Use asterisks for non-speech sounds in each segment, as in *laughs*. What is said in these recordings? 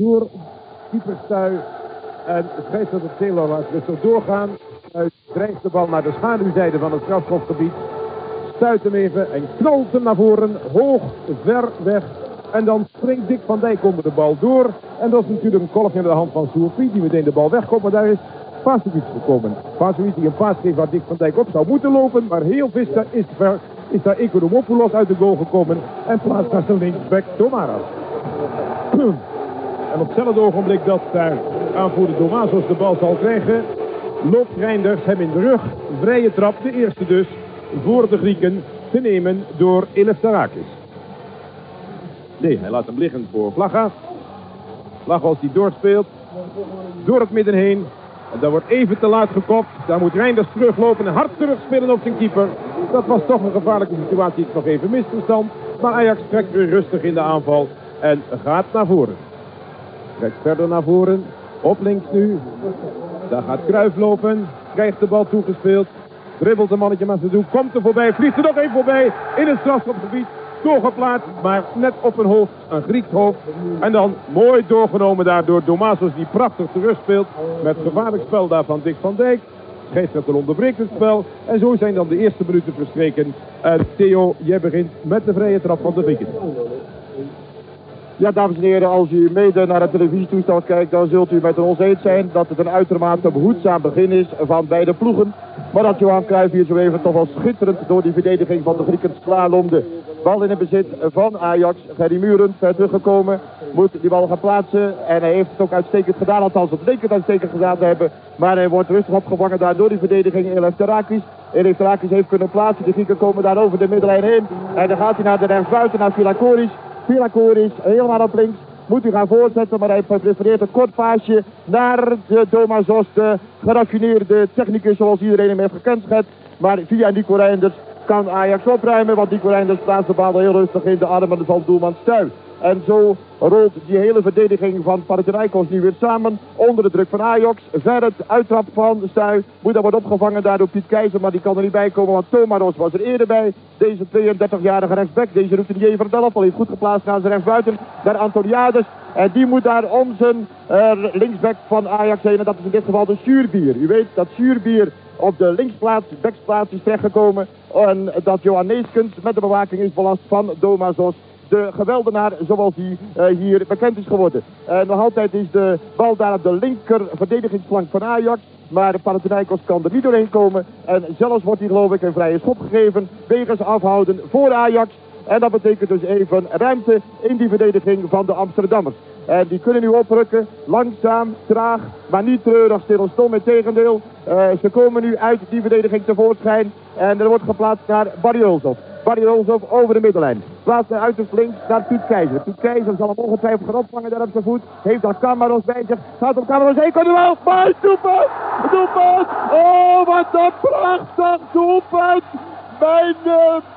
door. Keeperstui en scheidsrechter Taylor laat rustig doorgaan. Uit drijft de bal naar de schaduwzijde van het strafschopgebied. Stuit hem even en knalt hem naar voren. Hoog, ver weg. En dan springt Dick van Dijk onder de bal door. En dat is natuurlijk een kolf in de hand van Soerpie die meteen de bal wegkomt. Maar daar is Pasovic gekomen. Pasovic die een paas geeft waar Dick van Dijk op zou moeten lopen. Maar heel Vista is, ver, is daar Economopoulos uit de goal gekomen. En plaatst naar zijn linksback Tomaras. *clears throat* En op hetzelfde ogenblik dat daar aanvoerder Domazos de bal zal krijgen, loopt Reinders hem in de rug. Vrije trap, de eerste dus, voor de Grieken te nemen door Eleftherakis. Nee, hij laat hem liggen voor Vlaga. Vlaga als hij doorspeelt, door het midden heen. En dat wordt even te laat gekopt. Daar moet Reinders teruglopen en hard terugspelen op zijn keeper. Dat was toch een gevaarlijke situatie. Nog even misverstand. Maar Ajax trekt weer rustig in de aanval en gaat naar voren. Trekt verder naar voren. Op links nu. Daar gaat Kruif lopen. Krijgt de bal toegespeeld. Dribbelt een mannetje maar ze doen. Komt er voorbij. Vliegt er nog even voorbij. In het strafschopgebied. Doorgeplaatst. Maar net op een hoofd. Een Grieks hoofd. En dan mooi doorgenomen daar door Domasos. Die prachtig terugspeelt. Met gevaarlijk spel daar van Dick van Dijk. Scheidsrechter onderbreekt het spel. En zo zijn dan de eerste minuten verstreken. En Theo, jij begint met de vrije trap van de Grieken. Ja, dames en heren, als u mede naar het televisietoestel kijkt, dan zult u met ons eens zijn dat het een uitermate behoedzaam begin is van beide ploegen. Maar dat Johan Cruijff hier zo even toch wel schitterend door die verdediging van de Grieken slalomde. Bal in het bezit van Ajax. Gerry Muren, ver teruggekomen, moet die bal gaan plaatsen. En hij heeft het ook uitstekend gedaan, althans het leek het uitstekend gedaan te hebben. Maar hij wordt rustig opgevangen daar door die verdediging. Elef Terakis. Elef Terakis heeft kunnen plaatsen. De Grieken komen daar over de middenlijn heen. En dan gaat hij naar de rechtsbuiten, naar Filakoris. Filakoris, helemaal op links. Moet u gaan voortzetten, maar hij prefereert een kort paasje naar de Domazos, de geraffineerde technicus zoals iedereen hem heeft gekend. Maar via Nico Reinders kan Ajax opruimen, want Nico Reinders plaatst de bal heel rustig in de armen van doelman Stuy. En zo rolt die hele verdediging van Panathinaikos nu weer samen. Onder de druk van Ajax. Ver het uittrap van Stuy. Moet dan worden opgevangen daar door Piet Keizer. Maar die kan er niet bij komen. Want Tomaros was er eerder bij. Deze 32-jarige rechtsback. Deze routinier van Delft. heeft goed geplaatst naar zijn rechtsbuiten. Naar Antoniades. En die moet daar om zijn uh, linksback van Ajax heen. En dat is in dit geval de Zuurbier. U weet dat Zuurbier op de linksplaats, backsplaats is terechtgekomen. En dat Johan Neeskens met de bewaking is belast van Domazos de geweldenaar zoals hij uh, hier bekend is geworden. Uh, nog altijd is de bal daar op de linker verdedigingsflank van Ajax. Maar Panathinaikos kan er niet doorheen komen. En zelfs wordt hij geloof ik een vrije schop gegeven. Wegens afhouden voor Ajax. En dat betekent dus even ruimte in die verdediging van de Amsterdammers. En die kunnen nu oprukken. Langzaam, traag, maar niet treurig, en stom. tegendeel. Uh, ze komen nu uit die verdediging tevoorschijn. En er wordt geplaatst naar Barriolzov. Barriolzov over de middenlijn. Plaatst uit de links naar Piet Keizer. Piet Keizer zal hem ongetwijfeld gaan opvangen daar op zijn voet. Heeft dan Camaros bij zich. Gaat op Camaros heen. Kan wel. Maar doelpunt! Doelpunt! Oh, wat een prachtig doelpunt! Mijn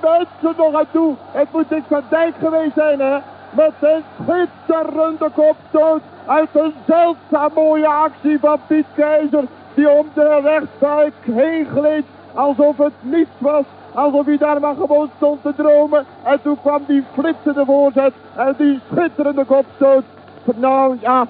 mensen nog aan toe. Het moet dit van Dijk geweest zijn, hè? Met zijn schitterende kopstoot uit een zeldzaam mooie actie van Piet Keizer. Die om de rechtsbuik heen gleed alsof het niets was. Alsof hij daar maar gewoon stond te dromen. En toen kwam die flitsende voorzet en die schitterende kopstoot. Nou ja,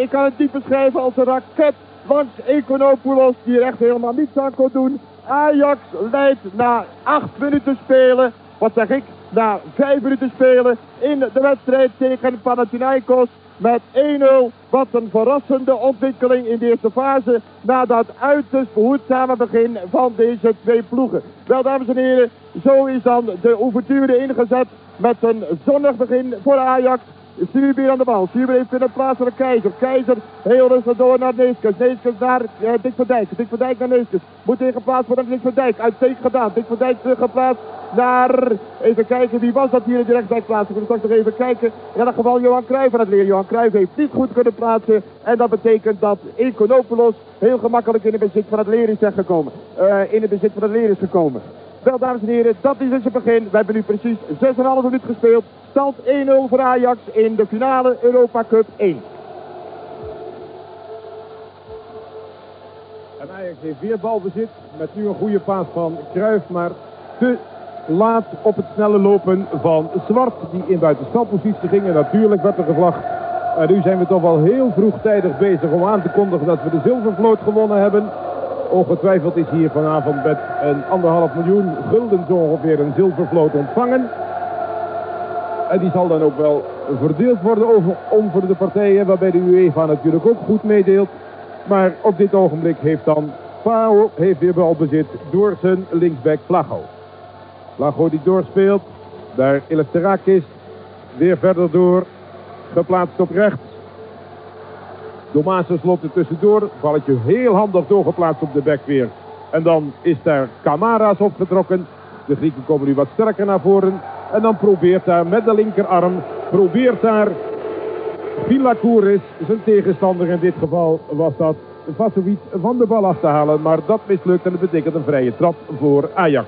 ik kan het niet beschrijven als een raket langs Econopoulos die er echt helemaal niets aan kon doen. Ajax leidt na acht minuten spelen, wat zeg ik, na vijf minuten spelen in de wedstrijd tegen Panathinaikos met 1-0. Wat een verrassende ontwikkeling in de eerste fase na dat uiterst behoedzame begin van deze twee ploegen. Wel dames en heren, zo is dan de ouverture ingezet met een zonnig begin voor Ajax. Stuurbier aan de bal. Stuurbier heeft kunnen plaatsen naar Keizer. Keizer heel rustig door naar Neeskens. Neeskens naar uh, Dick van Dijk. Dick van Dijk naar Neeskens. Moet weer geplaatst worden naar Dick van Dijk. Uitstekend gedaan. Dick van Dijk teruggeplaatst naar... Even kijken, wie was dat hier in de rechtsbackplaats? Ik wil straks nog even kijken. In dat geval Johan Cruijff aan het leren. Johan Cruijff heeft niet goed kunnen plaatsen. En dat betekent dat Econopoulos heel gemakkelijk in het bezit van het leren is gekomen. Uh, in het bezit van het leren is gekomen. Wel, dames en heren, dat is dus het begin. We hebben nu precies 6,5 minuut gespeeld. Stand 1-0 voor Ajax in de finale Europa Cup 1. En Ajax heeft weer balbezit met nu een goede paas van Kruijf, maar te laat op het snelle lopen van Zwart, die in buitenstandpositie ging. En natuurlijk werd er gevlacht En nu zijn we toch wel heel vroegtijdig bezig om aan te kondigen dat we de zilvervloot gewonnen hebben. Ongetwijfeld is hier vanavond met een anderhalf miljoen gulden zo ongeveer een zilvervloot ontvangen. En die zal dan ook wel verdeeld worden over, over de partijen, waarbij de UEFA natuurlijk ook goed meedeelt. Maar op dit ogenblik heeft dan Pao heeft weer balbezit door zijn linksback Flago. Flago die doorspeelt, daar Eleftherakis weer verder door, geplaatst op rechts. Domaso slot er tussendoor, balletje heel handig doorgeplaatst op de back weer. En dan is daar Camaras opgetrokken. De Grieken komen nu wat sterker naar voren. En dan probeert daar met de linkerarm, probeert daar Vilakouris, zijn tegenstander in dit geval was dat Vasovic van de bal af te halen. Maar dat mislukt en dat betekent een vrije trap voor Ajax.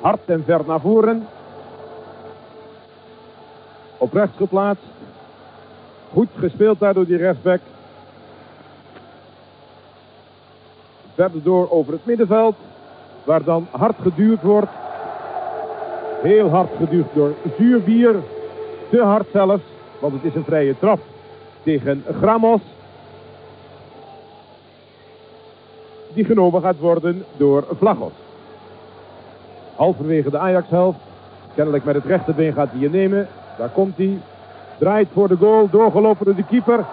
Hard en ver naar voren. Op rechts geplaatst. Goed gespeeld daar door die rechtsback. Verder door over het middenveld. Waar dan hard geduurd wordt. Heel hard geduurd door Zuurbier. Te hard zelfs. Want het is een vrije trap tegen Gramos. Die genomen gaat worden door Vlagos. Halverwege de Ajax-helft. Kennelijk met het rechterbeen gaat hij je nemen. Daar komt hij. Draait voor de goal. Doorgelopen door de keeper.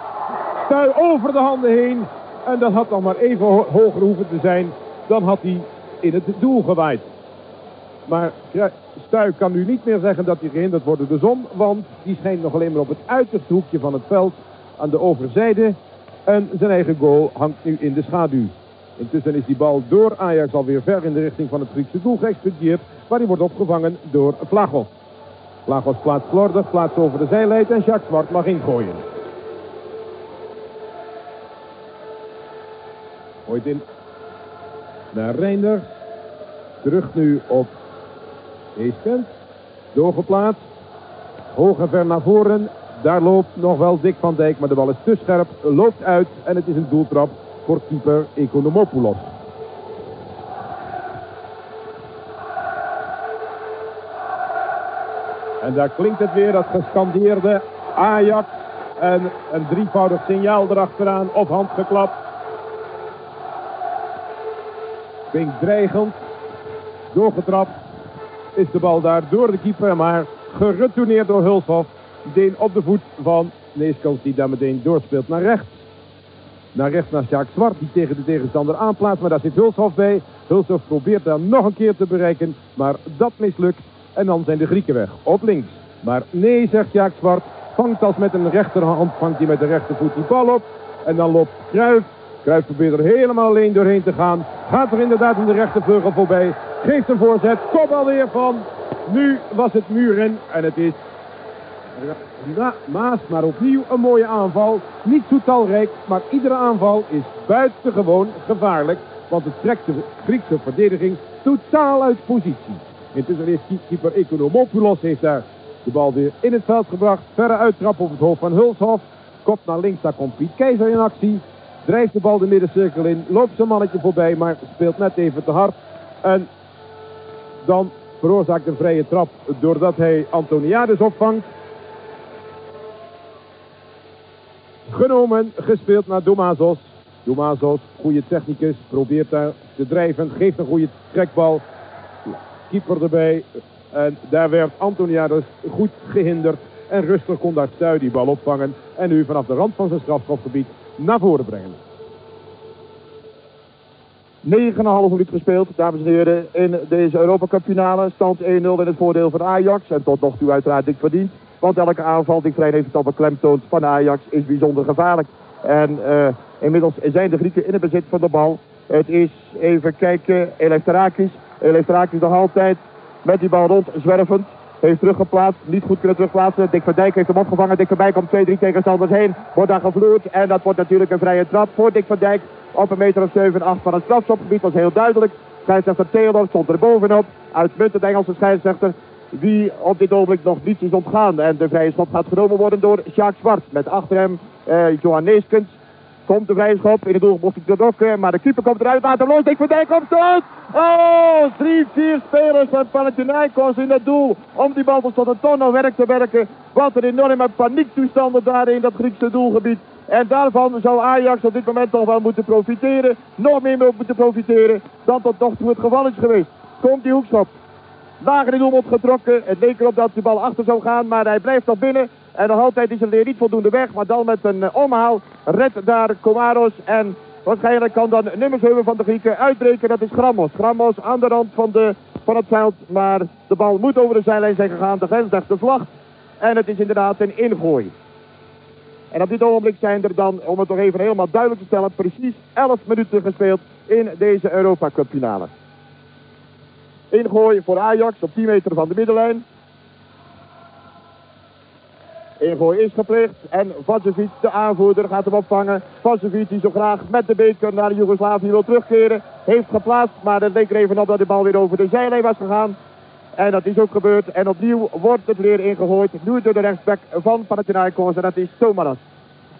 Stuy over de handen heen. En dat had dan maar even hoger hoeven te zijn. Dan had hij in het doel gewaaid. Maar Stuy kan nu niet meer zeggen dat hij gehinderd wordt door de zon. Want die schijnt nog alleen maar op het uiterste hoekje van het veld. Aan de overzijde. En zijn eigen goal hangt nu in de schaduw. Intussen is die bal door Ajax alweer ver in de richting van het Griekse doel geëxpedieerd. Waar hij wordt opgevangen door Plagos. Plagos plaatst slordig, plaatst over de zijlijn en Jacques Zwart mag ingooien. Gooit in naar Reinder. Terug nu op Eeskent. Doorgeplaatst. Hoog en ver naar voren. Daar loopt nog wel Dick van Dijk, maar de bal is te scherp. Loopt uit en het is een doeltrap voor keeper Economopoulos. En daar klinkt het weer, dat gescandeerde Ajax. En een drievoudig signaal erachteraan op hand geklapt. Klinkt dreigend. Doorgetrapt is de bal daar door de keeper, maar geretourneerd door Hulshoff. Meteen op de voet van Neeskans die daar meteen doorspeelt naar rechts. Naar rechts naar Jacques Zwart die tegen de tegenstander aanplaatst, maar daar zit Hulshoff bij. Hulshoff probeert daar nog een keer te bereiken, maar dat mislukt. En dan zijn de Grieken weg, op links. Maar nee, zegt Jacques Zwart, vangt als met een rechterhand, vangt hij met de rechtervoet die bal op. En dan loopt Kruif. Kruif probeert er helemaal alleen doorheen te gaan. Gaat er inderdaad in de rechtervleugel voorbij. Geeft een voorzet, kop alweer van. Nu was het Muren en het is Maas, maar opnieuw een mooie aanval. Niet zo talrijk, maar iedere aanval is buitengewoon gevaarlijk. Want het trekt de Griekse verdediging totaal uit positie. Intussen is keeper Economopoulos heeft daar de bal weer in het veld gebracht. Verre uittrap op het hoofd van Hulshoff. Kop naar links, daar komt Piet Keizer in actie. Drijft de bal de middencirkel in. Loopt zijn mannetje voorbij, maar speelt net even te hard. En dan veroorzaakt een vrije trap doordat hij Antoniades opvangt. Genomen, gespeeld naar Domazos. Domazos, goede technicus, probeert daar te drijven, geeft een goede trekbal. Keeper erbij. En daar werd Antoniades goed gehinderd. En rustig kon daar Stuy die bal opvangen. En nu vanaf de rand van zijn strafschopgebied naar voren brengen. 9,5 minuut gespeeld, dames en heren, in deze Europa Cup finale. Stand 1-0 in het voordeel van Ajax. En tot nog toe uiteraard dik verdiend. Want elke aanval, die Vrij heeft het al van Ajax is bijzonder gevaarlijk. En uh, inmiddels zijn de Grieken in het bezit van de bal. Het is, even kijken, Eleftherakis. Eleftherakis nog altijd met die bal rond, zwervend. Heeft teruggeplaatst, niet goed kunnen terugplaatsen. Dick van Dijk heeft hem opgevangen. Dick van Dijk komt 2-3 tegenstanders heen. Wordt daar gevloerd. En dat wordt natuurlijk een vrije trap voor Dick van Dijk. Op een meter of 7, 8 van het strafschopgebied. was heel duidelijk. Scheidsrechter Taylor stond er bovenop. Uitmuntend Engelse scheidsrechter. Die op dit ogenblik nog niets is ontgaan. En de vrije schop gaat genomen worden door Sjaak Zwart. Met achter hem uh, Johan Neeskens. Komt de vrije schop in het doel mocht hij dokken, maar de keeper komt eruit, laat hem los, Dick van komt dood! Oh, drie, vier spelers van Panathinaikos in het doel om die bal tot een ton werk te werken. Wat een enorme paniektoestanden daar in dat Griekse doelgebied. En daarvan zou Ajax op dit moment toch wel moeten profiteren. Nog meer moeten profiteren dan tot nog toe het geval is geweest. Komt die hoekschop. Lager in doelmond getrokken. Het leek erop dat die bal achter zou gaan, maar hij blijft nog binnen. En nog altijd is er niet voldoende weg, maar dan met een eh, omhaal redt daar Komaros. En waarschijnlijk kan dan nummer 7 van de Grieken uitbreken, dat is Grammos. Grammos aan de rand van, de, van het veld, maar de bal moet over de zijlijn zijn gegaan. De grens de vlag. En het is inderdaad een ingooi. En op dit ogenblik zijn er dan, om het nog even helemaal duidelijk te stellen, precies 11 minuten gespeeld in deze Europa Cup finale. Ingooi voor Ajax op 10 meter van de middenlijn. Ingooi is gepleegd en Vacevic, de aanvoerder, gaat hem opvangen. Vacevic die zo graag met de beker naar de Joegoslavië wil terugkeren. Heeft geplaatst, maar het leek er even op dat de bal weer over de zijlijn was gegaan. En dat is ook gebeurd. En opnieuw wordt het weer ingegooid. Nu door de rechtsback van Panathinaikos en dat is Tomaras.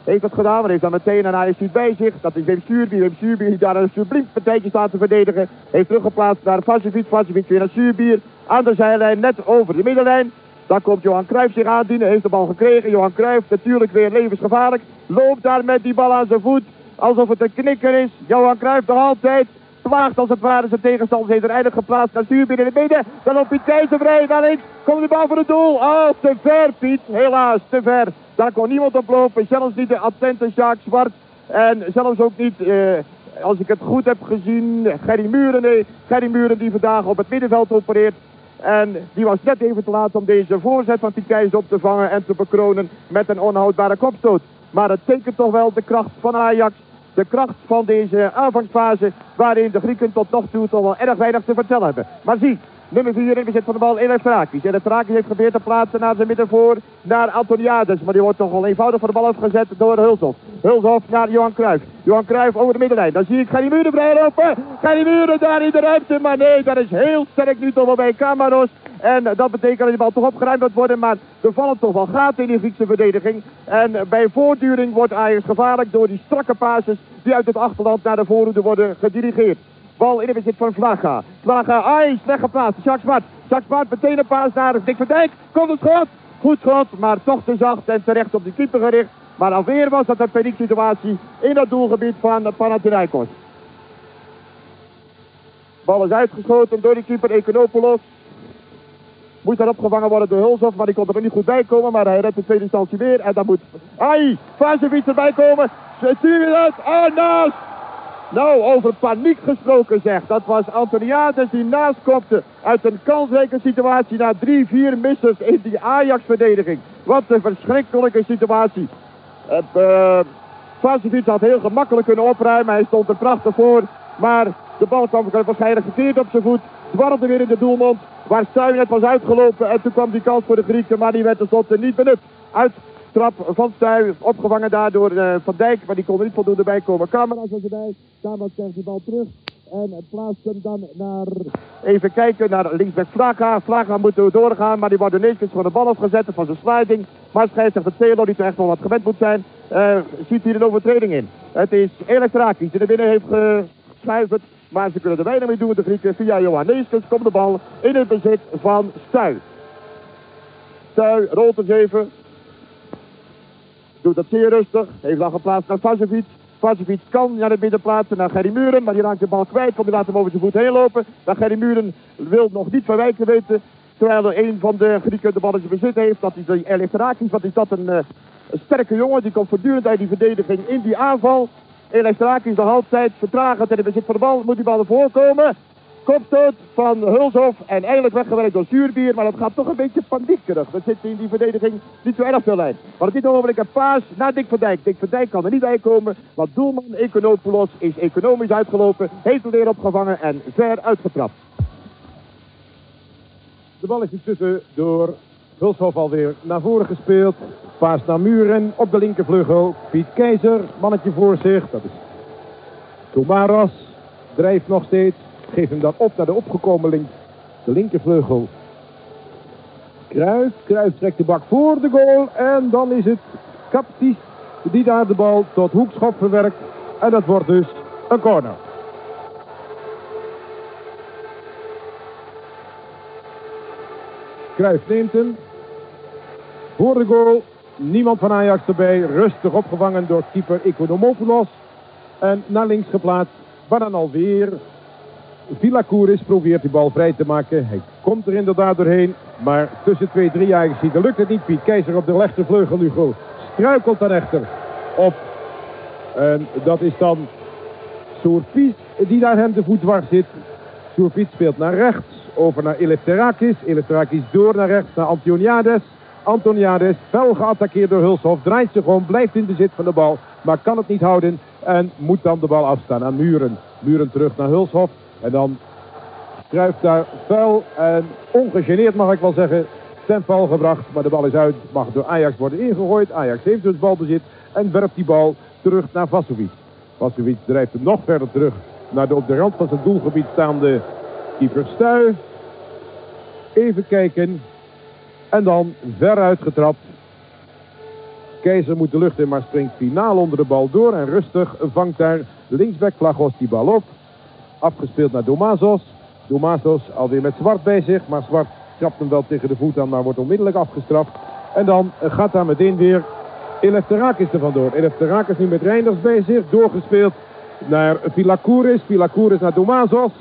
Heeft dat gedaan, maar heeft dan meteen een Ajax bij zich. Dat is Wim Suurbier. Wim Suurbier die daar een subliem partijtje staat te verdedigen. Heeft teruggeplaatst naar Vacevic. Vacevic weer naar Suurbier. Aan de zijlijn, net over de middenlijn. Dan komt Johan Cruijff zich aandienen. Heeft de bal gekregen. Johan Cruijff natuurlijk weer levensgevaarlijk. Loopt daar met die bal aan zijn voet. Alsof het een knikker is. Johan Cruijff nog altijd plaagt als het ware zijn tegenstander. Heeft er eindelijk geplaatst naar Zuur binnen de midden. Dan loopt Piet Keizer vrij naar links. Komt de bal voor het doel. Oh, te ver Piet. Helaas, te ver. Daar kon niemand op lopen. Zelfs niet de attente Jacques Zwart. En zelfs ook niet, eh, als ik het goed heb gezien, Gerry Muren. Nee, Gerry Muren die vandaag op het middenveld opereert. En die was net even te laat om deze voorzet van Keizer op te vangen en te bekronen met een onhoudbare kopstoot. Maar het tekent toch wel de kracht van Ajax de kracht van deze aanvangsfase waarin de Grieken tot nog toe toch wel erg weinig te vertellen hebben. Maar zie, nummer 4 in bezit van de bal Elefrakis. Elefrakis heeft geprobeerd te plaatsen naar zijn middenvoor naar Antoniades. Maar die wordt toch wel eenvoudig voor de bal afgezet door Hulshoff. Hulshoff naar Johan Cruijff. Johan Cruijff over de middenlijn. Dan zie ik Gary Muren vrij lopen. Gary Muren daar in de ruimte. Maar nee, dat is heel sterk nu toch wel bij Camaros. En dat betekent dat die bal toch opgeruimd moet worden. Maar er vallen toch wel gaten in die Griekse verdediging. En bij voortduring wordt Ajax gevaarlijk door die strakke pases die uit het achterland naar de voorhoede worden gedirigeerd. Bal in de bezit van Vlaga. Vlaga, ai, slecht geplaatst. Jacques Smart. Jacques meteen een paas naar Dick van Dijk. Komt het schot. Goed schot, maar toch te zacht en terecht op de keeper gericht. Maar alweer was dat een paniek-situatie in het doelgebied van Panathinaikos. Bal is uitgeschoten door de keeper Econopoulos. Moest daar opgevangen worden door Hulshoff, maar die kon er niet goed bij komen. Maar hij redt de tweede instantie weer. En dan moet... Ai, Vazevic erbij komen. Stuur? Ah, naast! Nou, over paniek gesproken zeg. Dat was Antoniades die naast kopte uit een kansrijke situatie na drie, vier missers in die Ajax-verdediging. Wat een verschrikkelijke situatie. Uh, had heel gemakkelijk kunnen opruimen. Hij stond er prachtig voor. Maar de bal kwam waarschijnlijk gekeerd op zijn voet. Dwarrelde weer in de doelmond. Waar Stuy net was uitgelopen. En toen kwam die kans voor de Grieken. Maar die werd tenslotte niet benut. Uit trap van Stuy. Opgevangen daardoor uh, Van Dijk. Maar die kon er niet voldoende bij komen. Camera's was erbij. Camera's krijgt die bal terug. En plaatst hem dan naar, even kijken, naar linksback Vlaga. Vlaga moet doorgaan, maar die wordt ineens van de bal afgezet van zijn sliding. Maar scheidsrechter Telo, die toch echt wel wat gewend moet zijn, uh, ziet hier een overtreding in. Het is Elektrakisch die er binnen heeft geschuiverd. Maar ze kunnen er weinig mee doen de Grieken. Via Johan Neeskens komt de bal in het bezit van Stuy. Stuy rolt eens even. Doet dat zeer rustig. Heeft dan geplaatst naar Vazevic. Vazevic kan naar het midden plaatsen naar Gerry Muren. Maar die raakt de bal kwijt. Want die laat hem over zijn voet heen lopen. Maar Gerry Muren wil nog niet van wijken weten. Terwijl er een van de Grieken de bal in zijn bezit heeft. Dat is de Elektrakisch. Wat is dat een, uh, een, sterke jongen. Die komt voortdurend uit die verdediging in die aanval. Elektrakisch de halftijd vertragend in het bezit van de bal. Moet die bal ervoor komen. Kopstoot van Hulshof en eindelijk weggewerkt door Zuurbier. Maar dat gaat toch een beetje paniekerig. Er zit in die verdediging niet zo erg veel lijn. Maar op dit ogenblik een paas naar Dick van Dijk. Dick van Dijk kan er niet bij komen. Want doelman Econopoulos is economisch uitgelopen. Heeft weer opgevangen en ver uitgetrapt. De bal is tussen door Hulshof alweer naar voren gespeeld. Paas naar Muren op de linkervleugel. Piet Keizer, mannetje voor zich. Dat is Tomaras. Drijft nog steeds. Geeft hem dan op naar de opgekomen link, de linkervleugel. Kruis, Kruis trekt de bak voor de goal. En dan is het Kaptis die daar de bal tot hoekschop verwerkt. En dat wordt dus een corner. Kruijf neemt hem. Voor de goal. Niemand van Ajax erbij. Rustig opgevangen door keeper Economopoulos. En naar links geplaatst. Maar dan alweer. Villacouris probeert die bal vrij te maken. Hij komt er inderdaad doorheen. Maar tussen 2 3 Ajax dan lukt het niet. Piet Keizer op de rechtervleugel nu struikelt daarachter op. En dat is dan Sourpies die daar hem de voet dwars zit. Sourpies speelt naar rechts. Over naar Eleftherakis. Eleftherakis door naar rechts naar Antoniades. Antoniades, fel geattaqueerd door Hulshof, draait zich om, blijft in bezit van de bal, maar kan het niet houden en moet dan de bal afstaan aan Muren. Muren terug naar Hulshof dan kruift daar vuil en ongegeneerd mag ik wel zeggen ten val gebracht. Maar de bal is uit, mag door Ajax worden ingegooid. Ajax heeft dus balbezit en werpt die bal terug naar Vasovic. Vasovic drijft hem nog verder terug naar de op de rand van zijn doelgebied staande keeper Stuy. Even kijken. En dan veruit getrapt. Keizer moet de lucht in, maar springt finaal onder de bal door. En rustig vangt daar linksback Vlagos die bal op. Afgespeeld naar Domazos. Domazos alweer met Zwart bij zich. Maar Zwart trapt hem wel tegen de voet aan, maar wordt onmiddellijk afgestraft. En dan gaat daar meteen weer Eleftherakis er vandoor. Eleftherakis nu met Reinders bij zich. Doorgespeeld naar Filakouris. Filakouris naar Domazos.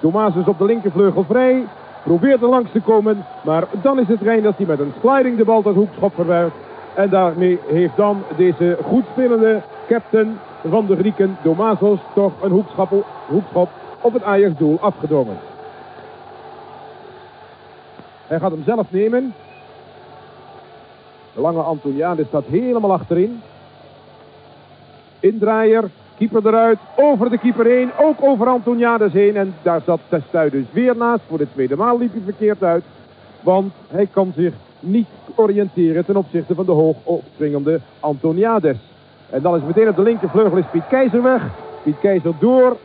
Domazos op de linkervleugel vrij. Probeert er langs te komen. Maar dan is het Reinders die met een sliding de bal tot hoekschop verwerkt. En daarmee heeft dan deze goed spelende captain van de Grieken, Domazos, toch een hoekschop, hoekschop op het Ajax-doel afgedwongen. Hij gaat hem zelf nemen. De lange Antoniades staat helemaal achterin. Indraaier, keeper eruit, over de keeper heen, ook over Antoniades heen. En daar zat Testuy dus weer naast. Voor de tweede maal liep hij verkeerd uit. Want hij kan zich niet oriënteren ten opzichte van de hoog opspringende Antoniades. En dan is meteen op de linkervleugel is Piet Keizer weg. Piet Keizer door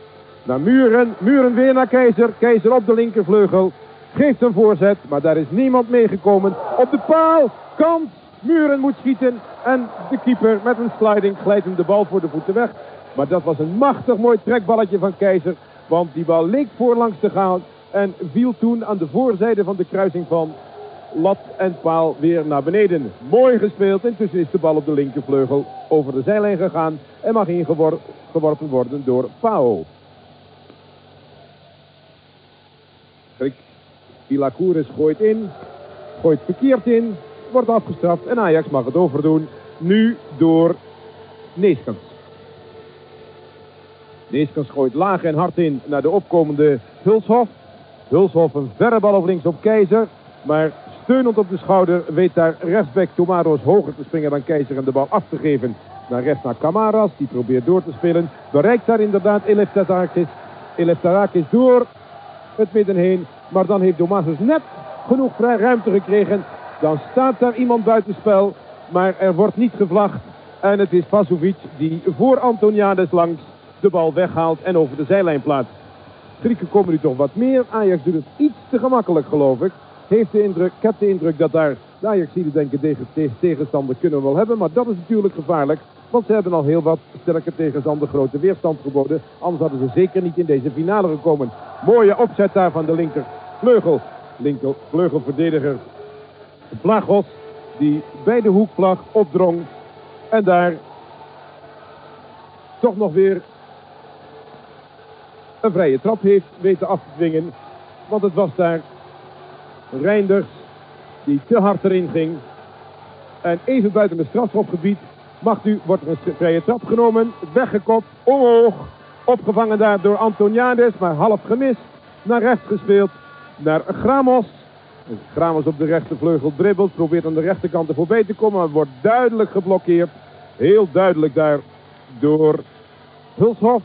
naar Muren. Muren weer naar Keizer. Keizer op de linkervleugel. Geeft een voorzet, maar daar is niemand meegekomen. Op de paal, kans, Muren moet schieten. En de keeper met een sliding glijdt hem de bal voor de voeten weg. Maar dat was een machtig mooi trekballetje van Keizer. Want die bal leek voorlangs te gaan. En viel toen aan de voorzijde van de kruising van lat en paal weer naar beneden. Mooi gespeeld. Intussen is de bal op de linkervleugel over de zijlijn gegaan. En mag ingeworpen worden door Pao. Griek Vilacouris gooit in. Gooit verkeerd in. Wordt afgestraft. En Ajax mag het overdoen. Nu door Neeskans. Neeskans gooit laag en hard in naar de opkomende Hulshof. Hulshof een verre bal op links op Keizer. Maar steunend op de schouder weet daar rechtsback Tomaros hoger te springen dan Keizer en de bal af te geven. Naar rechts naar Camaras, die probeert door te spelen. Bereikt daar inderdaad Eleftherakis. Eleftherakis door het midden heen. Maar dan heeft Domasus net genoeg vrij ruimte gekregen. Dan staat daar iemand buitenspel. Maar er wordt niet gevlacht. En het is Vasovic die voor Antoniades langs de bal weghaalt en over de zijlijn plaatst. Grieken komen nu toch wat meer. Ajax doet het iets te gemakkelijk geloof ik. Heeft de indruk, ik heb de indruk dat daar de Ajaxiden denken tegen tegenstander kunnen we wel hebben. Maar dat is natuurlijk gevaarlijk. Want ze hebben al heel wat sterke tegenstander grote weerstand geboden. Anders hadden ze zeker niet in deze finale gekomen. Mooie opzet daar van de linker vleugel. Linker vleugelverdediger. Die bij de hoekvlag opdrong. En daar toch nog weer een vrije trap heeft weten af te dwingen. Want het was daar Reinders die te hard erin ging. En even buiten het strafschopgebied mag nu, wordt een vrije trap genomen. Weggekopt, omhoog. Opgevangen daar door Antoniades, maar half gemist. Naar rechts gespeeld, naar Gramos. Gramos op de rechtervleugel dribbelt, probeert aan de rechterkant er voorbij te komen. Maar wordt duidelijk geblokkeerd. Heel duidelijk daar door Hulshof.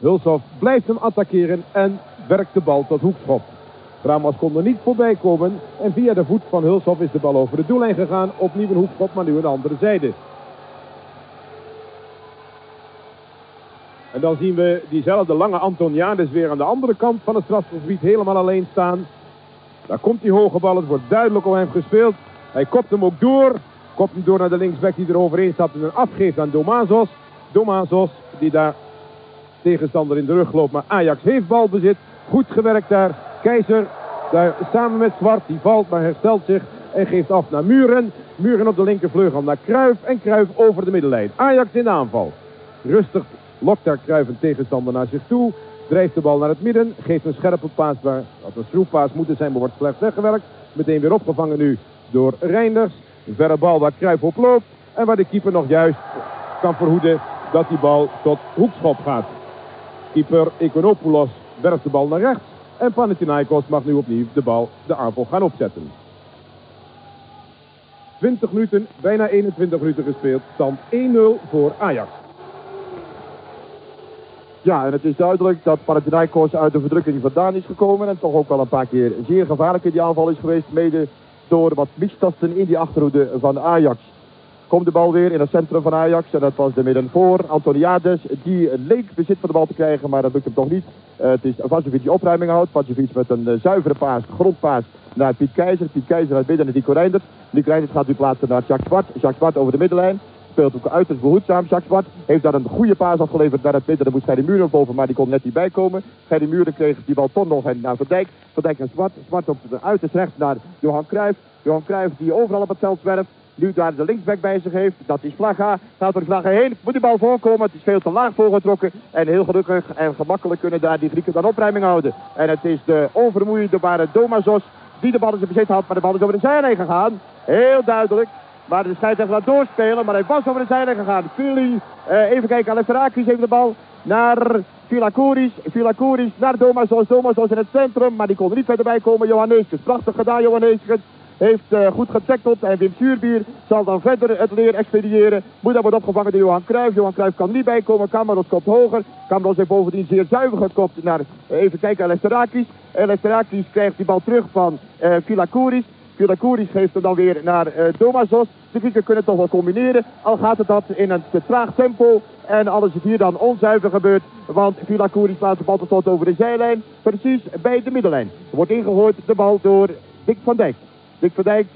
Hulshof blijft hem attackeren en werkt de bal tot hoekschop. Ramos kon er niet voorbij komen. En via de voet van Hulshoff is de bal over de doellijn gegaan. Opnieuw een hoekschop, maar nu aan de andere zijde. En dan zien we diezelfde lange Antoniades weer aan de andere kant van het strafgebied helemaal alleen staan. Daar komt die hoge bal. Het wordt duidelijk om hem gespeeld. Hij kopt hem ook door. Komt nu door naar de linksback die er overheen stapt en afgeeft aan Domazos. Domazos die daar tegenstander in de rug loopt. Maar Ajax heeft balbezit. Goed gewerkt daar. Keizer daar samen met Zwart. Die valt maar herstelt zich en geeft af naar Muren. Muren op de linkervleugel naar Kruif. En Kruif over de middenlijn. Ajax in de aanval. Rustig lokt daar Kruif een tegenstander naar zich toe. Drijft de bal naar het midden. Geeft een scherpe paas waar dat een schroefpaas moeten zijn, maar wordt slecht weggewerkt. Meteen weer opgevangen nu door Reinders. Verre bal waar Kruif op loopt. En waar de keeper nog juist kan verhoeden dat die bal tot hoekschop gaat. Keeper Ekonopoulos werft de bal naar rechts. En Panathinaikos mag nu opnieuw de bal de aanval gaan opzetten. 20 minuten, bijna 21 minuten gespeeld. Stand 1-0 voor Ajax. Ja, en het is duidelijk dat Panathinaikos uit de verdrukking vandaan is gekomen. En toch ook wel een paar keer zeer gevaarlijk in die aanval is geweest. Mede door wat mistasten in die achterhoede van Ajax. Komt de bal weer in het centrum van Ajax. En dat was de midden voor. Antoniades, die leek bezit van de bal te krijgen, maar dat lukt hem toch niet. Uh, het is Vazovic die opruiming houdt. Vazovic met een uh, zuivere paas, grondpaas naar Piet Keizer. Piet Keizer uit midden naar Nico Reinders. Nico Reinders gaat nu plaatsen naar Jacques Zwart. Jacques Zwart over de middenlijn. Speelt ook uiterst behoedzaam. Jacques Zwart heeft daar een goede paas afgeleverd naar het midden. Daar moest Gerry Muren boven, maar die kon net niet bijkomen. Gerry Muren kreeg die bal toch nog naar Van Dijk. Van Dijk en Zwart. Zwart op de uiterst rechts naar Johan Cruijff. Johan Cruijff die overal op het veld zwerft. Nu daar de linksback bij zich heeft. Dat is Vlaga. Gaat door Vlaga heen. Moet die bal voorkomen. Het is veel te laag voorgetrokken. En heel gelukkig en gemakkelijk kunnen daar die Grieken dan opruiming houden. En het is de onvermoeidbare Domazos die de bal in zijn bezit had. Maar de bal is over de zijlijn gegaan. Heel duidelijk. Maar de scheidsrechter laat doorspelen. Maar hij was over de zijlijn gegaan. Fili, uh, even kijken. Alesserakis heeft de bal naar Filakouris. Filakouris naar Domazos. Domazos in het centrum. Maar die kon er niet verder bij komen. Johan Neeskens. Prachtig gedaan Johan Neeskens. Heeft uh, goed getackeld. En Wim Suurbier zal dan verder het leer expediëren. Moet dan worden opgevangen door Johan Cruijff. Johan Cruijff kan niet bijkomen. Kamaros kopt hoger. Kamaros heeft bovendien zeer zuiver gekopt naar, uh, even kijken, Lesterakis. En Lesterakis krijgt die bal terug van uh, Filakouris. Filakouris geeft hem dan weer naar uh, Domazos. De Grieken kunnen toch wel combineren. Al gaat het dat in een te traag tempo. En alles is hier dan onzuiver gebeurd. Want Filakouris laat de bal tot over de zijlijn. Precies bij de middenlijn. Wordt ingegooid de bal door Dick van Dijk. Dick van Dijk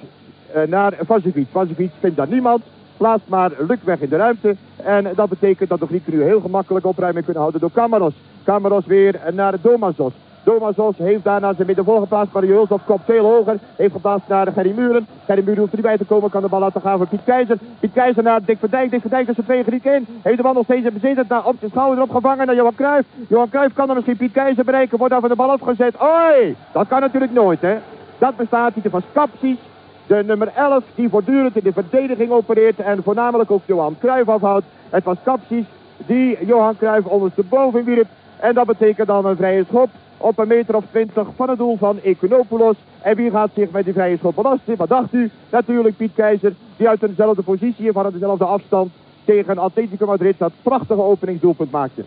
uh, naar Vazovic. Vazovic vindt daar niemand. Plaatst maar Luc weg in de ruimte. En dat betekent dat de Grieken nu heel gemakkelijk opruiming kunnen houden door Kamaros. Kamaros weer naar Domazos. Domazos heeft daarna zijn middenvol geplaatst. Maar Julsov komt veel hoger. Heeft geplaatst naar Gerry Muren. Gerry Muren hoeft er niet bij te komen. Kan de bal laten gaan voor Piet Keizer. Piet Keizer naar Dick van Dijk. Dick van Dijk tussen twee Grieken in. Heeft de bal nog steeds bezit. Naar op de schouder opgevangen naar Johan Cruijff. Johan Cruijff kan dan misschien Piet Keizer bereiken. Wordt daar van de bal afgezet. Oi! Dat kan natuurlijk nooit hè. Dat bestaat hier van Skapsies. De nummer 11 die voortdurend in de verdediging opereert en voornamelijk ook Johan Cruijff afhoudt. Het was Kapsies die Johan Cruijff ondersteboven wierp. En dat betekent dan een vrije schop op een meter of twintig van het doel van Econopoulos. En wie gaat zich met die vrije schop belasten? Wat dacht u? Natuurlijk Piet Keizer, die uit dezelfde positie en van dezelfde afstand tegen Atletico Madrid dat prachtige openingsdoelpunt maakte.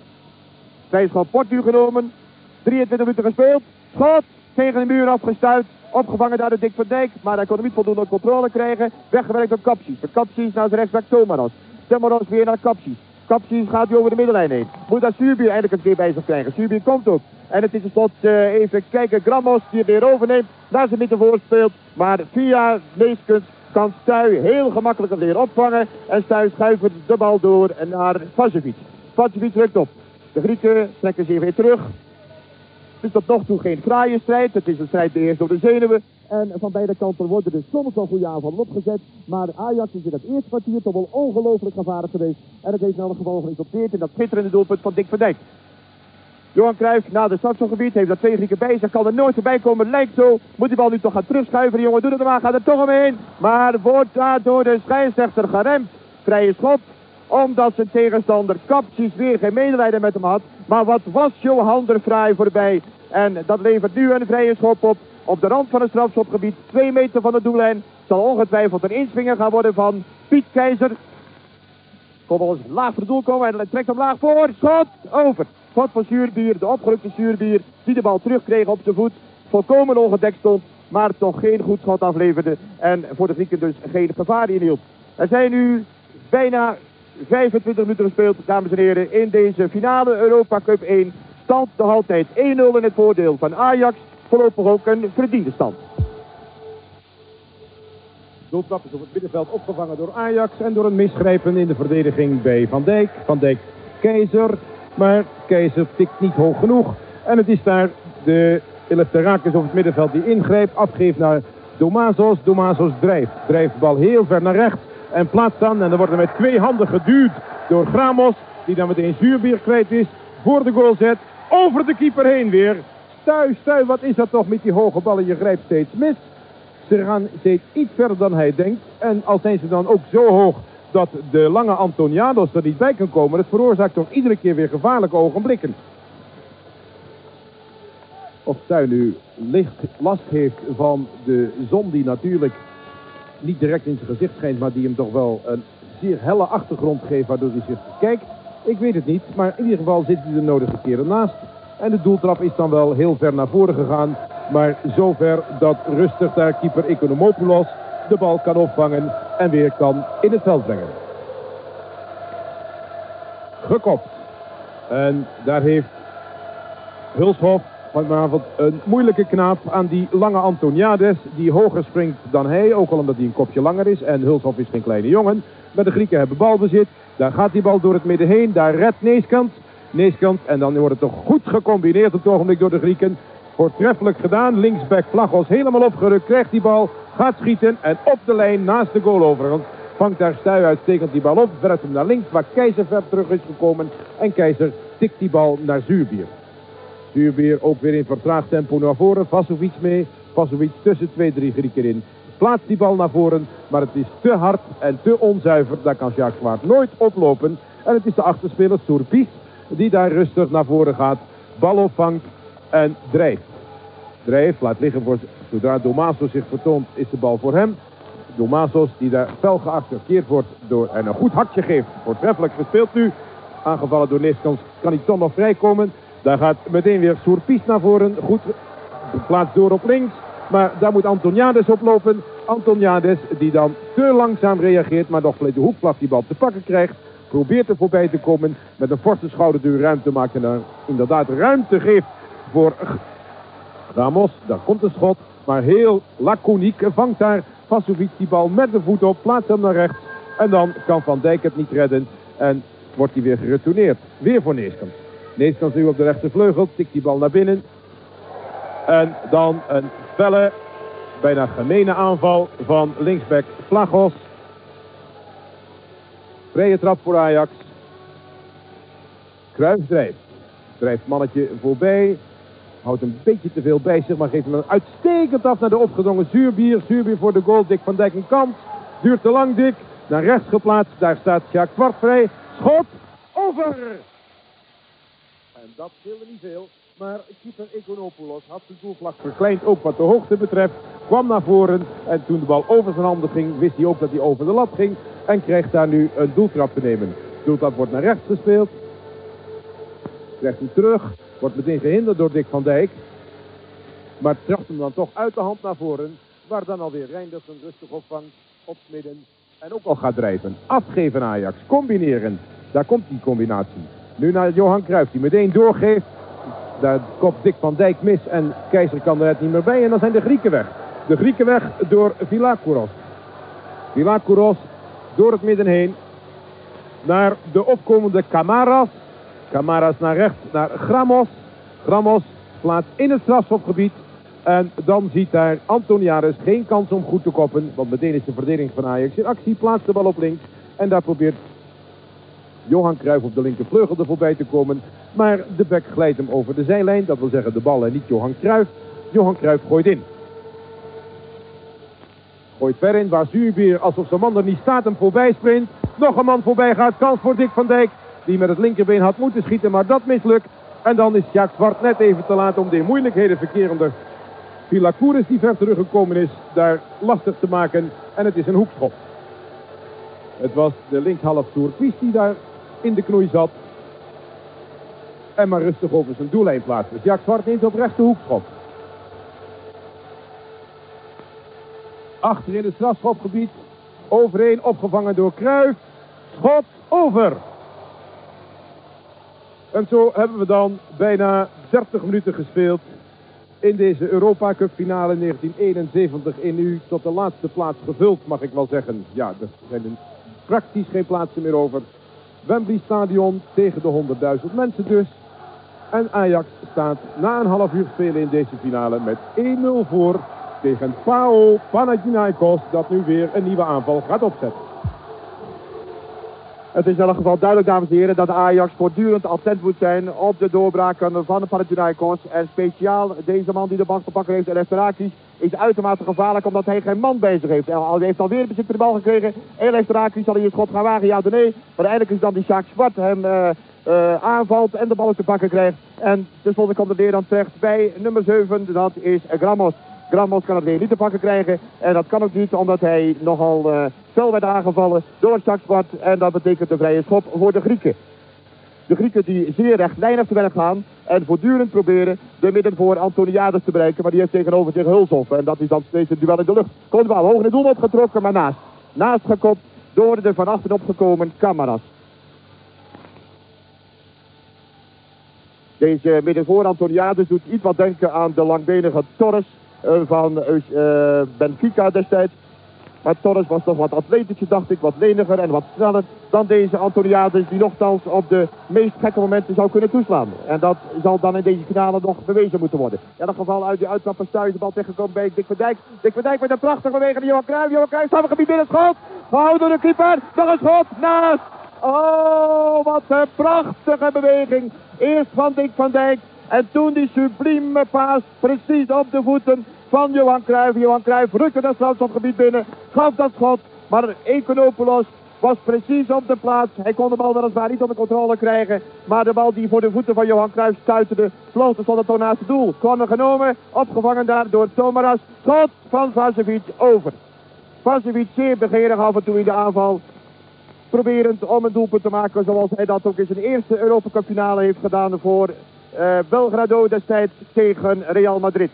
Vrije schop wordt nu genomen. 23 minuten gespeeld. Schot tegen de muur afgestuurd. Opgevangen daar de Dick van Dijk, maar hij kon niet voldoende controle krijgen. Weggewerkt door Kapsies. Van Kapsies naar zijn rechtsback Tomaros. Tomaros weer naar Kapsies. Kapsies gaat nu over de middenlijn heen. Moet daar Suurbier eindelijk een keer bij zich krijgen. Suurbier komt ook. En het is tot uh, even kijken. Gramos die het weer overneemt. Naar zijn midden voorspeelt. Maar via Neeskens kan Stuy heel gemakkelijk het weer opvangen. En Stuy schuift de bal door naar Vazovic. Vazovic rukt op. De Grieken trekken zich weer terug. Het is tot nog toe geen fraaie strijd. Het is een strijd beheerst door de zenuwen. En van beide kanten worden er soms wel goede aanvallen opgezet. Maar Ajax is in het eerste kwartier toch wel ongelooflijk gevaarlijk geweest. En dat heeft alle gevallen geresulteerd in dat schitterende doelpunt van Dick Dijk. Johan Cruijff na de strafschopgebied heeft dat twee Grieken bij zich. Kan er nooit voorbij komen, lijkt zo. Moet die bal nu toch gaan terugschuiven. De jongen doet het maar, gaat er toch omheen. Maar wordt daar door de scheidsrechter geremd. Vrije schop omdat zijn tegenstander Kapsies weer geen medelijden met hem had. Maar wat was Johan er fraai voorbij. En dat levert nu een vrije schop op. Op de rand van het strafschopgebied. Twee meter van de doellijn. Zal ongetwijfeld een inswinger gaan worden van Piet Keizer. Kom eens laag voor het doel komen. En trekt hem laag voor. Schot over. Schot van Zuurbier. De opgerukte Zuurbier. Die de bal terugkreeg op zijn voet. Volkomen ongedekt stond. Maar toch geen goed schot afleverde. En voor de Grieken dus geen gevaar inhield. Er zijn nu bijna 25 minuten gespeeld, dames en heren, in deze finale Europa Cup 1. Stand nog altijd 1-0 in het voordeel van Ajax. Voorlopig ook een verdiende stand. Doeltrap is op het middenveld opgevangen door Ajax en door een misgrijpen in de verdediging bij Van Dijk. Van Dijk Keizer, maar Keizer tikt niet hoog genoeg. En het is daar de Eleftherakis op het middenveld die ingrijpt, afgeeft naar Domazos. Domazos drijft, drijft de bal heel ver naar rechts en plaatst dan. En dan wordt er met twee handen geduwd door Gramos, die dan meteen zuurbier kwijt is, voor de goal zet. Over de keeper heen weer. Stuy, stuy, wat is dat toch met die hoge ballen? Je grijpt steeds mis. Ze gaan steeds iets verder dan hij denkt. En al zijn ze dan ook zo hoog dat de lange Antoniados er niet bij kan komen. Dat veroorzaakt toch iedere keer weer gevaarlijke ogenblikken. Of Stuy nu licht last heeft van de zon die natuurlijk niet direct in zijn gezicht schijnt, maar die hem toch wel een zeer helle achtergrond geeft waardoor hij zich kijkt. Ik weet het niet, maar in ieder geval zit hij de nodige keren naast. En de doeltrap is dan wel heel ver naar voren gegaan. Maar zover dat rustig daar keeper Economopoulos de bal kan opvangen en weer kan in het veld brengen. Gekopt. En daar heeft Hulshof vanavond een moeilijke knaap aan die lange Antoniades. Die hoger springt dan hij, ook al omdat hij een kopje langer is. En Hulshof is geen kleine jongen. Maar de Grieken hebben balbezit. Daar gaat die bal door het midden heen. Daar redt Neeskant. Neeskant. En dan wordt het toch goed gecombineerd op het ogenblik door de Grieken. Voortreffelijk gedaan. Linksback Vlagos helemaal opgerukt. Krijgt die bal. Gaat schieten. En op de lijn naast de goal overigens. Vangt daar Stuy uitstekend die bal op. Werpt hem naar links waar Keizer ver terug is gekomen. En Keizer tikt die bal naar Zuurbier. Zuurbier ook weer in vertraagd tempo naar voren. Vasovic mee. Vasovic tussen twee, drie Grieken in. Plaatst die bal naar voren. Maar het is te hard en te onzuiver. Daar kan Jacques Zwaard nooit oplopen. En het is de achterspeler Sourpies die daar rustig naar voren gaat. Bal opvangt en drijft. Drijft, laat liggen voor... Zodra Domasos zich vertoont is de bal voor hem. Domasos die daar fel geaccepteerd wordt door, en een goed hakje geeft. Voortreffelijk gespeeld nu. Aangevallen door Neskans kan hij toch nog vrijkomen. Daar gaat meteen weer Sourpies naar voren. Goed geplaatst door op links. Maar daar moet Antoniades oplopen. Antoniades die dan te langzaam reageert. Maar nog de hoekvlag die bal te pakken krijgt. Probeert er voorbij te komen. Met een forse schouderduur ruimte maakt. En dan inderdaad ruimte geeft voor Ramos. Daar komt een schot. Maar heel laconiek vangt daar Vasovic die bal met de voet op. Plaatst hem naar rechts. En dan kan Van Dijk het niet redden. En wordt hij weer geretourneerd. Weer voor Neeskant. Neeskant nu op de rechtervleugel. Tikt die bal naar binnen. En dan een felle, bijna gemene aanval van linksback Flagos. Vrije trap voor Ajax. Kruijf drijft. Drijft mannetje voorbij. Houdt een beetje te veel bij zich, maar geeft hem een uitstekend af naar de opgedrongen Zuurbier. Zuurbier voor de goal. Dik van Dijk een kant. Duurt te lang dik. Naar rechts geplaatst. Daar staat Jacques Kwart vrij. Schot. Over. En dat scheelde niet veel. Maar keeper Econopoulos had de doelvlag verkleind, ook wat de hoogte betreft. Kwam naar voren en toen de bal over zijn handen ging, wist hij ook dat hij over de lat ging. En krijgt daar nu een doeltrap te nemen. Doeltrap wordt naar rechts gespeeld. Krijgt hem terug. Wordt meteen gehinderd door Dick van Dijk. Maar trapt hem dan toch uit de hand naar voren. Waar dan alweer Reinders een rustig opvangt. Op midden. En ook al gaat drijven. Afgeven Ajax. Combineren. Daar komt die combinatie. Nu naar Johan Cruijff die meteen doorgeeft. Daar kopt Dick van Dijk mis en Keizer kan er het niet meer bij. En dan zijn de Grieken weg. De Grieken weg door Villakouros. Villakouros door het midden heen. Naar de opkomende Camaras. Camaras naar rechts naar Gramos. Gramos plaatst in het strafschopgebied. En dan ziet daar Antoniaris geen kans om goed te koppen. Want meteen is de verdediging van Ajax in actie. Plaatst de bal op links. En daar probeert Johan Cruijff op de linkervleugel er voorbij te komen. Maar de bek glijdt hem over de zijlijn. Dat wil zeggen de bal en niet Johan Cruijff. Johan Cruijff gooit in. Gooit ver in waar Zuurbier alsof zijn man er niet staat hem voorbij sprint. Nog een man voorbij gaat. Kans voor Dick van Dijk. Die met het linkerbeen had moeten schieten, maar dat mislukt. En dan is Jacques Zwart net even te laat om de moeilijkheden verkerende Villacouris die ver teruggekomen is, daar lastig te maken. En het is een hoekschop. Het was de linkshalf Soerpies die daar in de knoei zat. En maar rustig over zijn doellijn plaatste. Dus Jacques Zwart neemt op rechte hoekschop. Achter in het strafschopgebied. Overeen opgevangen door Kruijf. Schot over. En zo hebben we dan bijna 30 minuten gespeeld. in deze Europa Cup finale 1971 in nu tot de laatste plaats gevuld, mag ik wel zeggen. Ja, er zijn praktisch geen plaatsen meer over. Wembley Stadion tegen de 100.000 mensen dus. En Ajax staat na een half uur spelen in deze finale met 1-0 voor tegen Pao Panathinaikos dat nu weer een nieuwe aanval gaat opzetten. Het is in elk geval duidelijk, dames en heren, dat Ajax voortdurend attent moet zijn op de doorbraken van de Panathinaikos. En speciaal deze man die de bal te pakken heeft, Eleftherakis, is uitermate gevaarlijk omdat hij geen man zich heeft. Hij heeft alweer bezit de bal gekregen. Eleftherakis zal hij het schot gaan wagen, ja of nee. Maar eindelijk is dan die Sjaak Zwart hem uh, uh, aanvalt en de bal te pakken krijgt. En tenslotte komt de weer dan terecht bij nummer 7, dat is Gramos. Gramos kan het weer niet te pakken krijgen. En dat kan ook niet omdat hij nogal uh, fel werd aangevallen door Zwart. En dat betekent de vrije schop voor de Grieken. De Grieken die zeer rechtlijnig te werk gaan en voortdurend proberen de midden voor Antoniades te bereiken. Maar die heeft tegenover zich Hulshoff. En dat is dan steeds een duel in de lucht. Komt wel hoog in het doel opgetrokken, maar naast. Naast gekopt door de van achter opgekomen Camaras. Deze middenvoor Antoniades doet iets wat denken aan de langbenige Torres van uh, Benfica destijds. Maar Torres was toch wat atletischer, dacht ik, wat leniger en wat sneller dan deze Antoniades die nogthans op de meest gekke momenten zou kunnen toeslaan. En dat zal dan in deze finale nog bewezen moeten worden. In elk geval uit die uittrap is de bal tegengekomen bij Dick van Dijk. Dick van Dijk met een prachtige beweging Johan Cruijff. Johan Cruijff, gebied binnen schot. Gehouden door de keeper. Nog een schot naast. Oh, wat een prachtige beweging. Eerst van Dick van Dijk. En toen die sublieme paas precies op de voeten van Johan Cruijff. Johan Cruijff rukte dat strafschopgebied binnen. Gaf dat schot. Maar Econopolos was precies op de plaats. Hij kon de bal weliswaar niet onder controle krijgen. Maar de bal die voor de voeten van Johan Cruijff stuiterde, vloog de stond toch naast het doel. Corner genomen, opgevangen daar door Tomaras. Schot van Vasevic over. Vasevic zeer begeerig af en toe in de aanval. Proberend om een doelpunt te maken zoals hij dat ook in zijn eerste Europa Cup finale heeft gedaan voor Belgrado destijds tegen Real Madrid.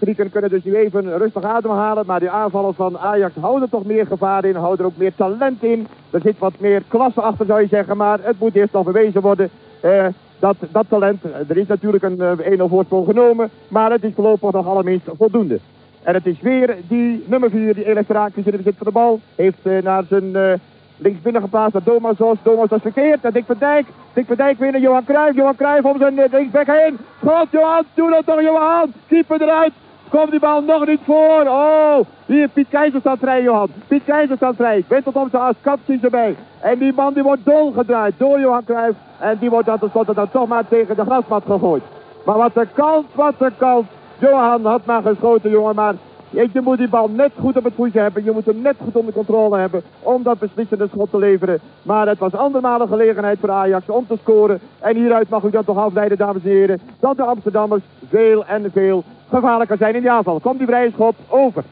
Grieken kunnen dus nu even rustig ademhalen, maar de aanvallers van Ajax houden toch meer gevaar in, houden er ook meer talent in. Er zit wat meer klasse achter zou je zeggen, maar het moet eerst nog bewezen worden. Uh, dat, dat talent, er is natuurlijk een 1-0 uh, voorsprong genomen, maar het is voorlopig nog allerminst voldoende. En het is weer die nummer 4, die Elektrakis in de bezit van de bal. Heeft naar zijn Links binnen geplaatst naar Domasos. Domasos verkeerd. Naar Dick van Dijk. Dick van Dijk weer Johan Cruijff. Johan Cruijff om zijn linksback heen. Schot Johan. Doe dat toch Johan. Keeper eruit. Komt die bal nog niet voor. Oh, hier Piet Keizer staat vrij, Johan. Piet Keizer staat vrij. Tot om zijn as. Kapsies erbij. En die man die wordt dolgedraaid door Johan Cruijff. En die wordt dan tenslotte dan toch maar tegen de grasmat gegooid. Maar wat een kans, wat een kans. Johan had maar geschoten, jongen. Maar je moet die bal net goed op het voetje hebben. Je moet hem net goed onder controle hebben om dat beslissende schot te leveren. Maar het was andermale gelegenheid voor Ajax om te scoren. En hieruit mag u dan toch afleiden, dames en heren, dat de Amsterdammers veel en veel gevaarlijker zijn in die aanval. Komt die vrije schop over.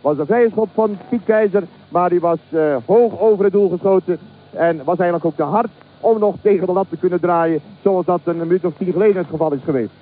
Was een vrije schop van Piet Keizer, maar die was uh, hoog over het doel geschoten. En was eigenlijk ook te hard om nog tegen de lat te kunnen draaien. Zoals dat een minuut of tien geleden het geval is geweest.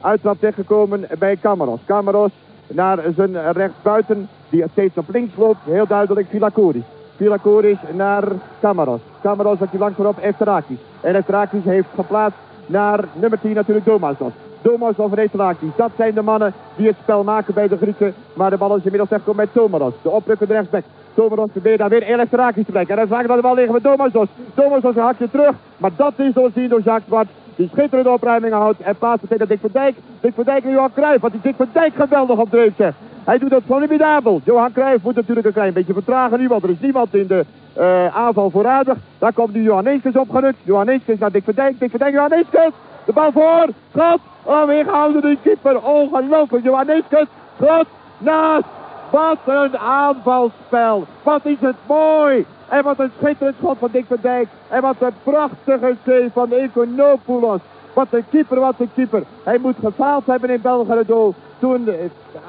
Uittrap tegengekomen bij Camaros. Camaros naar zijn rechtsbuiten. Die steeds op links loopt. Heel duidelijk Filakouris. Filakouris naar Camaros. Camaros dat hij langs voorop Efterakis. En Efterakis heeft geplaatst naar nummer 10 natuurlijk Domasos. Domas of Efterakis. Dat zijn de mannen die het spel maken bij de Grieken. Maar de bal is inmiddels weggekomen met Tomaros. De oprukkende rechtsback. Tomaros probeert daar weer Efterakis te bereiken. En dan vragen dat de bal liggen met Domasos. Domasos een hakje terug. Maar dat is doorzien door Jacques. Die schitterende opruimingen houdt en plaatst tegen Dick van Dijk. Dick van Dijk en Johan Cruijff. Wat die Dick van Dijk geweldig op dreef zegt. Hij doet dat formidabel. Johan Cruijff moet natuurlijk een klein beetje vertragen nu, want er is niemand in de uh, aanval voorradig. Daar komt nu Johan Neeskens opgerukt. Johan Neeskens naar Dick van Dijk. Dick van Dijk, Johan Neeskens. De bal voor. Schot. Oh, weer gehouden door de keeper. Ongelooflijk. Johan Neeskens. Schot. Naast. Wat een aanvalspel. Wat is het mooi. En wat een schitterend schot van Dick van Dijk. En wat een prachtige save van Econopoulos. Wat een keeper, wat een keeper. Hij moet gefaald hebben in Belgrado. Toen eh,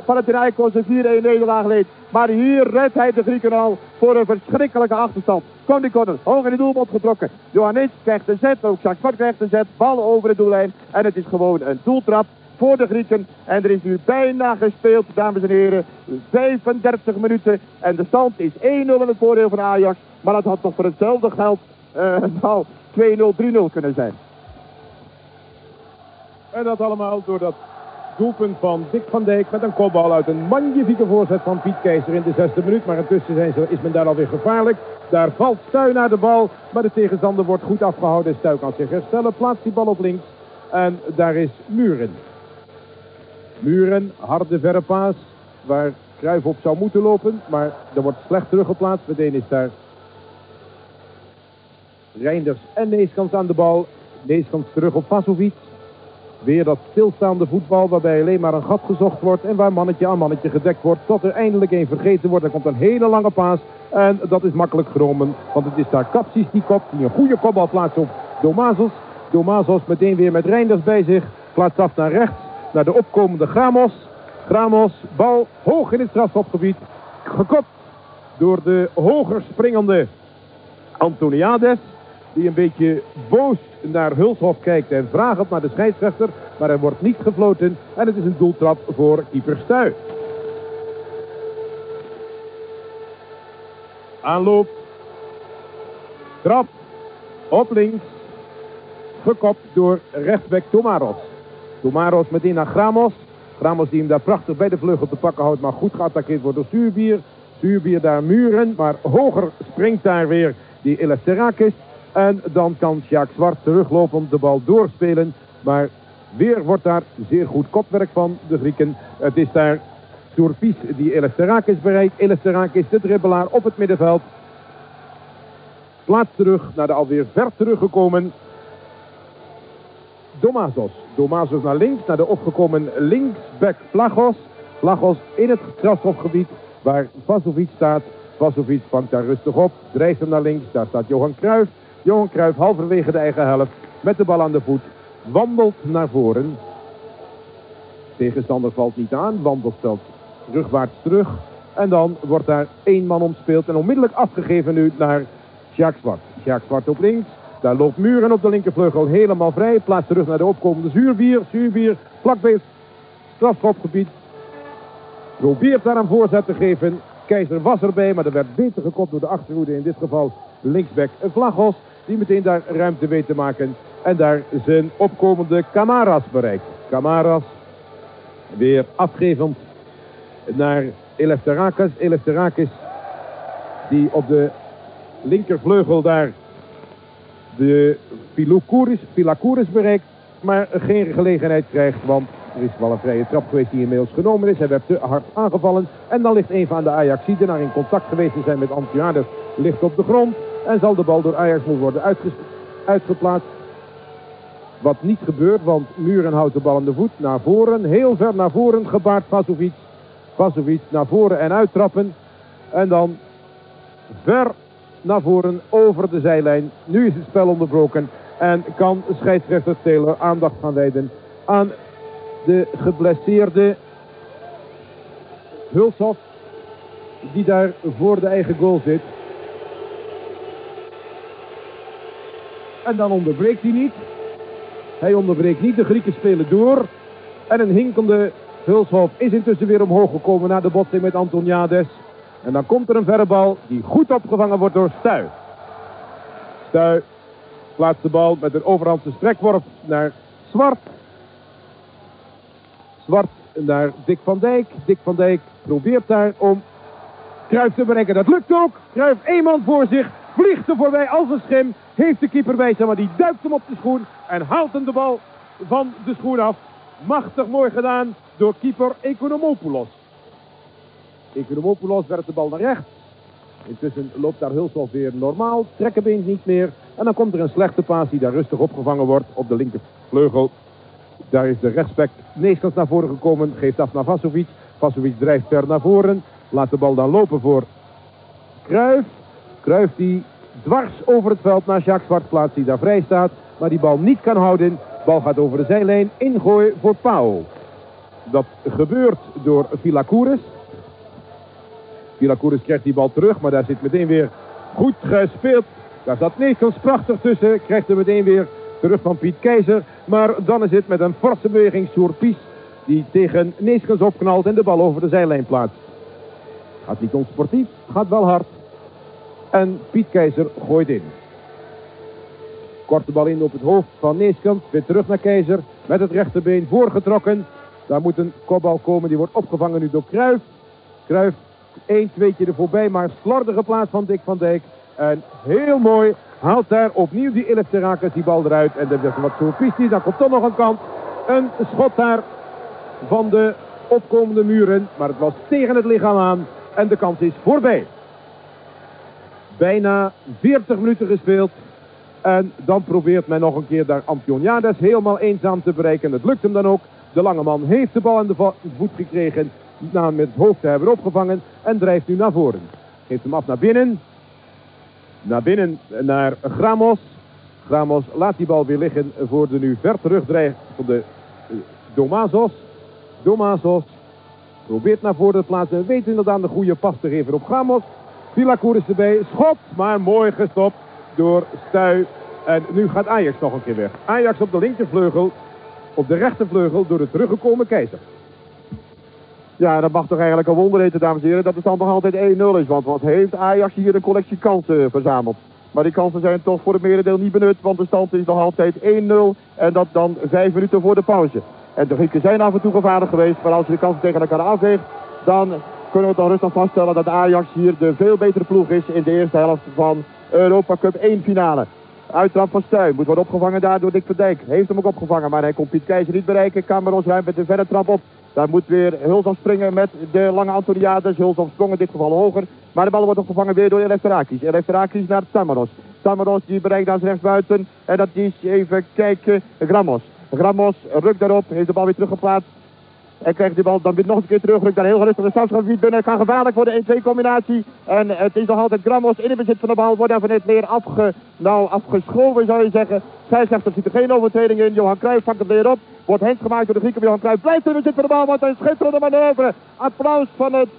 Panathinaikos een 4-1 nederlaag leed. Maar hier redt hij de Grieken al voor een verschrikkelijke achterstand. Kom die corner, hoog in de doelmond getrokken. Johannes krijgt de zet, ook Jacques krijgt de zet. Bal over de doellijn. En het is gewoon een doeltrap voor de Grieken. En er is nu bijna gespeeld, dames en heren. 35 minuten. En de stand is 1-0 in het voordeel van Ajax. Maar dat had toch voor hetzelfde geld uh, nou 2-0, 3-0 kunnen zijn. En dat allemaal door dat doelpunt van Dick van Dijk met een kopbal uit een magnifieke voorzet van Piet Keizer in de zesde minuut. Maar intussen zijn ze, is men daar alweer gevaarlijk. Daar valt Stuy naar de bal, maar de tegenstander wordt goed afgehouden. Stuy kan zich herstellen, plaatst die bal op links. En daar is Muren. Muren, harde verre paas, waar Cruijff op zou moeten lopen. Maar er wordt slecht teruggeplaatst. Meteen is daar Reinders en Neeskans aan de bal. Neeskans terug op Vasovic. Weer dat stilstaande voetbal waarbij alleen maar een gat gezocht wordt en waar mannetje aan mannetje gedekt wordt tot er eindelijk een vergeten wordt. Er komt een hele lange paas en dat is makkelijk genomen, want het is daar Kapsies die kop die een goede kopbal plaatst op Domazos. Domazos meteen weer met Reinders bij zich, plaatst af naar rechts, naar de opkomende Gramos. Gramos, bal hoog in het strafschopgebied, gekopt door de hoger springende Antoniades. Die een beetje boos naar Hulshof kijkt en vragend naar de scheidsrechter. Maar er wordt niet gefloten en het is een doeltrap voor keeper Stuy. Aanloop. Trap. Op links. Gekopt door rechtsback Tomaros. Tomaros meteen naar Gramos. Gramos die hem daar prachtig bij de vleugel te pakken houdt. Maar goed geattaqueerd wordt door Zuurbier. Zuurbier daar muren. Maar hoger springt daar weer die Eleftherakis. En dan kan Jacques Zwart teruglopend de bal doorspelen. Maar weer wordt daar zeer goed kopwerk van de Grieken. Het is daar Tourpies die Eleftherakis bereikt. Eleftherakis de dribbelaar op het middenveld. Plaats terug naar de alweer ver teruggekomen Domazos. Domazos naar links, naar de opgekomen linksback Flagos. Flagos in het strafschopgebied waar Vasovic staat. Vasovic vangt daar rustig op, drijft hem naar links. Daar staat Johan Cruijff. Johan Cruijff halverwege de eigen helft met de bal aan de voet. Wandelt naar voren. Tegenstander valt niet aan, wandelt zelfs rugwaarts terug. En dan wordt daar één man omspeeld en onmiddellijk afgegeven nu naar Jacques Zwart. Jacques Zwart op links. Daar loopt Muren op de linkervleugel helemaal vrij. Plaats terug naar de opkomende Zuurbier. Zuurbier vlakbij strafschopgebied. Probeert daar een voorzet te geven. Keizer was erbij, maar er werd beter gekopt door de achterhoede. In dit geval linksback Vlagos. Die meteen daar ruimte weet te maken. En daar zijn opkomende Camaras bereikt. Camaras weer afgevend naar Eleftherakis. Eleftherakis die op de linkervleugel daar de Philakouris bereikt. Maar geen gelegenheid krijgt, want er is wel een vrije trap geweest die inmiddels genomen is. Hij werd te hard aangevallen. En dan ligt een van de Ajaxiden naar in contact geweest te zijn met Antiades. Ligt op de grond. En zal de bal door Ajax moeten worden uitgeplaatst. Wat niet gebeurt, want Muren houdt de bal aan de voet. Naar voren, heel ver naar voren gebaard Vasovic. Vasovic naar voren en uittrappen. En dan ver naar voren over de zijlijn. Nu is het spel onderbroken. En kan scheidsrechter Taylor aandacht gaan wijden aan de geblesseerde Hulshoff. Die daar voor de eigen goal zit. En dan onderbreekt hij niet. Hij onderbreekt niet. De Grieken spelen door. En een hinkende Hulshoff is intussen weer omhoog gekomen na de botsing met Antoniades. En dan komt er een verre bal die goed opgevangen wordt door Stuy. Stuy plaatst de bal met een overhandse strekworp naar Zwart. Zwart naar Dick van Dijk. Dick van Dijk probeert daar om Kruif te bereiken. Dat lukt ook. Kruif één man voor zich. Vliegt er voorbij als een schim. Heeft de keeper bij zich, maar die duikt hem op de schoen. En haalt hem de bal van de schoen af. Machtig mooi gedaan door keeper Economopoulos. Economopoulos werpt de bal naar rechts. Intussen loopt daar Hulshoff weer normaal. Trekkenbeen niet meer. En dan komt er een slechte paas die daar rustig opgevangen wordt op de linkervleugel. Daar is de rechtsback Neeskans naar voren gekomen. Geeft af naar Vasovic. Vasovic drijft ver naar voren. Laat de bal dan lopen voor Kruif. Kruif die dwars over het veld naar Jacques Zwart plaatst. Die daar vrij staat. Maar die bal niet kan houden. Bal gaat over de zijlijn. Ingooi voor Pau. Dat gebeurt door Vilacouris. Vilacouris krijgt die bal terug. Maar daar zit meteen weer goed gespeeld. Daar zat Neeskans prachtig tussen. Krijgt er meteen weer terug van Piet Keizer. Maar dan is het met een forse beweging Soerpies. Die tegen Neeskens opknalt en de bal over de zijlijn plaatst. Gaat niet onsportief, gaat wel hard. En Piet Keizer gooit in. Korte bal in op het hoofd van Neeskant. Weer terug naar Keizer. Met het rechterbeen voorgetrokken. Daar moet een kopbal komen. Die wordt opgevangen nu door Kruif. Kruif 1 tweetje er voorbij. Maar slordige plaats van Dick van Dijk. En heel mooi haalt daar opnieuw die Eleftherakis die bal eruit. En dat is wat Sofisti. Dan komt toch nog een kant. Een schot daar van de opkomende muren. Maar het was tegen het lichaam aan. En de kans is voorbij. Bijna 40 minuten gespeeld. En dan probeert men nog een keer daar Ampioniades helemaal eenzaam te bereiken. En het lukt hem dan ook. De lange man heeft de bal aan de voet gekregen. Na met het hoofd te hebben opgevangen. En drijft nu naar voren. Geeft hem af naar binnen. Naar binnen naar Gramos. Gramos laat die bal weer liggen voor de nu ver de eh, Domazos. Domazos probeert naar voren te plaatsen. Weet inderdaad de goede pas te geven op Gramos. Villacour is erbij. Schot, maar mooi gestopt door Stuy. En nu gaat Ajax nog een keer weg. Ajax op de linkervleugel. Op de rechtervleugel door de teruggekomen keizer. Ja, dat mag toch eigenlijk een wonder heten, dames en heren, dat de stand nog altijd 1-0 is. Want wat heeft Ajax hier een collectie kansen verzameld. Maar die kansen zijn toch voor het merendeel niet benut, want de stand is nog altijd 1-0. En dat dan vijf minuten voor de pauze. En de Grieken zijn af en toe gevaarlijk geweest, maar als je de kansen tegen elkaar afweegt, dan kunnen we toch rustig vaststellen dat Ajax hier de veel betere ploeg is in de eerste helft van Europa Cup 1 finale. Uittrap van Stuy moet worden opgevangen daar door Dick van Dijk. Heeft hem ook opgevangen, maar hij kon Piet Keizer niet bereiken. Cameros ruimt met de verre trap op. Daar moet weer Hulshoff springen met de lange Antoniades. Hulshoff sprong in dit geval hoger. Maar de bal wordt opgevangen weer door Eleftherakis. Eleftherakis naar Tamaros. Tamaros die bereikt aan rechtsbuiten. En dat is even kijken. Gramos. Gramos rukt daarop. Heeft de bal weer teruggeplaatst. En krijgt die bal dan weer nog een keer terug. Daar heel rustig de strafgebied binnen. Kan gevaarlijk worden de 1-2 combinatie. En het is nog altijd Gramos in het bezit van de bal. Wordt daar van het meer afge, nou, afgeschoven zou je zeggen. Scheidsrechter ziet er geen overtreding in. Johan Cruijff vangt het weer op. Wordt hens gemaakt door de Grieken. Johan Cruijff blijft in bezit van de bal. Wat een schitterende manoeuvre. Applaus van het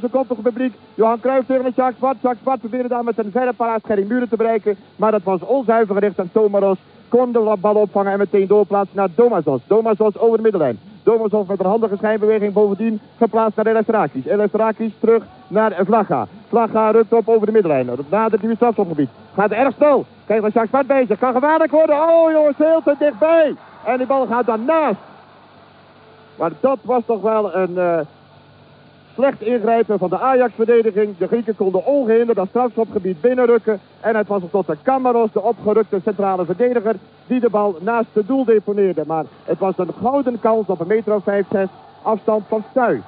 100.000 kopige publiek. Johan Cruijff tegen de Jacques Zwart. Jacques Zwart probeerde daar met een verre paraat Gerry Muren te bereiken. Maar dat was onzuiver gericht aan Tomaros. Kon de bal opvangen en meteen doorplaatsen naar Domazos. Domazos over de middenlijn. Domazos met een handige schijnbeweging bovendien geplaatst naar Eleftherakis. Eleftherakis terug naar Vlaga. Vlaga rukt op over de middenlijn. Nadert nu het strafschopgebied. Gaat erg snel. Kijk naar Jacques Zwart bezig. Kan gevaarlijk worden. Oh jongens, heel te dichtbij. En die bal gaat dan naast. Maar dat was toch wel een uh, slecht ingrijpen van de Ajax-verdediging. De Grieken konden ongehinderd dat strafschopgebied binnenrukken. En het was tot de Camaros, de opgerukte centrale verdediger, die de bal naast het doel deponeerde. Maar het was een gouden kans op een meter of 5, 6 afstand van Stuy.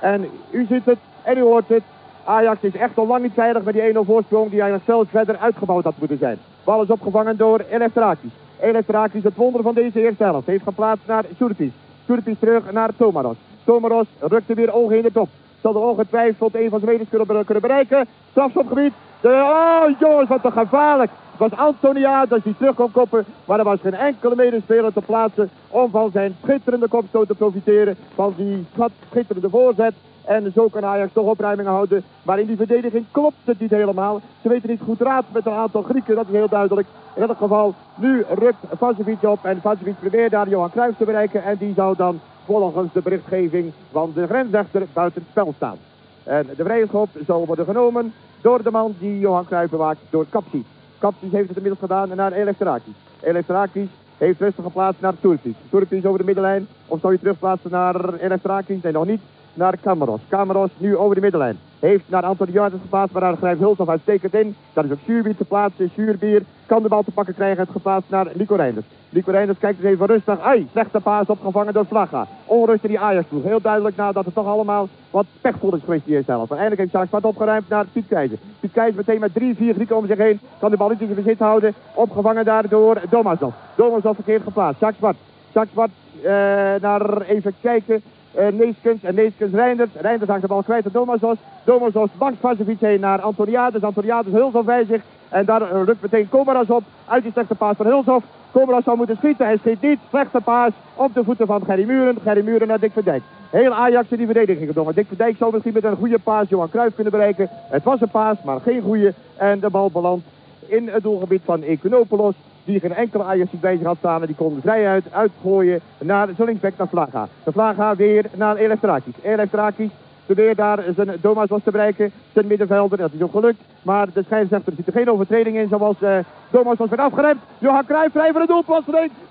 En u ziet het en u hoort het. Ajax is echt al lang niet veilig met die 1-0 voorsprong die eigenlijk zelfs verder uitgebouwd had moeten zijn. Bal is opgevangen door Eleftherakis. Eleftherakis het wonder van deze eerste helft. Heeft geplaatst naar Surpis. Surpis terug naar Tomaros. Tomaros rukte weer ogen in de top. Zal er ongetwijfeld een van zijn meders kunnen, kunnen bereiken. Strafschopgebied. De, oh jongens, wat toch gevaarlijk. Het was Antonia dat hij terug kon koppen. Maar er was geen enkele medespeler te plaatsen om van zijn schitterende kopstoot te profiteren. Van die schitterende voorzet. En zo kan Ajax toch opruiming houden. Maar in die verdediging klopt het niet helemaal. Ze weten niet goed raad met een aantal Grieken, dat is heel duidelijk. In elk geval, nu rukt Vacevic op. En Vacevic probeert daar Johan Cruijff te bereiken. En die zou dan volgens de berichtgeving van de grensrechter buiten het spel staan. En de vrije schop zal worden genomen door de man die Johan Cruijff bewaakt, door Kapsi. Kapsi heeft het inmiddels gedaan naar Elekterakis. Elekterakis heeft rustig geplaatst naar Turpis. Turpis over de middenlijn. Of zou je terugplaatsen naar Elekterakis? Nee, nog niet naar Camaros. Camaros nu over de middenlijn. Heeft naar Anthony Jardes geplaatst, maar daar grijpt Hulshoff uitstekend in. Dat is ook Zuurbier te plaatsen. Zuurbier kan de bal te pakken krijgen. Het geplaatst naar Nico Reinders. Nico Reinders kijkt eens even rustig. Ai, slechte paas opgevangen door Vlaga. Onrust die Ajax-ploeg. Heel duidelijk nadat het toch allemaal wat pechvol is geweest hier zelf. Uiteindelijk heeft Jacques wat opgeruimd naar Piet Keizer. Piet Keizer meteen met drie, vier Grieken om zich heen. Kan de bal niet in zijn bezit houden. Opgevangen daar door Domazov. Domazov verkeerd geplaatst. Jacques Zwart. Jacques Zwart uh, naar even kijken. Uh, Neeskens en Neeskens Reinders. Reinders haakt de bal kwijt aan Domazos. Domazos wacht Vacevic heen naar Antoniades. Antoniades Hulshoff bij. En daar lukt meteen Komaras op. Uit die slechte paas van Hulshoff. Komaras zou moeten schieten. Hij schiet niet. Slechte paas op de voeten van Gerry Muren. Gerry Muren naar Dick van. Heel Ajax in die verdediging gedongen. Dick van Dijk zou misschien met een goede paas Johan Cruijff kunnen bereiken. Het was een paas, maar geen goede. En de bal belandt in het doelgebied van Econopolis die geen enkele Ajax zich had staan. Die kon vrij uitgooien naar de linksback naar Vlaga. De Vlaga weer naar Elektrakis. Elektrakis probeert daar zijn Thomas was te bereiken. Zijn middenvelder, dat is ook gelukt. Maar de scheidsrechter ziet er geen overtreding in zoals uh, Thomas was werd afgeremd. Johan Cruijff vrij voor de doelpas.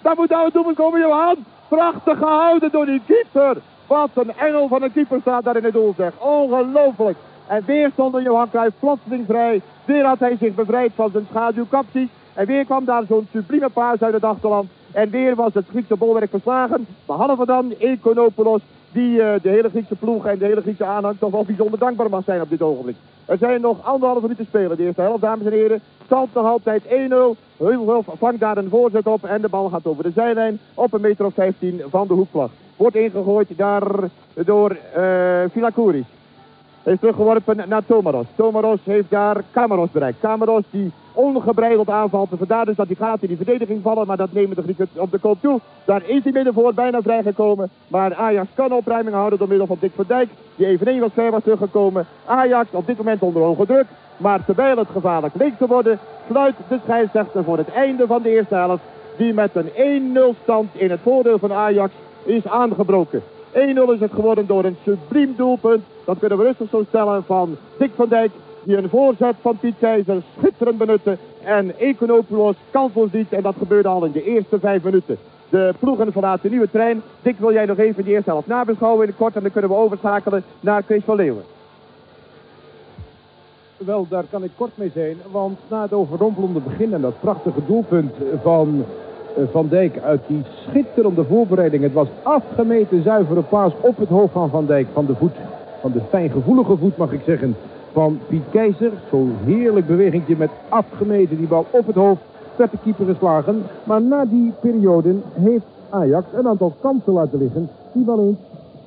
Daar moet nou het doelpunt komen, Johan. Prachtig gehouden door die keeper. Wat een engel van een keeper staat daar in het doel, zeg. Ongelooflijk. En weer stond Johan Cruijff plotseling vrij. Weer had hij zich bevrijd van zijn schaduwkapties. En weer kwam daar zo'n sublieme paas uit het achterland. En weer was het Griekse bolwerk verslagen. Behalve dan Econopoulos, die uh, de hele Griekse ploeg en de hele Griekse aanhang toch wel bijzonder dankbaar mag zijn op dit ogenblik. Er zijn nog anderhalve minuten spelen, de eerste helft, dames en heren. Stand nog altijd 1-0. Heuvelhof vangt daar een voorzet op en de bal gaat over de zijlijn op een meter of 15 van de hoekvlag. Wordt ingegooid daar door uh, Filakouris is teruggeworpen naar Tomaros. Tomaros heeft daar Kamaros bereikt. Kamaros die ongebreideld aanvalt. Vandaar dus dat hij gaat in die verdediging vallen. Maar dat nemen de Grieken op de kop toe. Daar is hij middenvoor bijna vrijgekomen. Maar Ajax kan opruiming houden door middel van Dick van Dijk. Die eveneens wat ver was teruggekomen. Ajax op dit moment onder hoge druk. Maar terwijl het gevaarlijk leek te worden, sluit de scheidsrechter voor het einde van de eerste helft. Die met een 1-0 stand in het voordeel van Ajax is aangebroken. 1-0 is het geworden door een subliem doelpunt. Dat kunnen we rustig zo stellen van Dick van Dijk. Die een voorzet van Piet Keizer schitterend benutte. En Econopoulos kansloos liet. En dat gebeurde al in de eerste vijf minuten. De ploegen verlaten de nieuwe trein. Dick, wil jij nog even de eerste helft nabeschouwen in het kort. En dan kunnen we overschakelen naar Chris van Leeuwen. Wel, daar kan ik kort mee zijn. Want na het overrompelende begin en dat prachtige doelpunt van eh, van Dijk uit die schitterende voorbereiding. Het was afgemeten zuivere paas op het hoofd van Van Dijk. Van de voet, van de fijngevoelige voet mag ik zeggen, van Piet Keizer. Zo'n heerlijk bewegingje met afgemeten die bal op het hoofd. Werd de keeper geslagen. Maar na die periode heeft Ajax een aantal kansen laten liggen. Die wel eens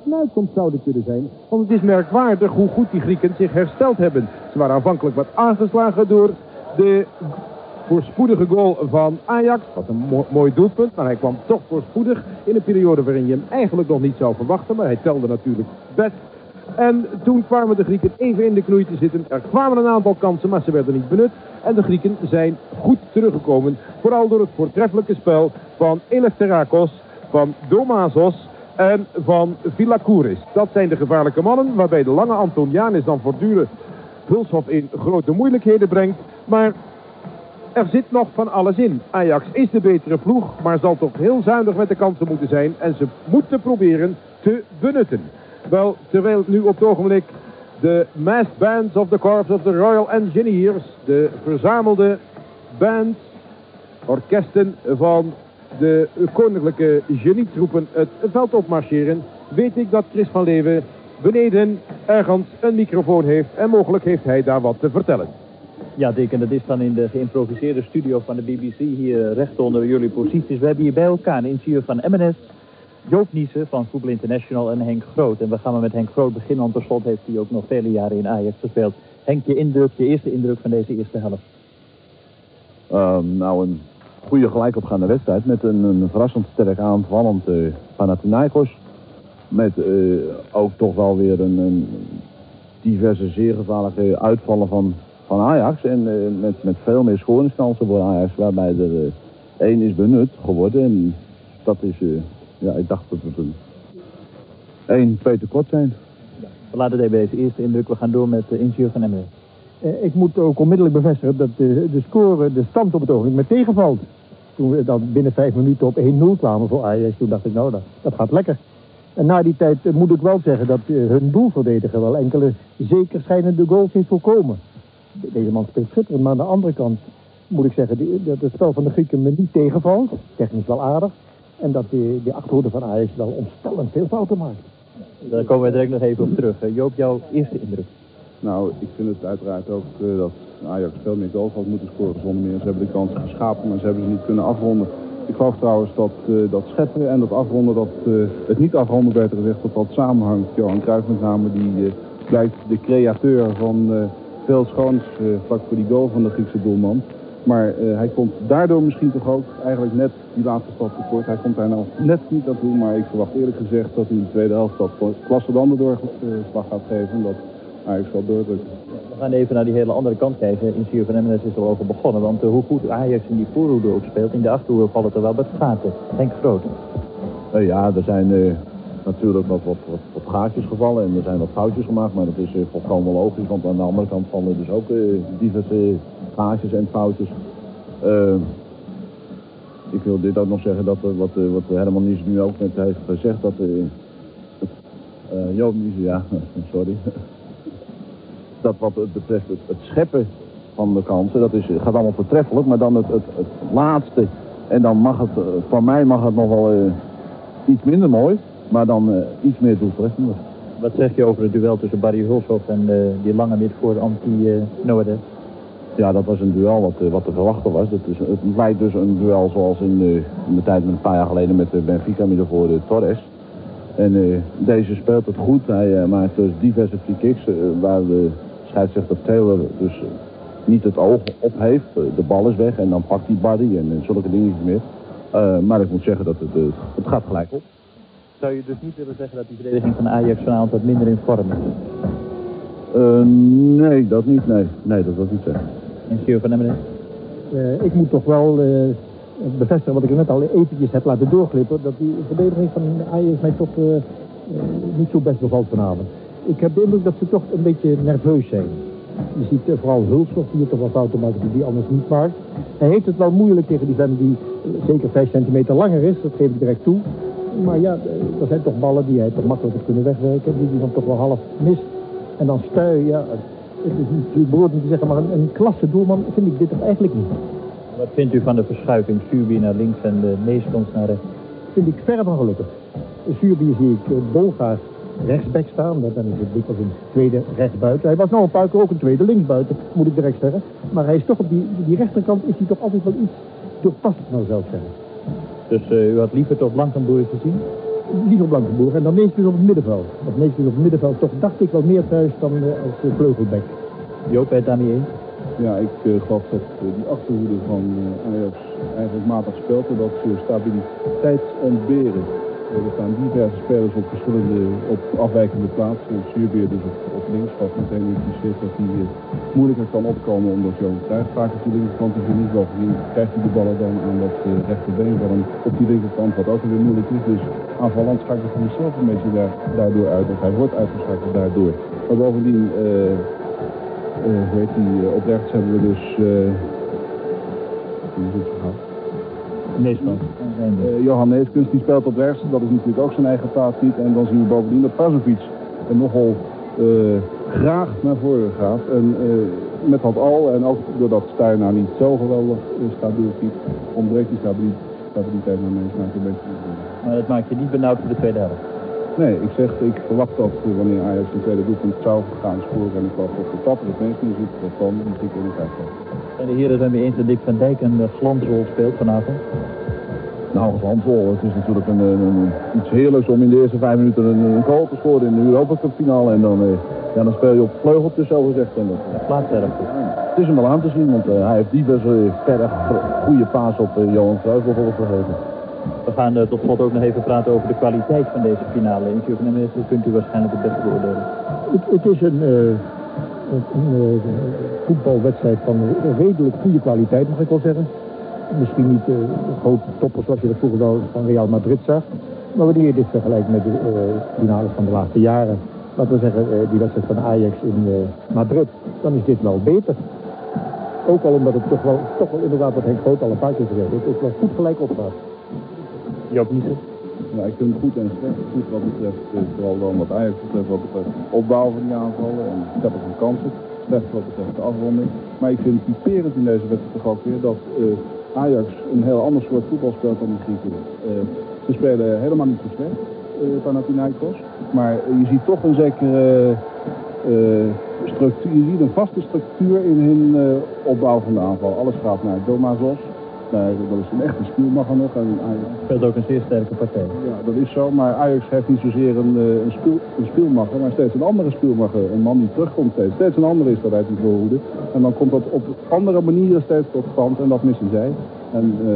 snuitkomt zouden kunnen zijn. Want het is merkwaardig hoe goed die Grieken zich hersteld hebben. Ze waren aanvankelijk wat aangeslagen door de voorspoedige goal van Ajax. Wat een mooi doelpunt, maar hij kwam toch voorspoedig in een periode waarin je hem eigenlijk nog niet zou verwachten. Maar hij telde natuurlijk best. En toen kwamen de Grieken even in de knoei te zitten. Er kwamen een aantal kansen, maar ze werden niet benut. En de Grieken zijn goed teruggekomen. Vooral door het voortreffelijke spel van Eleftherakos, van Domazos en van Villakouris. Dat zijn de gevaarlijke mannen, waarbij de lange Antonianis dan voortdurend Hulshof in grote moeilijkheden brengt. Maar er zit nog van alles in. Ajax is de betere ploeg, maar zal toch heel zuinig met de kansen moeten zijn. En ze moeten proberen te benutten. Wel, terwijl nu op het ogenblik de massed bands of the Corps of the Royal Engineers, de verzamelde bands, orkesten van de koninklijke genietroepen het veld opmarcheren, weet ik dat Chris van Leeuwen beneden ergens een microfoon heeft en mogelijk heeft hij daar wat te vertellen. Ja, Dick, en dat is dan in de geïmproviseerde studio van de BBC hier recht onder jullie posities. We hebben hier bij elkaar een ingenieur van MNS, Joop Niesen van Voetbal International en Henk Groot. En we gaan maar met Henk Groot beginnen, want tenslotte heeft hij ook nog vele jaren in Ajax gespeeld. Henk, je indruk, je eerste indruk van deze eerste helft? Uh, nou, een goede gelijkopgaande wedstrijd met een, een verrassend sterk aanvallend uh, Panathinaikos. Met uh, ook toch wel weer een, diverse zeer gevaarlijke uitvallen van van Ajax. En uh, met, met veel meer schoringskansen voor Ajax. Waarbij er één is benut geworden. En dat is, ja, ik dacht dat het een één Peter Kort zijn. We laten het even deze eerste indruk. We gaan door met de ingenieur van Emmer. ik moet ook onmiddellijk bevestigen dat de, de score, de stand op het ogenblik met tegenvalt. Toen we dan binnen vijf minuten op 1-0 kwamen voor Ajax, toen dacht ik nou, dat, dat gaat lekker. En na die tijd moet ik wel zeggen dat hun doelverdediger wel enkele zeker schijnende goals heeft voorkomen deze man speelt schitterend. Maar aan de andere kant moet ik zeggen dat het spel van de Grieken me niet tegenvalt. Technisch wel aardig. En dat die, die achterhoede van Ajax wel ontstellend veel fouten maakt. Daar komen we direct nog even op terug. Joop, jouw eerste indruk? Nou, ik vind het uiteraard ook uh, dat Ajax veel meer goals had moeten scoren zonder meer. Ze hebben de kansen geschapen, maar ze hebben ze niet kunnen afronden. Ik geloof trouwens dat, uh, dat scheppen en dat afronden, dat, uh, het niet afronden beter gezegd, dat dat samenhangt. Johan Cruijff met name, die blijkt de createur van veel schoons uh, vlak voor die goal van de Griekse doelman. Maar uh, hij komt daardoor misschien toch ook eigenlijk net die laatste stap tekort. Hij komt daar nou net niet aan toe, maar ik verwacht eerlijk gezegd dat hij in de tweede helft dat klasse dan de doorslag gaat geven. En dat Ajax zal doordrukken. We gaan even naar die hele andere kant kijken. In Sier van Emmenes is er over begonnen. Want uh, hoe goed Ajax in die voorhoede ook speelt, in de achterhoede valt het er wel bij het gaten. Henk Groot. ja, er zijn natuurlijk wat, wat, wat, wat gaatjes gevallen en er zijn wat foutjes gemaakt, maar dat is uh, volkomen logisch, want aan de andere kant vallen dus ook uh, diverse gaatjes en foutjes. Uh, ik wil dit ook nog zeggen, dat wat, wat Herman Nies nu ook net heeft gezegd, dat... Uh, Joop Nies, ja, *laughs* sorry. *laughs* dat wat het betreft het, scheppen van de kansen, dat is, gaat allemaal voortreffelijk, maar dan het, het, laatste, en dan mag het, voor mij mag het nog wel iets minder mooi, maar dan iets meer doeltreffend. Wat zeg je over het duel tussen Barry Hulshoff en die lange midvoor anti-Noede? Ja, dat was een duel wat, wat te verwachten was. Het, is, het lijkt dus een duel zoals in de, in de tijd met een paar jaar geleden met de Benfica middenvoor de Torres. En uh, deze speelt het goed. Hij maakt dus diverse free kicks waar de scheidsrechter Taylor dus niet het oog op heeft. de bal is weg en dan pakt hij Barry en zulke dingen meer. maar ik moet zeggen dat het, het gaat gelijk op. Zou je dus niet willen zeggen dat die verdediging van Ajax vanavond wat minder in vorm is? Uh, nee, dat niet. Nee, nee dat wil ik niet zeggen. Van Emmeren? Uh, ik moet toch wel uh, bevestigen wat ik net al eventjes heb laten doorglippen. Dat die verdediging van Ajax mij toch niet zo best bevalt vanavond. Ik heb de indruk dat ze toch een beetje nerveus zijn. Je ziet vooral Hulshoff die het toch wel fouten maakt die anders niet maakt. Hij heeft het wel moeilijk tegen die vent die zeker 5 centimeter langer is. Dat geef ik direct toe. Maar ja, er zijn toch ballen die hij toch makkelijker kunnen wegwerken. Die hij dan toch wel half mist. En dan stuur, ja, niet te zeggen, maar een, een klasse doelman vind ik dit toch eigenlijk niet. Wat vindt u van de verschuiving Suurby naar links en de Neeskons naar rechts? Vind ik verre van gelukkig. Suurby zie ik dolgraag rechtsback staan. Dan is het dikwijls een tweede rechtsbuiten. Hij was nou een paar keer ook een tweede linksbuiten, moet ik direct zeggen. Maar hij is toch op die, die rechterkant is hij toch altijd wel iets doorpast, nou zelf zeggen. Dus uh, u had liever toch Blankenburg gezien? Liever Blankenburg en dan meestal op het middenveld. Dat meestal op het middenveld toch dacht ik wel meer thuis dan uh, als uh, vleugelback. Joop, ben je daarmee eens? Ja, ik geloof dat die achterhoede van Ajax eigenlijk matig speelt. En dat ze stabiliteit ontberen. Er staan diverse spelers op verschillende, op afwijkende plaatsen. Suurbeer dus op, op links, wat meteen impliceert dat hij uh, moeilijker kan opkomen omdat Johan Cruijff vaak op de linkerkant is. niet wel gezien krijgt hij de ballen dan aan dat uh, rechterbeen van hem op die linkerkant, wat ook weer moeilijk is. Dus aanvallend schakelt hij zelf een beetje daar, daardoor uit. Of hij wordt uitgeschakeld daardoor. Maar bovendien, uh, hoe heet die, op rechts hebben we dus... hoe is het? Neeskens. Uh, Johan Neeskens, die speelt op rechts. Dat is natuurlijk ook zijn eigen taak niet. En dan zien we bovendien dat Pazovic er nogal uh, graag naar voren gaat. En uh, met dat al, en ook doordat Stijn nou niet zo geweldig stabiel ziet, ontbreekt die stabiliteit naar Neeskens een beetje. Maar dat maakt je niet benauwd voor de tweede helft? Nee, ik zeg, ik verwacht dat wanneer Ajax de tweede doelpunt zou gaan scoren en ik geloof dat de tapper het meest ziet, dat dan in de tijd En de heren zijn weer eens dat Dick van Dijk een glansrol speelt vanavond? Nou, glansrol. Het is natuurlijk een, een, iets heerlijks om in de eerste vijf minuten een, een goal te scoren in de Europa Cup finale. En dan, eh, ja, dan speel je op vleugeltjes, zo gezegd. En dat, Het is hem wel aan te zien, want uh, hij heeft diverse verre goede paas op uh, Johan Cruijff bijvoorbeeld gegeven. We gaan uh, tot slot ook nog even praten over de kwaliteit van deze finale. In Turkmenistan kunt u waarschijnlijk het beste beoordelen. Het, het is een, uh, een, een voetbalwedstrijd van redelijk goede kwaliteit, mag ik wel zeggen. Misschien niet uh, grote toppers zoals je dat vroeger wel van Real Madrid zag. Maar wanneer je dit vergelijkt met de finales van de laatste jaren, laten we zeggen die wedstrijd van Ajax in Madrid, dan is dit wel beter. Ook al omdat het toch wel, toch wel inderdaad wat Henk Groot al een paar keer gezegd heeft, het is wel goed gelijk opgaat. Joop Nieser? Ja, ik vind het goed en slecht. Goed wat betreft, vooral dan wat Ajax betreft, wat betreft opbouw van die aanvallen en scheppen van kansen. Slecht wat betreft de afronding. Maar ik vind het typerend in deze wedstrijd toch ook weer dat uh, Ajax een heel ander soort voetbal speelt dan de Grieken. Uh, ze spelen helemaal niet zo slecht, Panathinaikos. Maar je ziet toch een zekere structuur, je ziet een vaste structuur in hun opbouw van de aanval. Alles gaat naar Domazos. Nee, dat is een echte spielmacher nog. En Ajax... Speelt ook een zeer sterke partij. Ja, dat is zo. Maar Ajax heeft niet zozeer een, een, spiel, een spielmacher, maar steeds een andere spielmacher. Een man die terugkomt steeds. Steeds een andere is dat uit die voorhoede. En dan komt dat op andere manieren steeds tot stand en dat missen zij. En uh,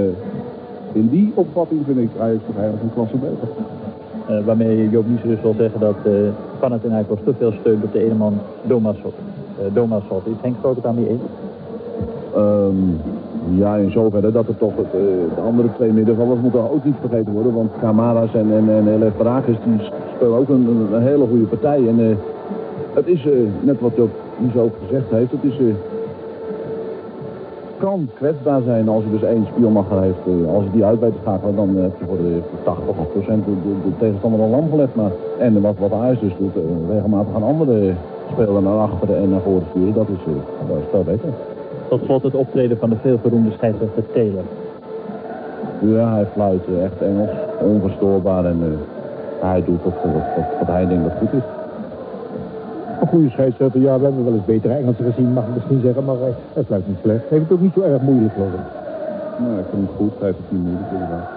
in die opvatting vind ik Ajax toch eigenlijk een klasse beter. Uh, waarmee Joop Nieser dus wil zeggen dat uh, Panathinaikos te veel steunt op de ene man Domasot. Uh, Domasot. Is Henk Groot het daarmee eens? Um, Ja, in zoverre dat er toch eh, de andere twee middenvallers moeten ook niet vergeten worden. Want Kamaras en, en, en Barakis, die spelen ook een, een, hele goede partij. En eh, het is, eh, net wat Nies ook gezegd heeft, het is, eh, kan kwetsbaar zijn als je dus één spionmacher heeft. Als je die uit weet te schakelen, dan heb je voor de voor 80% de, de, de tegenstander al lam gelegd. Maar, en wat, wat Ajax dus doet, regelmatig gaan andere spelers naar achteren en naar voren sturen, dat is, dat is veel beter. Tot slot het optreden van de veelgeroemde scheidsrechter Taylor. Ja, hij fluit eh, echt Engels, onverstoorbaar en eh, hij doet wat, wat, wat, wat hij denkt dat goed is. Een goede scheidsrechter, ja, we hebben wel eens betere Engelsen gezien, mag ik misschien zeggen, maar hij, hij fluit niet slecht. Hij heeft het ook niet zo erg moeilijk, geloof ik. Nou, ik vind het goed, hij heeft het niet moeilijk inderdaad.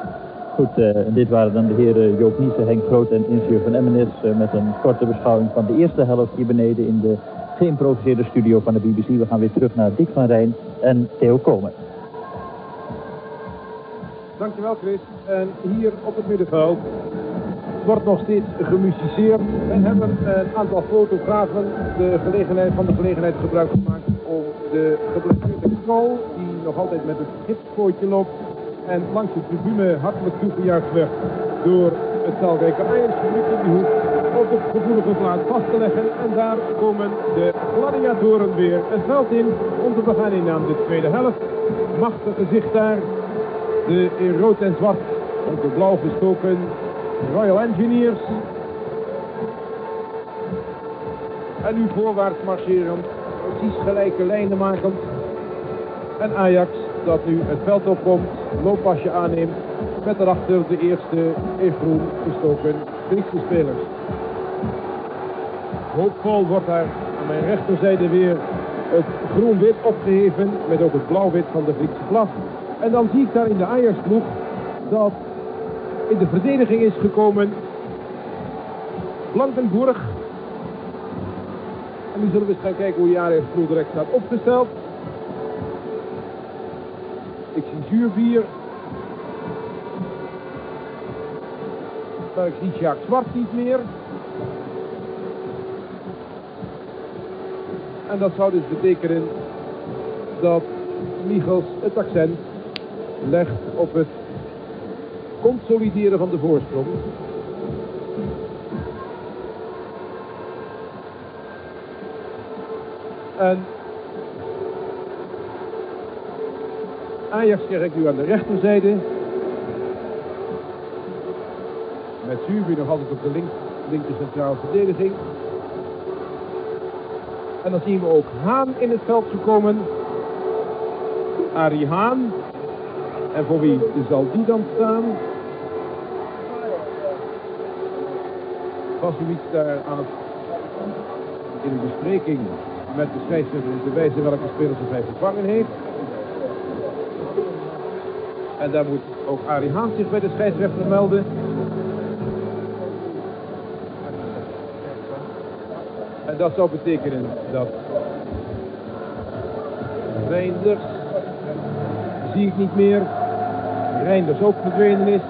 Goed, eh, dit waren dan de heren Joop Niessen, Henk Groot en ingenieur van Emmenis... eh, met een korte beschouwing van de eerste helft hier beneden in de geïmproviseerde studio van de BBC. We gaan weer terug naar Dick van Rijn en Theo Komen. Dankjewel Chris. En hier op het middenveld wordt nog steeds gemusiceerd. We hebben een aantal fotografen de gelegenheid, van de gelegenheid gebruik gemaakt om de geblesseerde Krol, die nog altijd met het gipspootje loopt en langs de tribune hartelijk toegejuicht werd door het talrijke in die op de gevoelige plaats vast te leggen. En daar komen de gladiatoren weer het veld in om te begaan in aan de tweede helft. Machtig gezicht daar. De in rood en zwart, ook de blauw gestoken Royal Engineers. En nu voorwaarts marcherend, precies gelijke lijnen makend. En Ajax, dat nu het veld opkomt, looppasje aanneemt. Met daarachter de eerste in groen gestoken Griekse spelers. Hoopvol wordt daar aan mijn rechterzijde weer het groen-wit opgeheven. Met ook het blauw-wit van de Griekse vlag. En dan zie ik daar in de Ajax-ploeg dat in de verdediging is gekomen Blankenburg. En nu zullen we eens gaan kijken hoe Ajax-ploeg direct staat opgesteld. Ik zie Zuurbier. Maar ik zie Jacques Zwart niet meer. En dat zou dus betekenen dat Michels het accent legt op het consolideren van de voorsprong. En Ajax krijg ik nu aan de rechterzijde. Met Zubi nog altijd op de link, linker centrale verdediging. En dan zien we ook Haan in het veld gekomen. Arie Haan. En voor wie zal die dan staan? Vasovic daar aan het, in de bespreking met de scheidsrechter is de wijze welke spelers hij vervangen heeft. En daar moet ook Arie Haan zich bij de scheidsrechter melden. En dat zou betekenen dat Reinders zie ik niet meer. Reinders ook verdwenen is.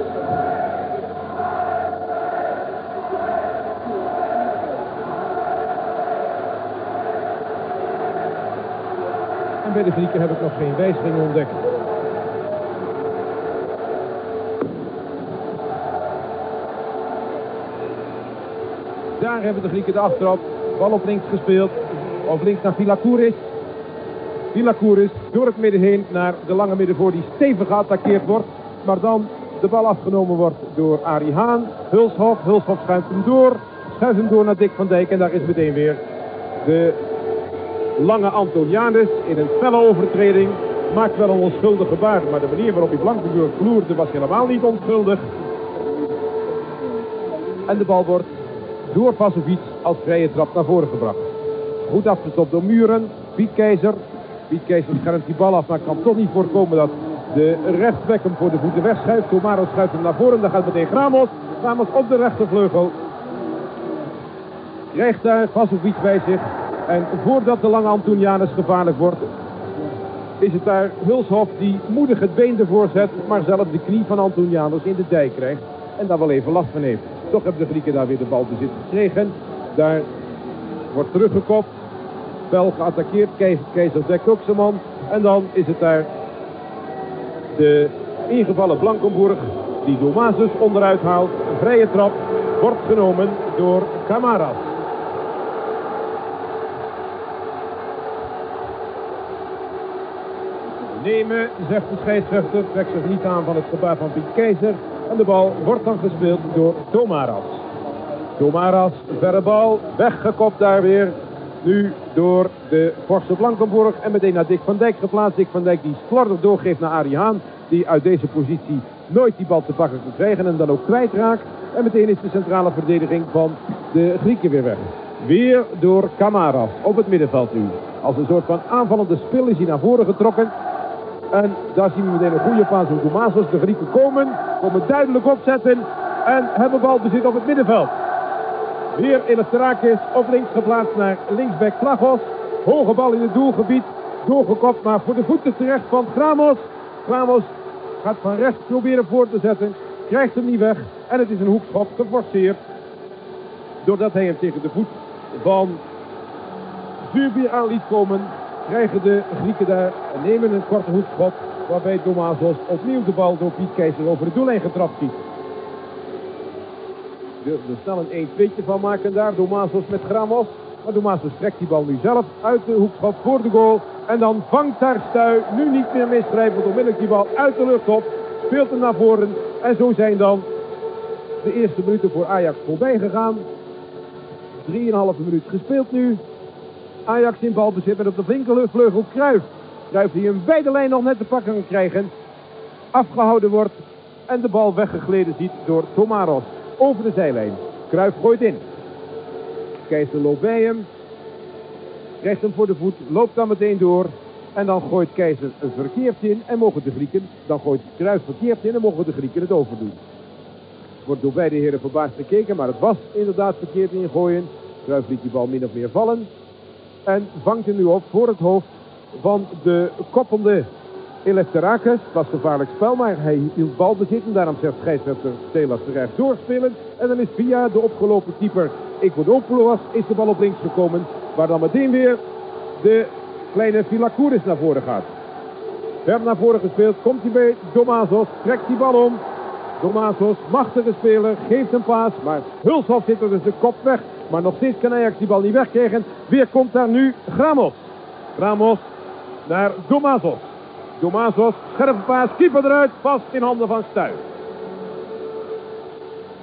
En bij de Grieken heb ik nog geen wijziging ontdekt. Daar hebben de Grieken de aftrap. Bal op links gespeeld. Of links naar Vilakouris. Vilakouris door het midden heen naar de lange middenvoor die stevig geattaqueerd wordt. Maar dan de bal afgenomen wordt door Arie Haan. Hulshof. Hulshof schuift hem door. Schuift hem door naar Dick van Dijk. En daar is meteen weer de lange Antonianus in een felle overtreding. Maakt wel een onschuldig gebaar. Maar de manier waarop hij Blankenburg vloerde was helemaal niet onschuldig. En de bal wordt door Vasovic als vrije trap naar voren gebracht. Goed afgestopt door Muren. Piet Keizer. Piet Keizer schermt die bal af, maar kan toch niet voorkomen dat de rechtsback hem voor de voeten wegschuift. Tomaro schuift hem naar voren. Dan gaat meteen Gramos. Gramos op de rechtervleugel. Krijgt daar Vasovic bij zich. En voordat de lange Antonianus gevaarlijk wordt, is het daar Hulshof die moedig het been ervoor zet, maar zelf de knie van Antonianus in de dijk krijgt. En daar wel even last van heeft. Toch hebben de Grieken daar weer de bal bezit gekregen. Daar wordt teruggekopt. Spel geattaqueerd. Keizer, dekt ook. En dan is het daar de ingevallen Blankenburg die Domasus onderuit haalt. Een vrije trap wordt genomen door Camaras. Nemen, zegt de scheidsrechter, trekt zich niet aan van het gebaar van Piet Keizer. En de bal wordt dan gespeeld door Tomaras. Tomaras, verre bal, weggekopt daar weer. Nu door de Forse Blankenburg en meteen naar Dick van Dijk geplaatst. Dick van Dijk die slordig doorgeeft naar Arie Haan. Die uit deze positie nooit die bal te pakken kan krijgen en dan ook kwijtraakt. En meteen is de centrale verdediging van de Grieken weer weg. Weer door Kamaras op het middenveld nu. Als een soort van aanvallende spil is hij naar voren getrokken. En daar zien we meteen een goede paas van Tomasos. De Grieken komen, komen duidelijk opzetten en hebben balbezit op het middenveld. Weer Illustraakis op links geplaatst naar linksback Plagos. Hoge bal in het doelgebied. Doorgekopt, maar voor de voeten terecht van Gramos. Gramos gaat van rechts proberen voor te zetten. Krijgt hem niet weg. En het is een hoekschop geforceerd. Doordat hij hem tegen de voet van Zuurbier aan liet komen. Krijgen de Grieken daar en nemen een korte hoekschop. Waarbij Domazos opnieuw de bal door Piet Keizer over de doellijn getrapt ziet wilde er snel een 1-2'tje van maken daar. Domasos met Gramos. Maar Domasos trekt die bal nu zelf uit de hoekschop voor de goal. En dan vangt daar Stuy nu niet meer misgrijpend onmiddellijk die bal uit de lucht op. Speelt hem naar voren. En zo zijn dan de eerste minuten voor Ajax voorbij gegaan. 3,5 minuut gespeeld nu. Ajax in balbezit met op de vleugel Kruif. Kruif die een beide lijn nog net te pakken kan krijgen. Afgehouden wordt en de bal weggegleden ziet door Tomaros over de zijlijn. Kruif gooit in. Keizer loopt bij hem. Krijgt hem voor de voet. Loopt dan meteen door. En dan gooit Keizer verkeerd in. En mogen de Grieken. Dan gooit Kruif verkeerd in. En mogen de Grieken het overdoen. Wordt door beide heren verbaasd gekeken. Maar het was inderdaad verkeerd ingooien. Kruif liet die bal min of meer vallen. En vangt hem nu op voor het hoofd van de koppende Eleftherakis was gevaarlijk spel, maar hij hield balbezit. En daarom zegt scheidsrechter Stelas terecht doorspelen. En dan is via de opgelopen keeper Ecuadopoulos is de bal op links gekomen. Waar dan meteen weer de kleine Filakouris naar voren gaat. Ver naar voren gespeeld, komt hij bij Domazos, trekt die bal om. Domazos, machtige speler, geeft een paas. Maar Hulshoff zit er dus de kop weg. Maar nog steeds kan Ajax die bal niet wegkrijgen. Weer komt daar nu Gramos. Gramos naar Domazos. Domazos, scherpe paas, keeper eruit, vast in handen van Stuy.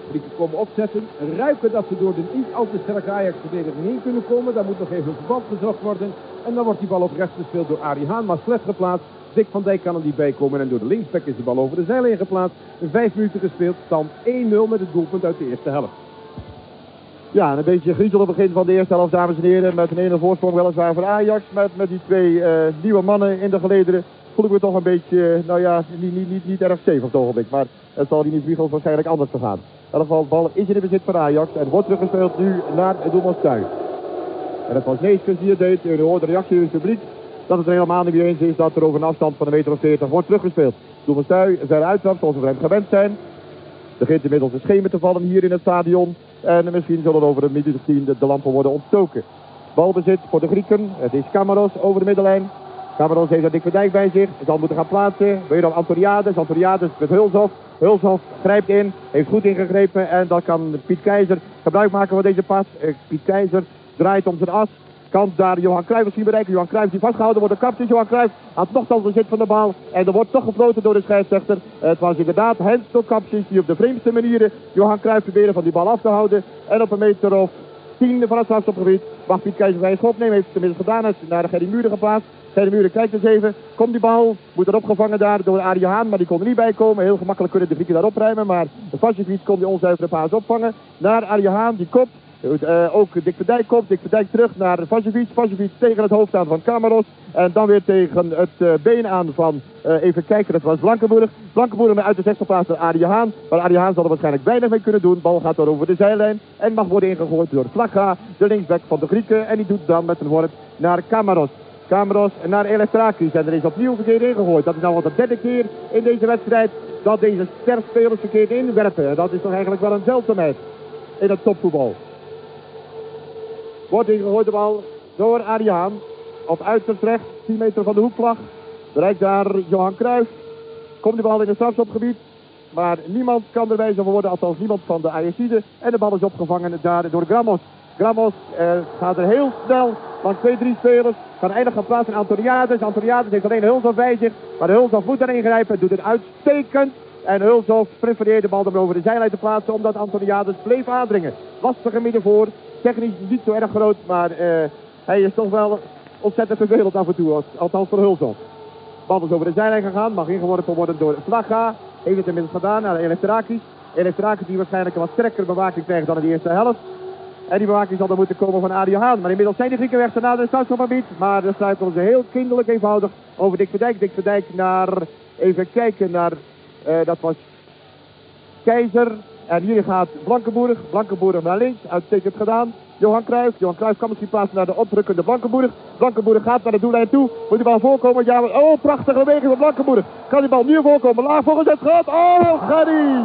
Grieken komen opzetten, ruiken dat ze door de niet al te sterke Ajax-verdediging heen kunnen komen. Daar moet nog even een verband gezocht worden. En dan wordt die bal op rechts gespeeld door Arie Haan, maar slecht geplaatst. Dick van Dijk kan er niet bij komen en door de linksback is de bal over de zijlijn geplaatst. Vijf minuten gespeeld, stand 1-0 met het doelpunt uit de eerste helft. Ja, een beetje griezel op het begin van de eerste helft, dames en heren. Met een ene voorsprong weliswaar voor Ajax. Met, met die twee uh, nieuwe mannen in de gelederen voel ik me toch een beetje, nou ja, niet, niet, niet, niet erg stevig op het ogenblik. Maar het zal die niet Wiegels waarschijnlijk anders gaan. In ieder geval, bal is in de bezit van Ajax en wordt teruggespeeld nu naar het doelman. En het was Neeskens die het deed. U hoort de reactie in het publiek. Dat het er helemaal niet eens is dat er over een afstand van een meter of 40 wordt teruggespeeld. Doelman Stuy verder uittrap zoals we hem gewend zijn. Begint inmiddels een schemer te vallen hier in het stadion. En misschien zullen over een minuut of tien de, lampen worden ontstoken. Balbezit voor de Grieken. Het is Camaros over de middenlijn. Cameron heeft Dick Verdijk bij zich. Zal moeten gaan plaatsen. Je dan Antoriades? Antoriades met Hulshof. Hulshof grijpt in. Heeft goed ingegrepen. En dan kan Piet Keizer gebruik maken van deze pas. Eh, Piet Keizer draait om zijn as. Kan daar Johan Cruijff misschien bereiken. Johan Cruijff die vastgehouden wordt. De kapitein Johan Cruijff had nogthans bezit van de bal. En er wordt toch gefloten door de scheidsrechter. Het was inderdaad Hens door Kapsjes die op de vreemdste manieren Johan Cruijff proberen van die bal af te houden. En op een meter of tien van het strafstopgebied mag Piet Keizer zijn schop nemen. Heeft het tenminste gedaan. Hij is naar Gerry Muren geplaatst. Gerry Muren kijkt eens even. Komt die bal. Moet er opgevangen daar door Arie Haan. Maar die kon er niet bij komen. Heel gemakkelijk kunnen de Grieken daar opruimen. Maar de Vasjevic kon die onzuivere paas opvangen. Naar Arie Haan. Die kopt. Uh, ook Dick Verdijk komt. Dick Verdijk terug naar Vajevic. Vajevic tegen het hoofd aan van Kamaros. En dan weer tegen het uh, been aan van, uh, even kijken, dat was Blankenburg. Blankenburg uit de zesde plaats naar Arie Haan. Maar Arie Haan zal er waarschijnlijk weinig mee kunnen doen. Bal gaat door over de zijlijn. En mag worden ingegooid door Vlaga, de linksback van de Grieken. En die doet dan met een worp naar Kamaros. Kamaros naar Elektrakis. En er is opnieuw verkeerd ingegooid. Dat is nou al de derde keer in deze wedstrijd dat deze sterspelers verkeerd inwerpen. En dat is toch eigenlijk wel een zeldzaamheid in het topvoetbal. Wordt ingegooid de bal door Ariaan. Op uiterst rechts, 10 meter van de hoekvlag. Bereikt daar Johan Cruijff. Komt de bal in het strafschopgebied. Maar niemand kan er van worden, althans niemand van de Ajaxide. En de bal is opgevangen daar door Gramos. Gramos eh, gaat er heel snel langs twee, drie spelers. Kan eindig gaan plaatsen in Antoniades. Antoniades heeft alleen Hulshoff bij zich. Maar Hulshoff moet erin grijpen. Doet het uitstekend. En Hulshoff prefereert de bal dan over de zijlijn te plaatsen. Omdat Antoniades bleef aandringen. Lastige middenvoor. Technisch niet zo erg groot. Maar eh, hij is toch wel ontzettend vervelend af en toe. Althans voor Hulshoff. Bal is over de zijlijn gegaan. Mag ingeworpen worden door Vlaga. Heeft het inmiddels gedaan naar Elektrakis. Elektrakis die waarschijnlijk een wat sterkere bewaking krijgt dan in de eerste helft. En die bewaking zal dan moeten komen van Arie Haan. Maar inmiddels zijn de Grieken weg naar de strafschopgebied. Maar dan struikelen ze heel kinderlijk eenvoudig over Dick Verdijk. Dick Verdijk naar, even kijken naar, uh, dat was Keizer. En hier gaat Blankenburg. Blankenburg naar links. Uitstekend gedaan. Johan Cruijff. Johan Cruijff kan misschien plaatsen naar de opdrukkende Blankenburg. Blankenburg gaat naar de doellijn toe. Moet die bal voorkomen? Ja, oh, prachtige beweging van Blankenburg. Kan die bal nu voorkomen? Laag voorgezet gaat. Oh, Gary!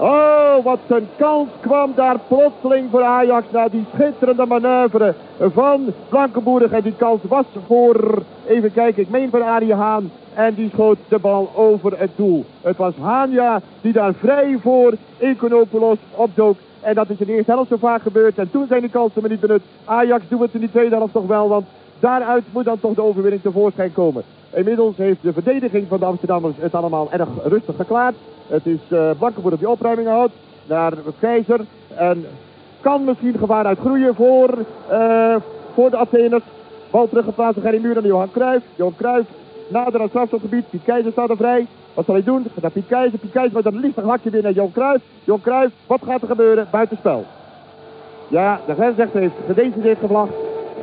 Oh, wat een kans kwam daar plotseling voor Ajax na die schitterende manoeuvre van Blankenburg. En die kans was voor, even kijken, ik meen voor Arie Haan. En die schoot de bal over het doel. Het was Hanja die daar vrij voor Econopoulos opdook. En dat is in de eerste helft zo vaak gebeurd. En toen zijn die kansen maar niet benut. Ajax doet het in die tweede helft toch wel. Want daaruit moet dan toch de overwinning tevoorschijn komen. Inmiddels heeft de verdediging van de Amsterdammers het allemaal erg rustig geklaard. Het is uh, Blankenburg die opruiming houdt. Naar Keizer. En kan misschien gevaar uitgroeien voor, uh, voor de Atheners. Bal teruggeplaatst door Gerry Muur en Johan Cruijff. Johan Cruijff nader aan het strafstofgebied. Piet Keizer staat er vrij. Wat zal hij doen? Gaat naar Piet Keizer. Piet Keizer met een lichtig hakje weer naar Johan Cruijff. Johan Cruijff, wat gaat er gebeuren? Buitenspel. Ja, de grensrechter heeft gedecideerd gevlacht.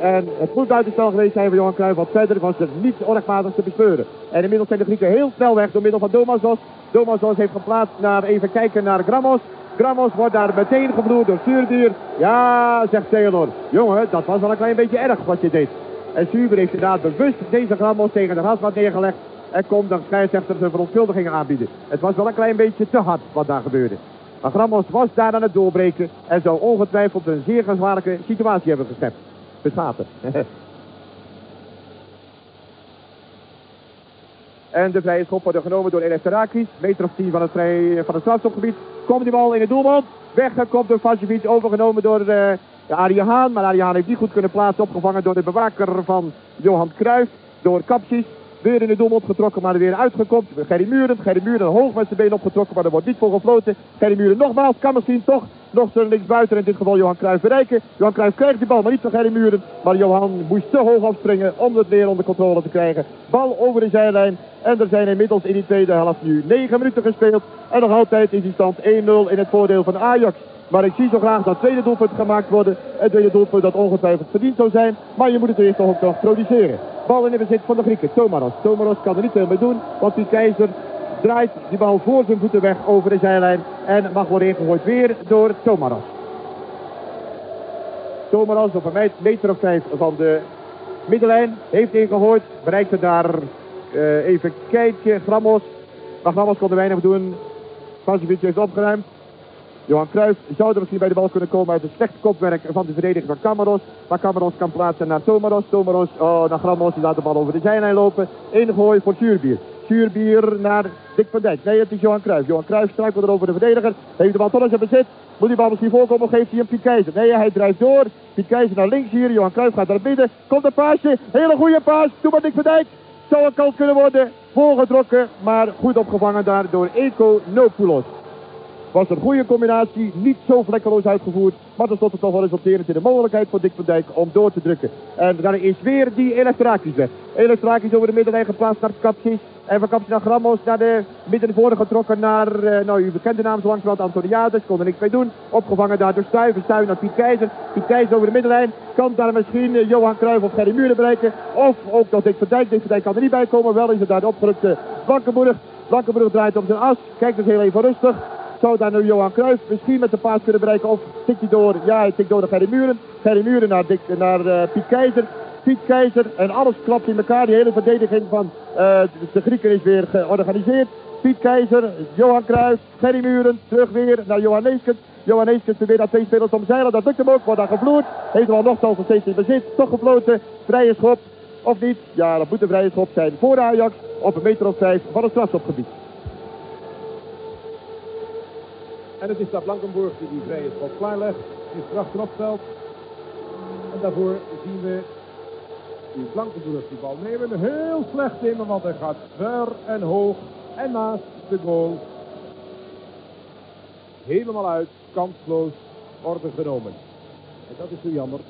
En het moet buitenspel geweest zijn voor Johan Cruijff. Want verder was er niets onrechtmatig te bespeuren. En inmiddels zijn de Grieken heel snel weg door middel van Domazos. Domazos heeft geplaatst naar, even kijken naar Gramos. Gramos wordt daar meteen gevloerd door Zuurdier. Ja, zegt Theodor. Jongen, dat was wel een klein beetje erg wat je deed. En Zuber heeft inderdaad bewust deze Gramos tegen de grasmat neergelegd. En komt de scheidsrechter zijn verontschuldigingen aanbieden. Het was wel een klein beetje te hard wat daar gebeurde. Maar Gramos was daar aan het doorbreken en zou ongetwijfeld een zeer gevaarlijke situatie hebben geschept. Beschaten. *laughs* en de vrije schop wordt genomen door Eleftherakis. Meter of 10 van het, vrij, van het strafstopgebied. Komt die bal in het doelman. Weggekopt door Vacevic. Overgenomen door uh, Arie Haan. Maar Arie Haan heeft niet goed kunnen plaatsen. Opgevangen door de bewaker van Johan Cruijff. Door Kapsis. Weer in de doel opgetrokken, maar er weer uitgekomt. Gerry Muren. Gerry Muren hoog met zijn been opgetrokken, maar er wordt niet voor gefloten. Gerry Muren nogmaals, kan misschien toch nog zijn linksbuiten. In dit geval Johan Cruijff bereiken. Johan Cruijff krijgt die bal, maar niet van Gerry Muren. Maar Johan moest te hoog afspringen om het weer onder controle te krijgen. Bal over de zijlijn. En er zijn inmiddels in die tweede helft nu 9 minuten gespeeld. En nog altijd is die stand 1-0 in het voordeel van Ajax. Maar ik zie zo graag dat tweede doelpunt gemaakt worden. Het tweede doelpunt dat ongetwijfeld verdiend zou zijn. Maar je moet het eerst toch ook nog produceren. Bal in de bezit van de Grieken. Tomaros. Tomaros kan er niet veel mee doen. Want die keizer draait die bal voor zijn voeten weg over de zijlijn. En mag worden ingegooid weer door Tomaros. Tomaros op een meter of vijf van de middenlijn. Heeft ingegooid. Bereikte daar uh, even kijken. Gramos. Maar Gramos kon er weinig doen. Vasevic heeft opgeruimd. Johan Cruijff zou er misschien bij de bal kunnen komen uit het slechte kopwerk van de verdediging van Camaros. Maar Camaros kan plaatsen naar Tomaros. Tomaros oh, naar Gramos, die laat de bal over de zijlijn lopen. Ingooi voor Zuurbier. Zuurbier naar Dick van Dijk. Nee, het is Johan Cruijff. Johan Cruijff struikelt er over de verdediger. Heeft de bal toch in bezit. Moet die bal misschien voorkomen of geeft hij hem Piet? Nee, hij drijft door. Piet naar links hier. Johan Cruijff gaat naar binnen. Komt een paasje. Hele goede paas. Doe maar Dick van Dijk. Zou een kans kunnen worden. Voorgetrokken, maar goed opgevangen daar door Eco Nopoulos. Was een goede combinatie, niet zo vlekkeloos uitgevoerd. Maar tenslotte toch wel in de mogelijkheid voor Dick van Dijk om door te drukken. En daar is weer die Elektrakis weg. Elektrakis over de middenlijn geplaatst naar Kapsis. En van Kapsis naar Gramos naar de midden voren getrokken naar, uh, nou u bekende naam zo langzamerhand Antoniades. Kon er niks mee doen. Opgevangen daar door Stuiven. Stuiven naar Piet Keizer. Piet Keizer over de middenlijn. Kan daar misschien uh, Johan Cruijff of Gerry Muren bereiken. Of ook nog Dick van Dijk. Dick van Dijk kan er niet bij komen. Wel is het daar de opgerukte Blankenburg. Blankenburg draait op zijn as. Kijkt dus heel even rustig. Zou daar nu Johan Cruijff misschien met de paas kunnen bereiken? Of tikt hij door? Ja, hij tikt door naar Gerry Muren. Gerry Muren naar, naar uh, Piet Keizer. Piet Keizer en alles klapt in elkaar. Die hele verdediging van uh, de Grieken is weer georganiseerd. Piet Keizer, Johan Cruijff, Gerry Muren, terug weer naar Johan Neeskens. Johan Neeskens probeert dat twee spelers omzeilen. Dat lukt hem ook, wordt daar gevloerd. Heeft wel nog steeds in bezit. Toch gefloten. Vrije schop. Of niet? Ja, dat moet een vrije schop zijn voor Ajax. Op een meter of vijf van het strafschopgebied. En het is dat Blankenburg die die vrije schot klaarlegt. In het strafschopveld. En daarvoor zien we die Blankenburg die bal nemen. Heel slecht nemen, want hij gaat ver en hoog. En naast de goal. Helemaal uit, kansloos, orde genomen. En dat is zo jammer.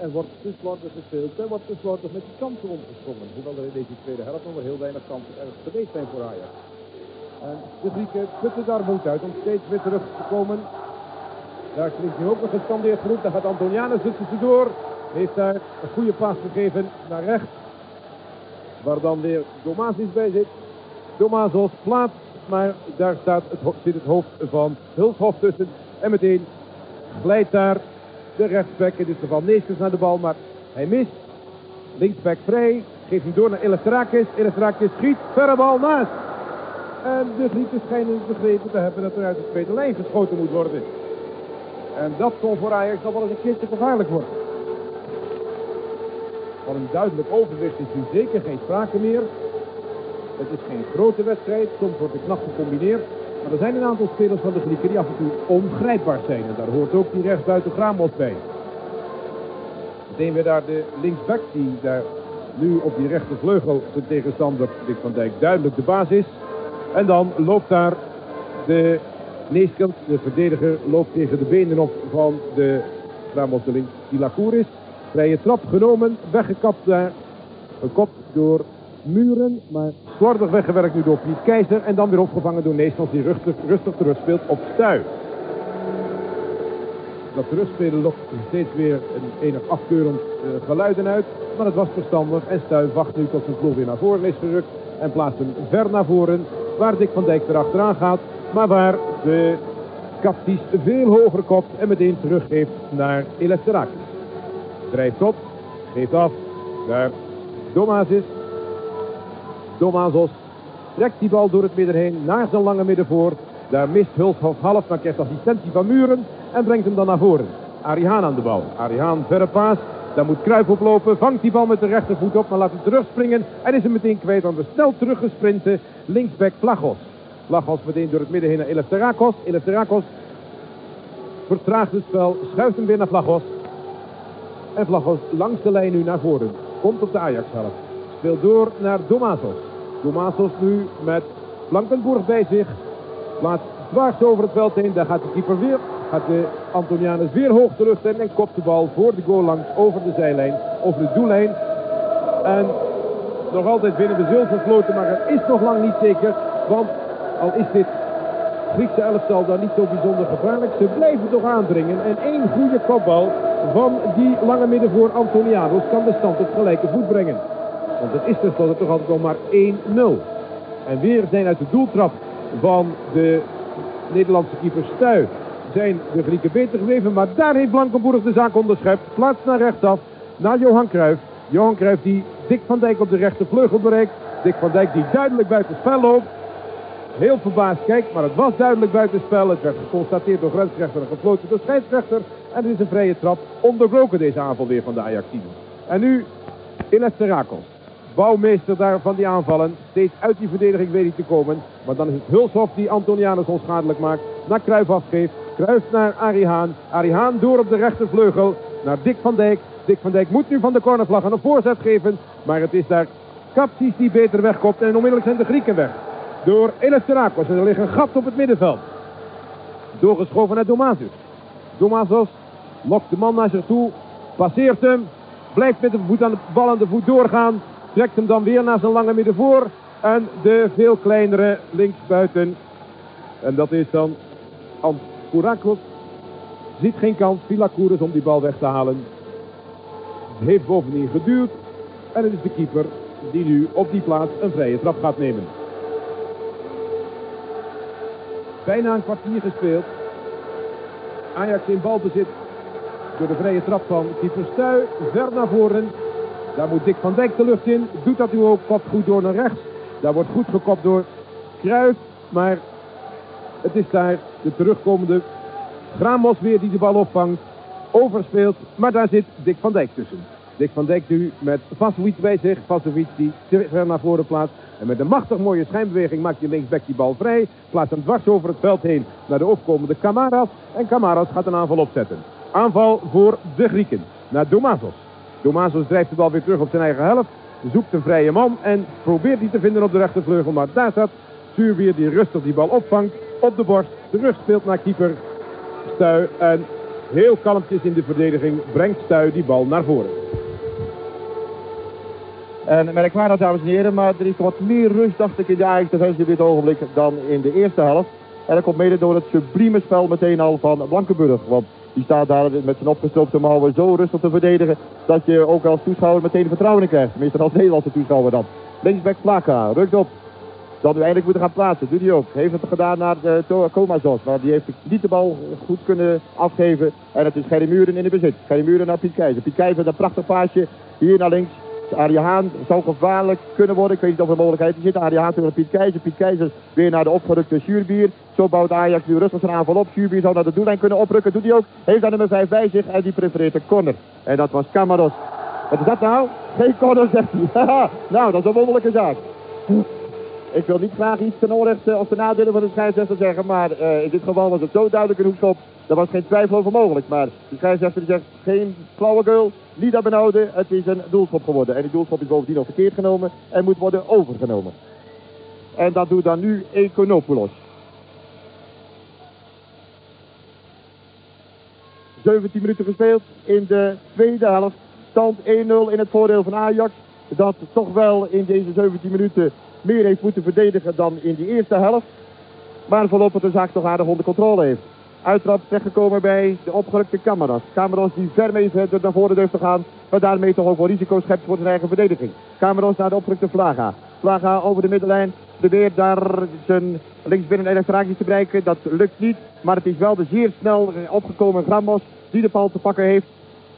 Er wordt slordig gespeeld. Er wordt slordig met die kansen omgesprongen. Hoewel er in deze tweede helft nog heel weinig kansen erg geweest zijn voor Ajax. En de Grieken putten daar moed uit om steeds weer terug te komen. Daar klinkt nu ook nog gescandeerd genoeg. Daar gaat Antonianus er tussendoor. Heeft daar een goede paas gegeven naar rechts. Waar dan weer Domazis bij zit. Domazos plaats. Maar daar staat het, zit het hoofd van Hulshof tussen. En meteen glijdt daar de rechtsback. In dit geval Neeskens naar de bal. Maar hij mist. Linksback vrij. Geeft hem door naar Eleftherakis. Eleftherakis schiet. Verre bal naast. En de Grieken schijnen begrepen te hebben dat er uit de tweede lijn geschoten moet worden. En dat kon voor Ajax nog wel eens een keertje gevaarlijk worden. Van een duidelijk overwicht is nu zeker geen sprake meer. Het is geen grote wedstrijd, soms wordt er knap gecombineerd. Maar er zijn een aantal spelers van de Grieken die af en toe ongrijpbaar zijn. En daar hoort ook die rechtsbuiten Gramos bij. Meteen weer daar de linksback die daar nu op die rechtervleugel zijn tegenstander Dick van Dijk duidelijk de baas is. En dan loopt daar de Neeskant, de verdediger, loopt tegen de benen op van de Ramos de links, die Lacour is. Vrije trap genomen, weggekapt daar. Gekopt door Muren, maar slordig weggewerkt nu door Piet Keizer. En dan weer opgevangen door Neeskant die rustig, rustig terug speelt op Stuy. Dat terugspelen lokt steeds weer een enig afkeurend eh, geluiden uit. Maar het was verstandig en Stuy wacht nu tot zijn ploeg weer naar voren is gerukt. En plaatst hem ver naar voren, waar Dick van Dijk erachteraan gaat. Maar waar de Kapties veel hoger kopt en meteen teruggeeft naar Eleftherakis. Drijft op, geeft af naar Domazis. Domazos trekt die bal door het midden heen naar zijn lange middenvoor. Daar mist Hulshoff half, maar assistentie van Muren en brengt hem dan naar voren. Arihaan aan de bal. Arihaan verre paas. Daar moet Kruijf oplopen. Vangt die bal met de rechtervoet op, maar laat hem terugspringen. En is hem meteen kwijt aan de snel teruggesprinten linksback Vlagos. Vlagos meteen door het midden heen naar Eleftherakos. Eleftherakos vertraagt het spel, schuift hem weer naar Vlagos. En Vlagos langs de lijn nu naar voren. Komt op de Ajax-helft. Speelt door naar Domazos. Domazos nu met Blankenburg bij zich. Plaatst dwars over het veld heen. Daar gaat de keeper weer. Gaat de Antonianus weer hoog de lucht. En kopt de bal voor de goal langs over de zijlijn. Over de doellijn. En nog altijd binnen de zilvervloten. Maar het is nog lang niet zeker. Want al is dit Griekse elftal dan niet zo bijzonder gevaarlijk. Ze blijven toch aandringen. En één goede kopbal van die lange midden voor Antonianos kan de stand op gelijke voet brengen. Want het is tenslotte toch altijd nog maar 1-0. En weer zijn uit de doeltrap van de Nederlandse keeper Stuy zijn de Grieken beter gebleven. Maar daar heeft Blankenburg de zaak onderschept. Plaats naar rechtsaf, naar Johan Cruijff. Johan Cruijff die Dick van Dijk op de rechtervleugel bereikt. Dick van Dijk die duidelijk buiten spel loopt. Heel verbaasd kijkt, maar het was duidelijk buitenspel. Het werd geconstateerd door grensrechter en gefloten door scheidsrechter. En het is een vrije trap. Onderbroken deze aanval weer van de Ajaxiden. En nu Eleftherakos. Bouwmeester daar van die aanvallen. Steeds uit die verdediging weet hij te komen. Maar dan is het Hulshoff die Antonianus onschadelijk maakt. Naar Kruijf afgeeft. Kruijf naar Arihaan. Arihaan door op de rechtervleugel. Naar Dick van Dijk. Dick van Dijk moet nu van de cornervlag een voorzet geven. Maar het is daar Kapsis die beter wegkomt. En onmiddellijk zijn de Grieken weg. Door Eleftherakos. En er ligt een gat op het middenveld. Doorgeschoven naar Domazos. Domazos lokt de man naar zich toe. Passeert hem. Blijft met de voet aan de bal aan de voet doorgaan. Trekt hem dan weer naar zijn lange middenvoor. En de veel kleinere linksbuiten. En dat is dan Ankurakos. Ziet geen kans, Vilakouris om die bal weg te halen. Heeft bovendien geduwd. En het is de keeper die nu op die plaats een vrije trap gaat nemen. Bijna een kwartier gespeeld. Ajax in balbezit door de vrije trap van keeper Stuy. Ver naar voren. Daar moet Dick van Dijk de lucht in. Doet dat nu ook. Kopt goed door naar rechts. Daar wordt goed gekopt door Kruijf. Maar het is daar de terugkomende Gramos weer die de bal opvangt. Overspeelt. Maar daar zit Dick van Dijk tussen. Dick van Dijk nu met Vasovic bij zich. Vasovic die ver naar voren plaatst. En met een machtig mooie schijnbeweging maakt hij linksback die bal vrij. Plaatst hem dwars over het veld heen naar de opkomende Camaras. En Camaras gaat een aanval opzetten. Aanval voor de Grieken. Naar Domazos. Domazos drijft de bal weer terug op zijn eigen helft. Zoekt een vrije man en probeert die te vinden op de rechtervleugel. Maar daar staat Zuurbier die rustig die bal opvangt. Op de borst. Terug speelt naar keeper Stuy. En heel kalmpjes in de verdediging brengt Stuy die bal naar voren. En merkwaardig, dames en heren, maar er is wat meer rust, dacht ik, in de Ajax defensie dit ogenblik dan in de eerste helft. En dat komt mede door het sublieme spel meteen al van Blankenburg. Want die staat daar met zijn opgestroopte mouwen zo rustig te verdedigen... dat je ook als toeschouwer meteen vertrouwen in krijgt. Tenminste als Nederlandse toeschouwer dan. Linksback Plaka, rukt op. Dan nu eindelijk moeten gaan plaatsen. Doet hij ook. Heeft het gedaan naar de Komazos. Maar die heeft niet de bal goed kunnen afgeven. En het is Gerry Muren in de bezit. Gerry Muren naar Piet Keizer. Piet Keizer, een prachtig paasje. Hier naar links. Arie Haan zou gevaarlijk kunnen worden. Ik weet niet of er mogelijkheid. Zit Arie Haan tegen Piet Keizer. Piet Keizer weer naar de opgerukte Zuurbier. Zo bouwt Ajax nu rustig zijn aanval op. Zuurbier zou naar de doellijn kunnen oprukken. Doet hij ook. Heeft daar nummer 5 bij zich. En die prefereert de corner. En dat was Camaros. Wat is dat nou? Geen corner, zegt hij. *laughs* nou, dat is een wonderlijke zaak. Ik wil niet graag iets ten onrechte of ten nadele van de scheidsrechter zeggen. Maar uh, in dit geval was het zo duidelijk een hoekschop. Daar was geen twijfel over mogelijk. Maar de scheidsrechter zegt geen flauwekul, niet dat benauwde. Het is een doelschop geworden. En die doelschop is bovendien ook verkeerd genomen en moet worden overgenomen. En dat doet dan nu Econopoulos. 17 minuten gespeeld in de tweede helft. Stand 1-0 in het voordeel van Ajax. Dat toch wel in deze 17 minuten meer heeft moeten verdedigen dan in die eerste helft. Maar voorlopig de zaak toch aardig onder controle heeft. Uittrap terechtgekomen bij de opgerukte Camaras. Camaras die ver mee verder naar voren durft te gaan. Maar daarmee toch ook wel risico schept voor zijn eigen verdediging. Camaras naar de opgerukte Vlaga. Vlaga over de middenlijn. Probeert daar zijn linksbinnen elektraakjes te bereiken. Dat lukt niet. Maar het is wel de zeer snel opgekomen Gramos die de bal te pakken heeft.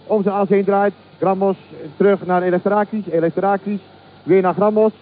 Om zijn as draait. Gramos terug naar Elektrakis. Elektrakis weer naar Gramos.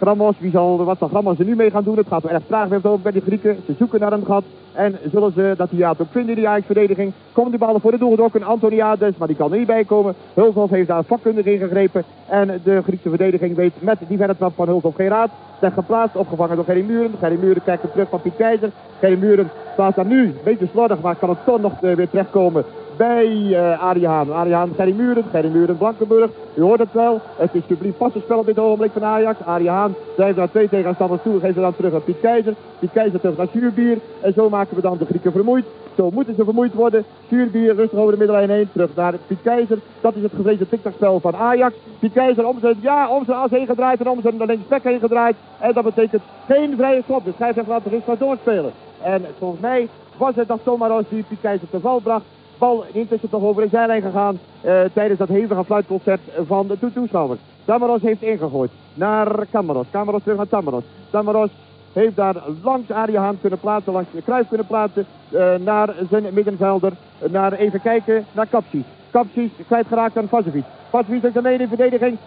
Gramos, wie zal, wat zal Gramos er nu mee gaan doen? Het gaat wel erg traag met over bij de Grieken. Ze zoeken naar een gat. En zullen ze dat hij ook vinden in die Ajax-verdediging. Komen die ballen voor de doel gedokken. Antoniades, maar die kan er niet bij komen. Hulshoff heeft daar vakkundig in gegrepen. En de Griekse verdediging weet met die verre trap van Hulshoff geen raad. Zijn geplaatst, opgevangen door Gerry Muren. Gerry Muren kijkt terug van Piet Keizer. Gerry Muren plaatst daar nu, een beetje slordig, maar kan het toch nog eh, weer terechtkomen bij uh, Arie Haan. Arie Haan, Gerry Muren, Gerry Muren, Blankenburg. U hoort het wel. Het is publiek passenspel op dit ogenblik van Ajax. Arie Haan drijft naar twee tegenstanders toe. Geeft ze dan terug aan Piet Keizer. Piet Keizer terug naar Zuurbier. En zo maken we dan de Grieken vermoeid. Zo moeten ze vermoeid worden. Zuurbier rustig over de middenlijn heen. Terug naar Piet Keizer. Dat is het gevreesde tiktakspel van Ajax. Piet Keizer om zijn, ja, om zijn as heen gedraaid en om zijn linksbek heen gedraaid. En dat betekent geen vrije schop. Dus scheidsrechter laat de rust maar doorspelen. En volgens mij was het dat Tomaros die Piet Keizer te val bracht. Bal intussen toch over de zijlijn gegaan uh, tijdens dat hevige fluitconcert van de toeschouwers. Tamaros heeft ingegooid naar Camaros. Camaros terug naar Tamaros. Tamaros heeft daar langs Arie Haan kunnen plaatsen, langs de kruis kunnen plaatsen uh, naar zijn middenvelder. Naar even kijken naar Kapsies. Kapsies kwijtgeraakt aan Vazovic. Vazovic heeft alleen in verdediging.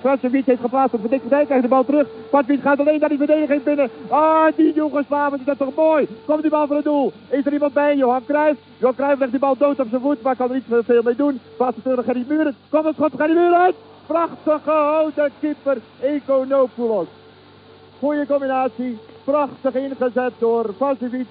Vazovic heeft geplaatst op Dick Dijk krijgt de bal terug. Vazovic gaat alleen naar die verdediging binnen. Ah, die Joegoslaven, is dat toch mooi. Komt die bal voor het doel. Is er iemand bij? Johan Cruijff. Johan Cruijff legt die bal dood op zijn voet, maar kan er niet veel mee doen. Plaatsen terug naar Gerry Muren. Komt het schot, Gerry Muren uit. Prachtig gehouden keeper Econopoulos. Goeie combinatie. Prachtig ingezet door Vazovic.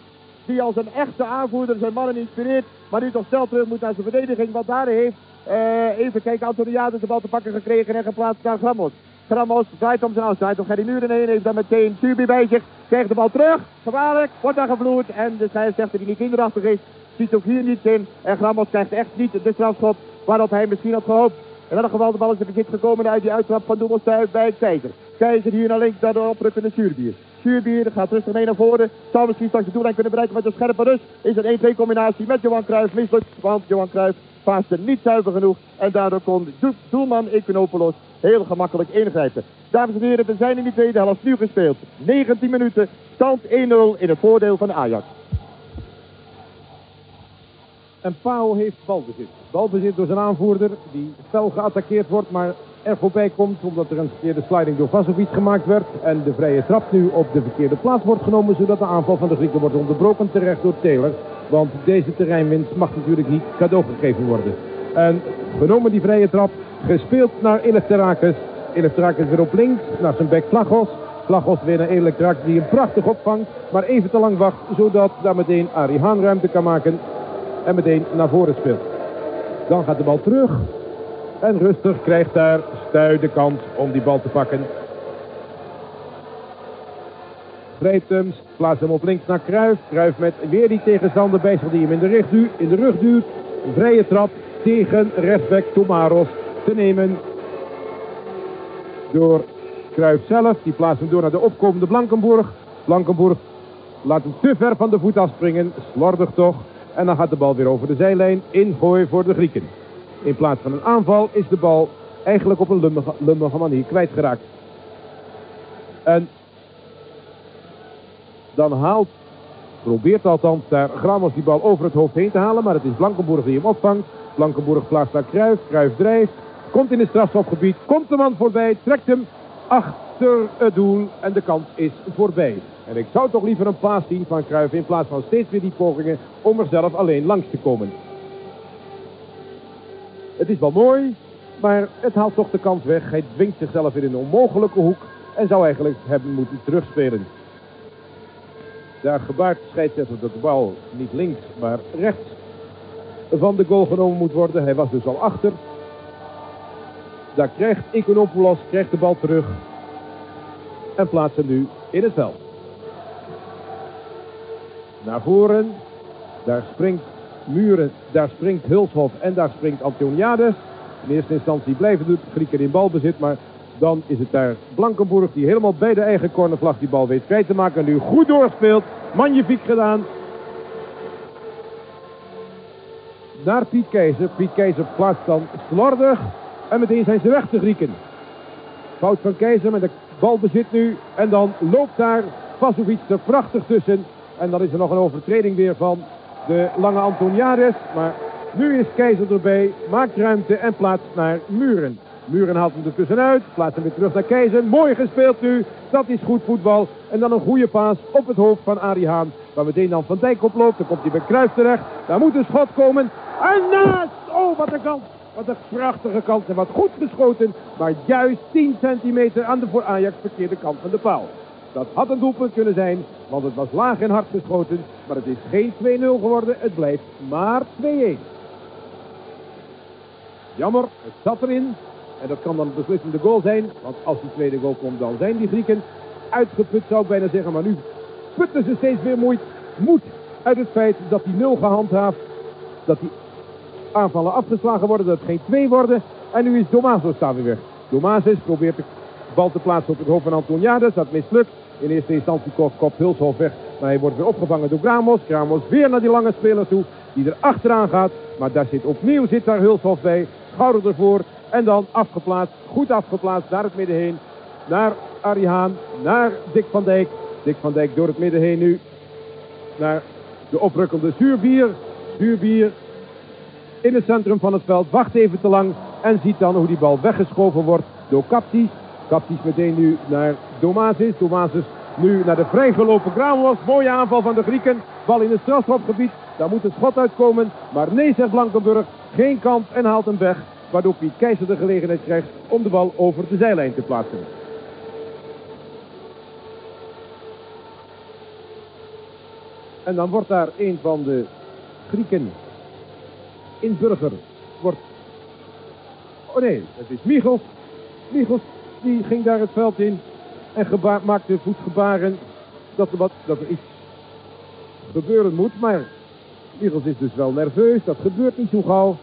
Die als een echte aanvoerder zijn mannen inspireert. Maar nu toch snel terug moet naar zijn verdediging. Want daar heeft, uh, even kijken, Antoniades de bal te pakken gekregen en geplaatst naar Gramos. Gramos draait om zijn as, draait om Gerry Muren heen, heeft dan meteen Tubi bij zich. Krijgt de bal terug, gevaarlijk, wordt daar gevloerd. En de scheidsrechter die niet kinderachtig is, ziet ook hier niet in. En Gramos krijgt echt niet de strafschop waarop hij misschien had gehoopt. In elk geval de bal is in bezit gekomen uit die uittrap van Doemelstuy bij Keizer. Keizer hier naar links naar de oprukkende Zuurbier. Zuurbier gaat rustig mee naar voren. Zou misschien straks de doellijn kunnen bereiken met een scherpe rust. Is een 1-2 combinatie met Johan Cruijff. Mislukt, want Johan Cruijff paaste niet zuiver genoeg. En daardoor kon doelman Econopoulos heel gemakkelijk ingrijpen. Dames en heren, we zijn in die tweede helft nu gespeeld. 19 minuten, stand 1-0 in het voordeel van Ajax. En Pau heeft balbezit. Balbezit door zijn aanvoerder, die fel geattaqueerd wordt, maar er voorbij komt omdat er een verkeerde sliding door Vasovic gemaakt werd. En de vrije trap nu op de verkeerde plaats wordt genomen, zodat de aanval van de Grieken wordt onderbroken terecht door Taylor. Want deze terreinwinst mag natuurlijk niet cadeau gegeven worden. En genomen die vrije trap Gespeeld naar Eleftherakis. Eleftherakis weer op links, naar zijn bek Plagos. Plagos weer naar Eleftherakis die hem prachtig opvangt. Maar even te lang wacht, zodat daar meteen Arie Haan ruimte kan maken. En meteen naar voren speelt. Dan gaat de bal terug. En rustig krijgt daar Stuy de kans om die bal te pakken. Hem, plaatst hem op links naar Kruif. Kruif met weer die tegenstander bij die hem in de, rug duwt, in de rug. Vrije trap tegen rechtsback Tomaros te nemen. Door Kruif zelf. Die plaatst hem door naar de opkomende Blankenburg. Blankenburg laat hem te ver van de voet afspringen. Slordig toch. En dan gaat de bal weer over de zijlijn. Ingooi voor de Grieken. In plaats van een aanval is de bal eigenlijk op een lummige, lummige manier kwijtgeraakt. En dan haalt, probeert althans daar Gramos die bal over het hoofd heen te halen. Maar het is Blankenburg die hem opvangt. Blankenburg plaatst naar Kruif. Kruif drijft. Komt in het strafschopgebied. Komt de man voorbij. Trekt hem achter het doel. En de kans is voorbij. En ik zou toch liever een paas zien van Kruif. In plaats van steeds weer die pogingen om er zelf alleen langs te komen. Het is wel mooi. Maar het haalt toch de kans weg. Hij dwingt zichzelf in een onmogelijke hoek. En zou eigenlijk hebben moeten terugspelen. Daar gebaart scheidsrechter dat de bal niet links, maar rechts van de goal genomen moet worden. Hij was dus al achter. Daar krijgt Iconopoulos krijgt de bal terug. En plaatst hem nu in het veld. Naar voren. Daar springt Muren, daar springt Hulshof en daar springt Antoniades. In eerste instantie blijven de Grieken in balbezit, maar dan is het daar Blankenburg die helemaal bij de eigen cornervlag die bal weet kwijt te maken. En nu goed doorspeelt. Magnifiek gedaan. Naar Piet Keizer. Piet Keizer plaatst dan slordig. En meteen zijn ze weg, de Grieken. Fout van Keizer met de balbezit nu. En dan loopt daar Vasovic er prachtig tussen. En dan is er nog een overtreding weer van de lange Antoniades. Maar nu is Keizer erbij. Maakt ruimte en plaatst naar Muren. Muren haalt hem er tussenuit. Plaatst hem weer terug naar Keizer. Mooi gespeeld nu. Dat is goed voetbal. En dan een goede paas op het hoofd van Arie Haan. Waar meteen dan Van Dijk oploopt. Dan komt hij bij Kruis terecht. Daar moet een schot komen. En naast! Oh, wat een kans. Wat een prachtige kans en wat goed geschoten. Maar juist 10 centimeter aan de voor Ajax verkeerde kant van de paal. Dat had een doelpunt kunnen zijn, want het was laag en hard geschoten. Maar het is geen 2-0 geworden, het blijft maar 2-1. Jammer, het zat erin. En dat kan dan een beslissende goal zijn. Want als die tweede goal komt, dan zijn die Grieken uitgeput, zou ik bijna zeggen. Maar nu putten ze steeds weer moeite, moed uit het feit dat die nul gehandhaafd. Dat die aanvallen afgeslagen worden, dat het geen twee worden. En nu is Domazo staan weer weg. Domazes probeert de bal te plaatsen op het hoofd van Antoniades. Dat mislukt. In eerste instantie kop Hulshof weg. Maar hij wordt weer opgevangen door Gramos. Gramos weer naar die lange speler toe. Die er achteraan gaat. Maar daar zit opnieuw zit daar Hulshof bij. Schouder ervoor. En dan afgeplaatst. Goed afgeplaatst naar het midden heen. Naar Arihaan. Naar Dick van Dijk. Dick van Dijk door het midden heen nu. Naar de oprukkende Zuurbier. Zuurbier in het centrum van het veld. Wacht even te lang. En ziet dan hoe die bal weggeschoven wordt door Kaptis. Kaptis meteen nu naar Domasis. Domasis nu naar de vrijgelopen Gramos. Mooie aanval van de Grieken. Bal in het strafschopgebied. Daar moet een schot uitkomen. Maar nee, zegt Blankenburg. Geen kant en haalt hem weg. Waardoor Piet Keizer de gelegenheid krijgt om de bal over de zijlijn te plaatsen. En dan wordt daar een van de Grieken in Burger. Wordt... Oh nee, het is Michels. Michels die ging daar het veld in en gebaar, maakte voetgebaren dat er, wat, dat er iets gebeuren moet. Maar Michels is dus wel nerveus, dat gebeurt niet zo gauw.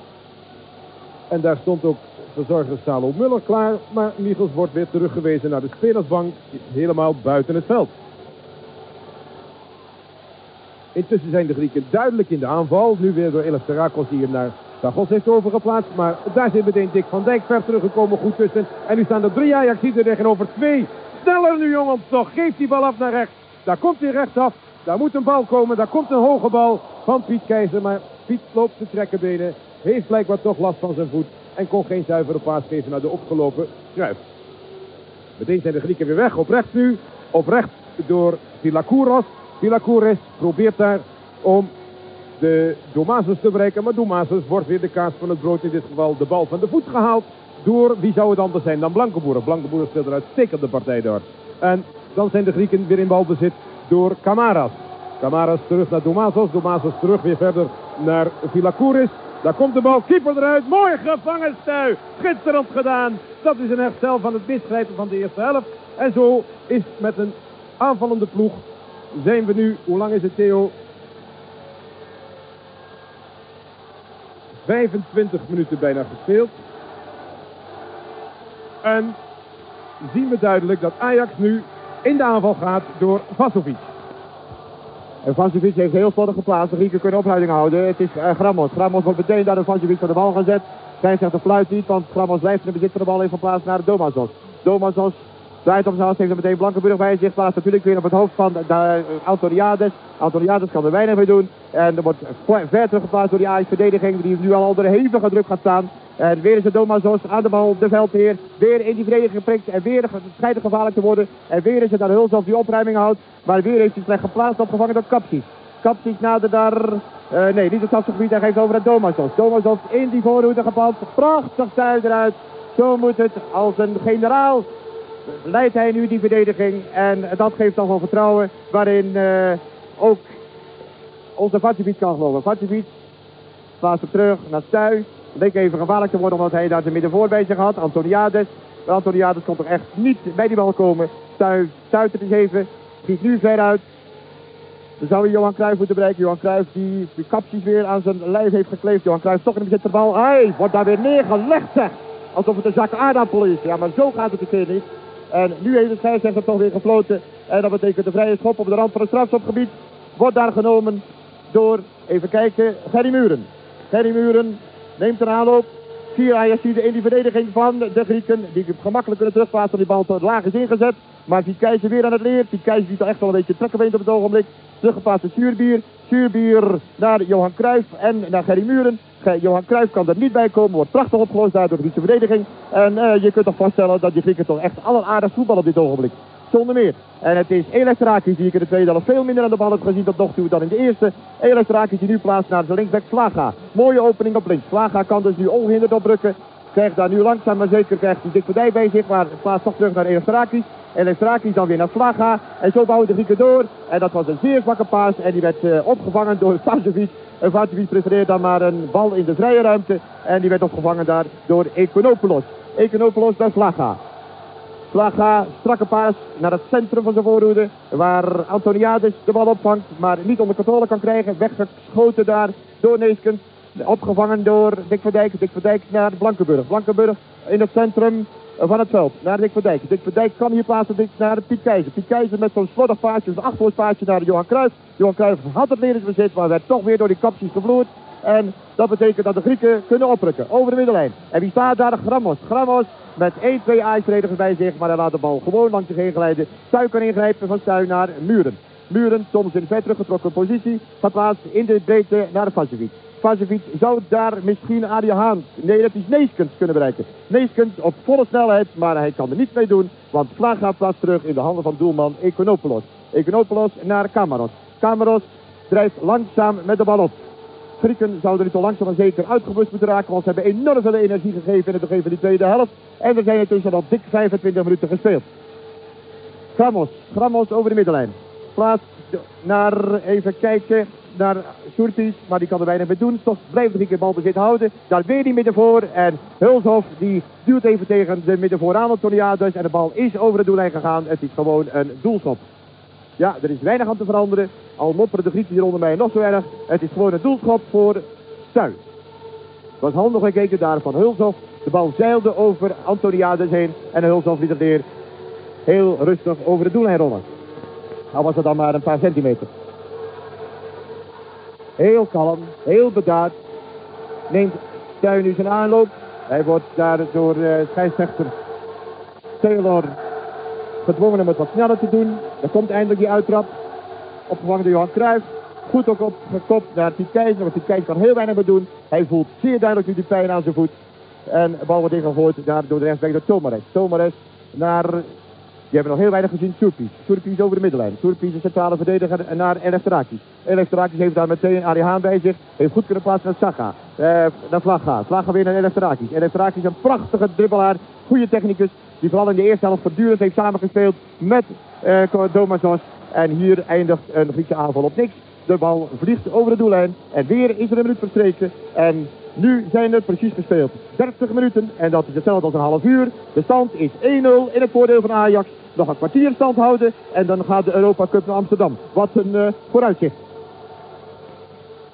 En daar stond ook verzorger Salo Muller klaar. Maar Michels wordt weer teruggewezen naar de spelersbank, helemaal buiten het veld. Intussen zijn de Grieken duidelijk in de aanval. Nu weer door Eleftherakos die hem naar Zagos heeft overgeplaatst. Maar daar zit meteen Dick van Dijk ver teruggekomen. Goed tussen. En nu staan er drie Ajaxiden tegenover twee. Sneller nu jongens toch. Geeft die bal af naar rechts. Daar komt hij rechtsaf. Daar moet een bal komen. Daar komt een hoge bal van Piet Keizer. Maar Piet loopt te trekken benen. Heeft blijkbaar toch last van zijn voet. En kon geen zuivere paas geven naar de opgelopen Kruif. Meteen zijn de Grieken weer weg. Op rechts nu. Op rechts door Vilakouros. Vilakouros probeert daar om de Domazos te bereiken. Maar Domazos wordt weer de kaas van het brood. In dit geval de bal van de voet gehaald door, wie zou het anders zijn dan Blankenboer? Blankenboer speelt een uitstekende partij door. En dan zijn de Grieken weer in balbezit door Kamaras. Kamaras terug naar Domazos. Domazos terug weer verder naar Vilakouris. Daar komt de bal, keeper eruit. Mooi gevangen Stuy. Schitterend gedaan. Dat is een herstel van het misgrijpen van de eerste helft. En zo is met een aanvallende ploeg zijn we nu, hoe lang is het Theo? 25 minuten bijna gespeeld. En zien we duidelijk dat Ajax nu in de aanval gaat door Vasovic. En Vancevic heeft heel slordig geplaatst. De Grieken kunnen opleiding houden. Het is uh, Gramos. Wordt meteen daar de Vancevic van de bal gezet. Zij zegt de fluit niet, want Gramos blijft in de bezit van de bal even verplaatst naar Domazos. Domazos draait op zijn has, heeft er meteen Blankenburg bij zich. Plaatst natuurlijk weer op het hoofd van de, de, Antoniades. Antoniades kan er weinig mee doen. En er wordt ver teruggeplaatst door die Ajax-verdediging die nu al onder hevige druk gaat staan. En weer is het Domazos aan de bal, de veldheer. Weer in die verdediging geprikt en weer het gevaarlijk te worden. En weer is het aan Hulshoff die opruiming houdt. Maar weer heeft hij slecht geplaatst, opgevangen door Kapsies. Kapsies nader daar, uh, nee niet het stadsgebied, hij geeft over naar Domazos. Domazos in die voorhoede gepast, prachtig tuin eruit. Zo moet het als een generaal leidt hij nu die verdediging. En dat geeft toch wel vertrouwen waarin uh, ook onze Vatjevic kan geloven. Vatjevic plaatst terug naar Stuy. Leek even gevaarlijk te worden omdat hij daar zijn middenvoor bij zich had. Antoniades. Maar Antoniades kon toch echt niet bij die bal komen. Stuy stuit het eens even. Schiet nu ver uit. Dan zou je Johan Cruijff moeten bereiken. Johan Cruijff die die kapjes weer aan zijn lijf heeft gekleefd. Johan Cruijff toch in de bezit de bal. Hij wordt daar weer neergelegd zeg. Alsof het een zak aardappel is. Ja, maar zo gaat het een keer niet. En nu heeft de scheidsrechter toch weer gefloten. En dat betekent de vrije schop op de rand van het strafschopgebied. Wordt daar genomen door, even kijken, Gerry Muren. Gerry Muren neemt een aanloop. Vier Ajaxiden in die verdediging van de Grieken. Die gemakkelijk kunnen terugplaatsen. Die bal te laag is ingezet. Maar die weer aan het leer. Die Keizer ziet toch echt wel een beetje trekkenbeent op het ogenblik. Teruggeplaatst de Zuurbier. Zuurbier naar Johan Cruijff en naar Gerry Muren. Johan Cruijff kan er niet bij komen. Wordt prachtig opgelost daar door de Griekse verdediging. En uh, je kunt toch vaststellen dat die Grieken toch echt alleraardig voetbal op dit ogenblik. Zonder meer. En het is Elektrakis die ik in de tweede helft veel minder aan de bal heb gezien tot nog toe dan in de eerste. Elektrakis die nu plaatst naar de linksback Vlaga. Mooie opening op links. Vlaga kan dus nu ongehinderd opdrukken. Krijgt daar nu langzaam maar zeker krijgt hij Dick bij zich. Maar plaatst toch terug naar Elektrakis. Elektrakis dan weer naar Vlaga. En zo bouwen de Grieken door. En dat was een zeer zwakke paas. En die werd uh, opgevangen door Sazovic. Vacevic prefereert dan maar een bal in de vrije ruimte. En die werd opgevangen daar door Econopoulos. Econopoulos bij Vlaga. Vlaga, strakke paas naar het centrum van zijn voorhoede. Waar Antoniades de bal opvangt, maar niet onder controle kan krijgen. Weggeschoten daar door Neeskens. Opgevangen door Dick van Dijk. Dick van Dijk naar Blankenburg. Blankenburg in het centrum van het veld. Naar Dick van Dijk. Dick Dijk kan hier plaatsen naar Keizer. Piet Keizer met zo'n slordig paasje, een achterhoofdpaasje naar Johan Cruijff. Johan Cruijff had het leren bezit, maar werd toch weer door die kapjes gevloerd. En dat betekent dat de Grieken kunnen oprukken over de middenlijn. En wie staat daar? Gramos. Gramos met 1-2 Ajax-verdedigers bij zich, maar hij laat de bal gewoon langs zich heen glijden. Stuy kan ingrijpen van Stuy naar Muren. Muren, soms in ver teruggetrokken positie, geplaatst in de breedte naar de Vacevic. Zou daar misschien Arie Haan, nee dat is Neeskens kunnen bereiken. Neeskens op volle snelheid, maar hij kan er niets mee doen, want Vlaga plaats terug in de handen van doelman Econopoulos. Econopoulos naar Camaros. Camaros drijft langzaam met de bal op. Grieken zouden nu toch langzaam maar zeker uitgebust moeten raken, want ze hebben enorm veel energie gegeven in het begin van die tweede helft. En er zijn intussen al dik 25 minuten gespeeld. Gramos, Gramos over de middenlijn. Plaats naar, even kijken, naar Surtis, maar die kan er weinig mee doen. Toch blijft de Grieken balbezit houden. Daar weer die middenvoor en Hulshof die duwt even tegen de middenvoor aan Antoniades en de bal is over de doellijn gegaan. Het is gewoon een doelschop. Ja, er is weinig aan te veranderen. Al mopperen de Grieken hier onder mij nog zo erg. Het is gewoon een doelschop voor Stuy. Was handig gekeken daar van Hulshof. De bal zeilde over Antoniades heen. En Hulshof liet er weer heel rustig over de doellijn rollen. Al was het dan maar een paar centimeter. Heel kalm, heel bedaard. Neemt Stuy nu zijn aanloop. Hij wordt daar door uh, scheidsrechter Taylor gedwongen om het wat sneller te doen. Er komt eindelijk die uittrap. Opgevangen door Johan Cruijff. Goed ook opgekopt naar. Maar Piet Keizer kan heel weinig meer doen. Hij voelt zeer duidelijk nu die pijn aan zijn voet. En de bal wordt ingegooid daar door de rechtsback door Tomares. Tomares naar hebben nog heel weinig gezien. Surpies. Surpies over de middenlijn. Surpies de centrale verdediger naar Elefterakis. Elefterakis heeft daar meteen Ali Haan bij zich. Heeft goed kunnen plaatsen naar Saga. Uh, naar Vlaga. Vlaga weer naar Elefterakis. Elefterakis een prachtige dribbelaar. Goede technicus. Die vooral in de eerste helft voortdurend heeft samengespeeld met uh, Domasos. En hier eindigt een Griekse aanval op niks. De bal vliegt over de doellijn. En weer is er een minuut verstreken. En nu zijn er precies gespeeld 30 minuten. En dat is hetzelfde als een half uur. De stand is 1-0 in het voordeel van Ajax. Nog een kwartier stand houden. En dan gaat de Europa Cup naar Amsterdam. Wat een uh, vooruitzicht.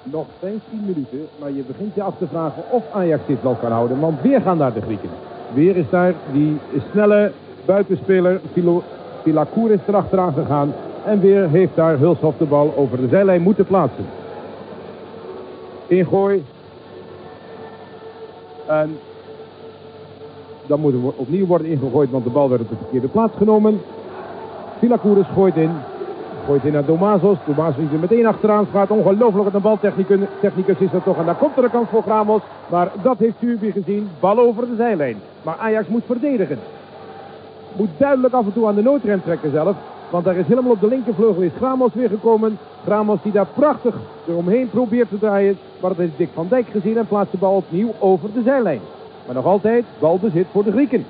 Nog 15 minuten, maar je begint je af te vragen of Ajax dit wel kan houden. Want weer gaan daar de Grieken. Weer is daar die snelle buitenspeler Filakouris erachteraan gegaan. En weer heeft daar Hulshoff de bal over de zijlijn moeten plaatsen. Ingooi. En dan moet er opnieuw worden ingegooid, want de bal werd op de verkeerde plaats genomen. Filakouris gooit in. Gooit in naar Domazos. Domazos is er meteen achteraan. Gaat ongelooflijk wat een baltechnicus is er toch. En daar komt er een kans voor Gramos. Maar dat heeft weer gezien. Bal over de zijlijn. Maar Ajax moet verdedigen. Moet duidelijk af en toe aan de noodrem trekken zelf. Want daar is helemaal op de linkervleugel is Gramos weer gekomen. Gramos die daar prachtig eromheen probeert te draaien. Maar dat heeft Dick van Dijk gezien en plaatst de bal opnieuw over de zijlijn. Maar nog altijd balbezit voor de Grieken.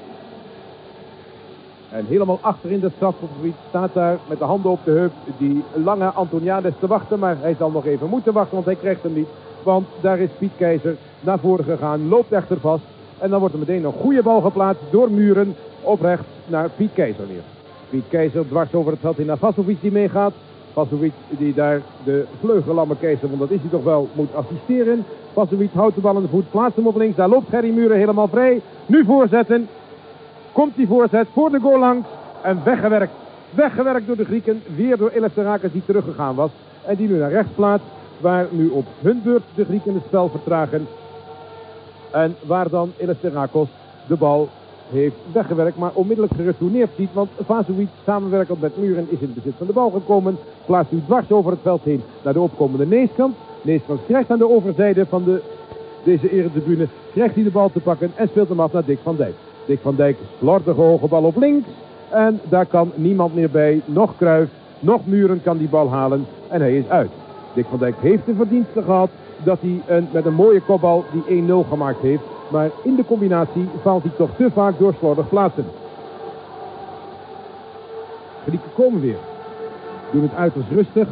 En helemaal achter in het strafgebied staat daar met de handen op de heup die lange Antoniades te wachten. Maar hij zal nog even moeten wachten, want hij krijgt hem niet. Want daar is Piet Keizer naar voren gegaan, loopt echter vast. En dan wordt er meteen een goede bal geplaatst door Muren op rechts naar Piet Keizer weer. Piet Keizer dwars over het veld in naar Vasovic die meegaat. Vasovic die daar de vleugellamme Keizer, want dat is hij toch wel, moet assisteren. Vasovic houdt de bal in de voet, plaatst hem op links. Daar loopt Gerry Muren helemaal vrij. Nu voorzetten. Komt die voorzet voor de goal langs. En weggewerkt. Weggewerkt door de Grieken. Weer door Eleftherakis die teruggegaan was. En die nu naar rechts plaatst. Waar nu op hun beurt de Grieken het spel vertragen. En waar dan Eleftherakos de bal heeft weggewerkt, maar onmiddellijk geretourneerd ziet. Want Vazovic, samenwerkend met Muren, is in bezit van de bal gekomen. Plaatst u dwars over het veld heen naar de opkomende Neeskamp. Neeskamp krijgt aan de overzijde van de, deze eretribune, krijgt hij de bal te pakken en speelt hem af naar Dick van Dijk. Dick van Dijk, slordige hoge bal op links. En daar kan niemand meer bij. Nog Kruif, nog Muren kan die bal halen. En hij is uit. Dick van Dijk heeft de verdienste gehad dat hij een, met een mooie kopbal die 1-0 gemaakt heeft. Maar in de combinatie valt hij toch te vaak door slordig plaatsen. Grieken komen weer. Doen het uiterst rustig.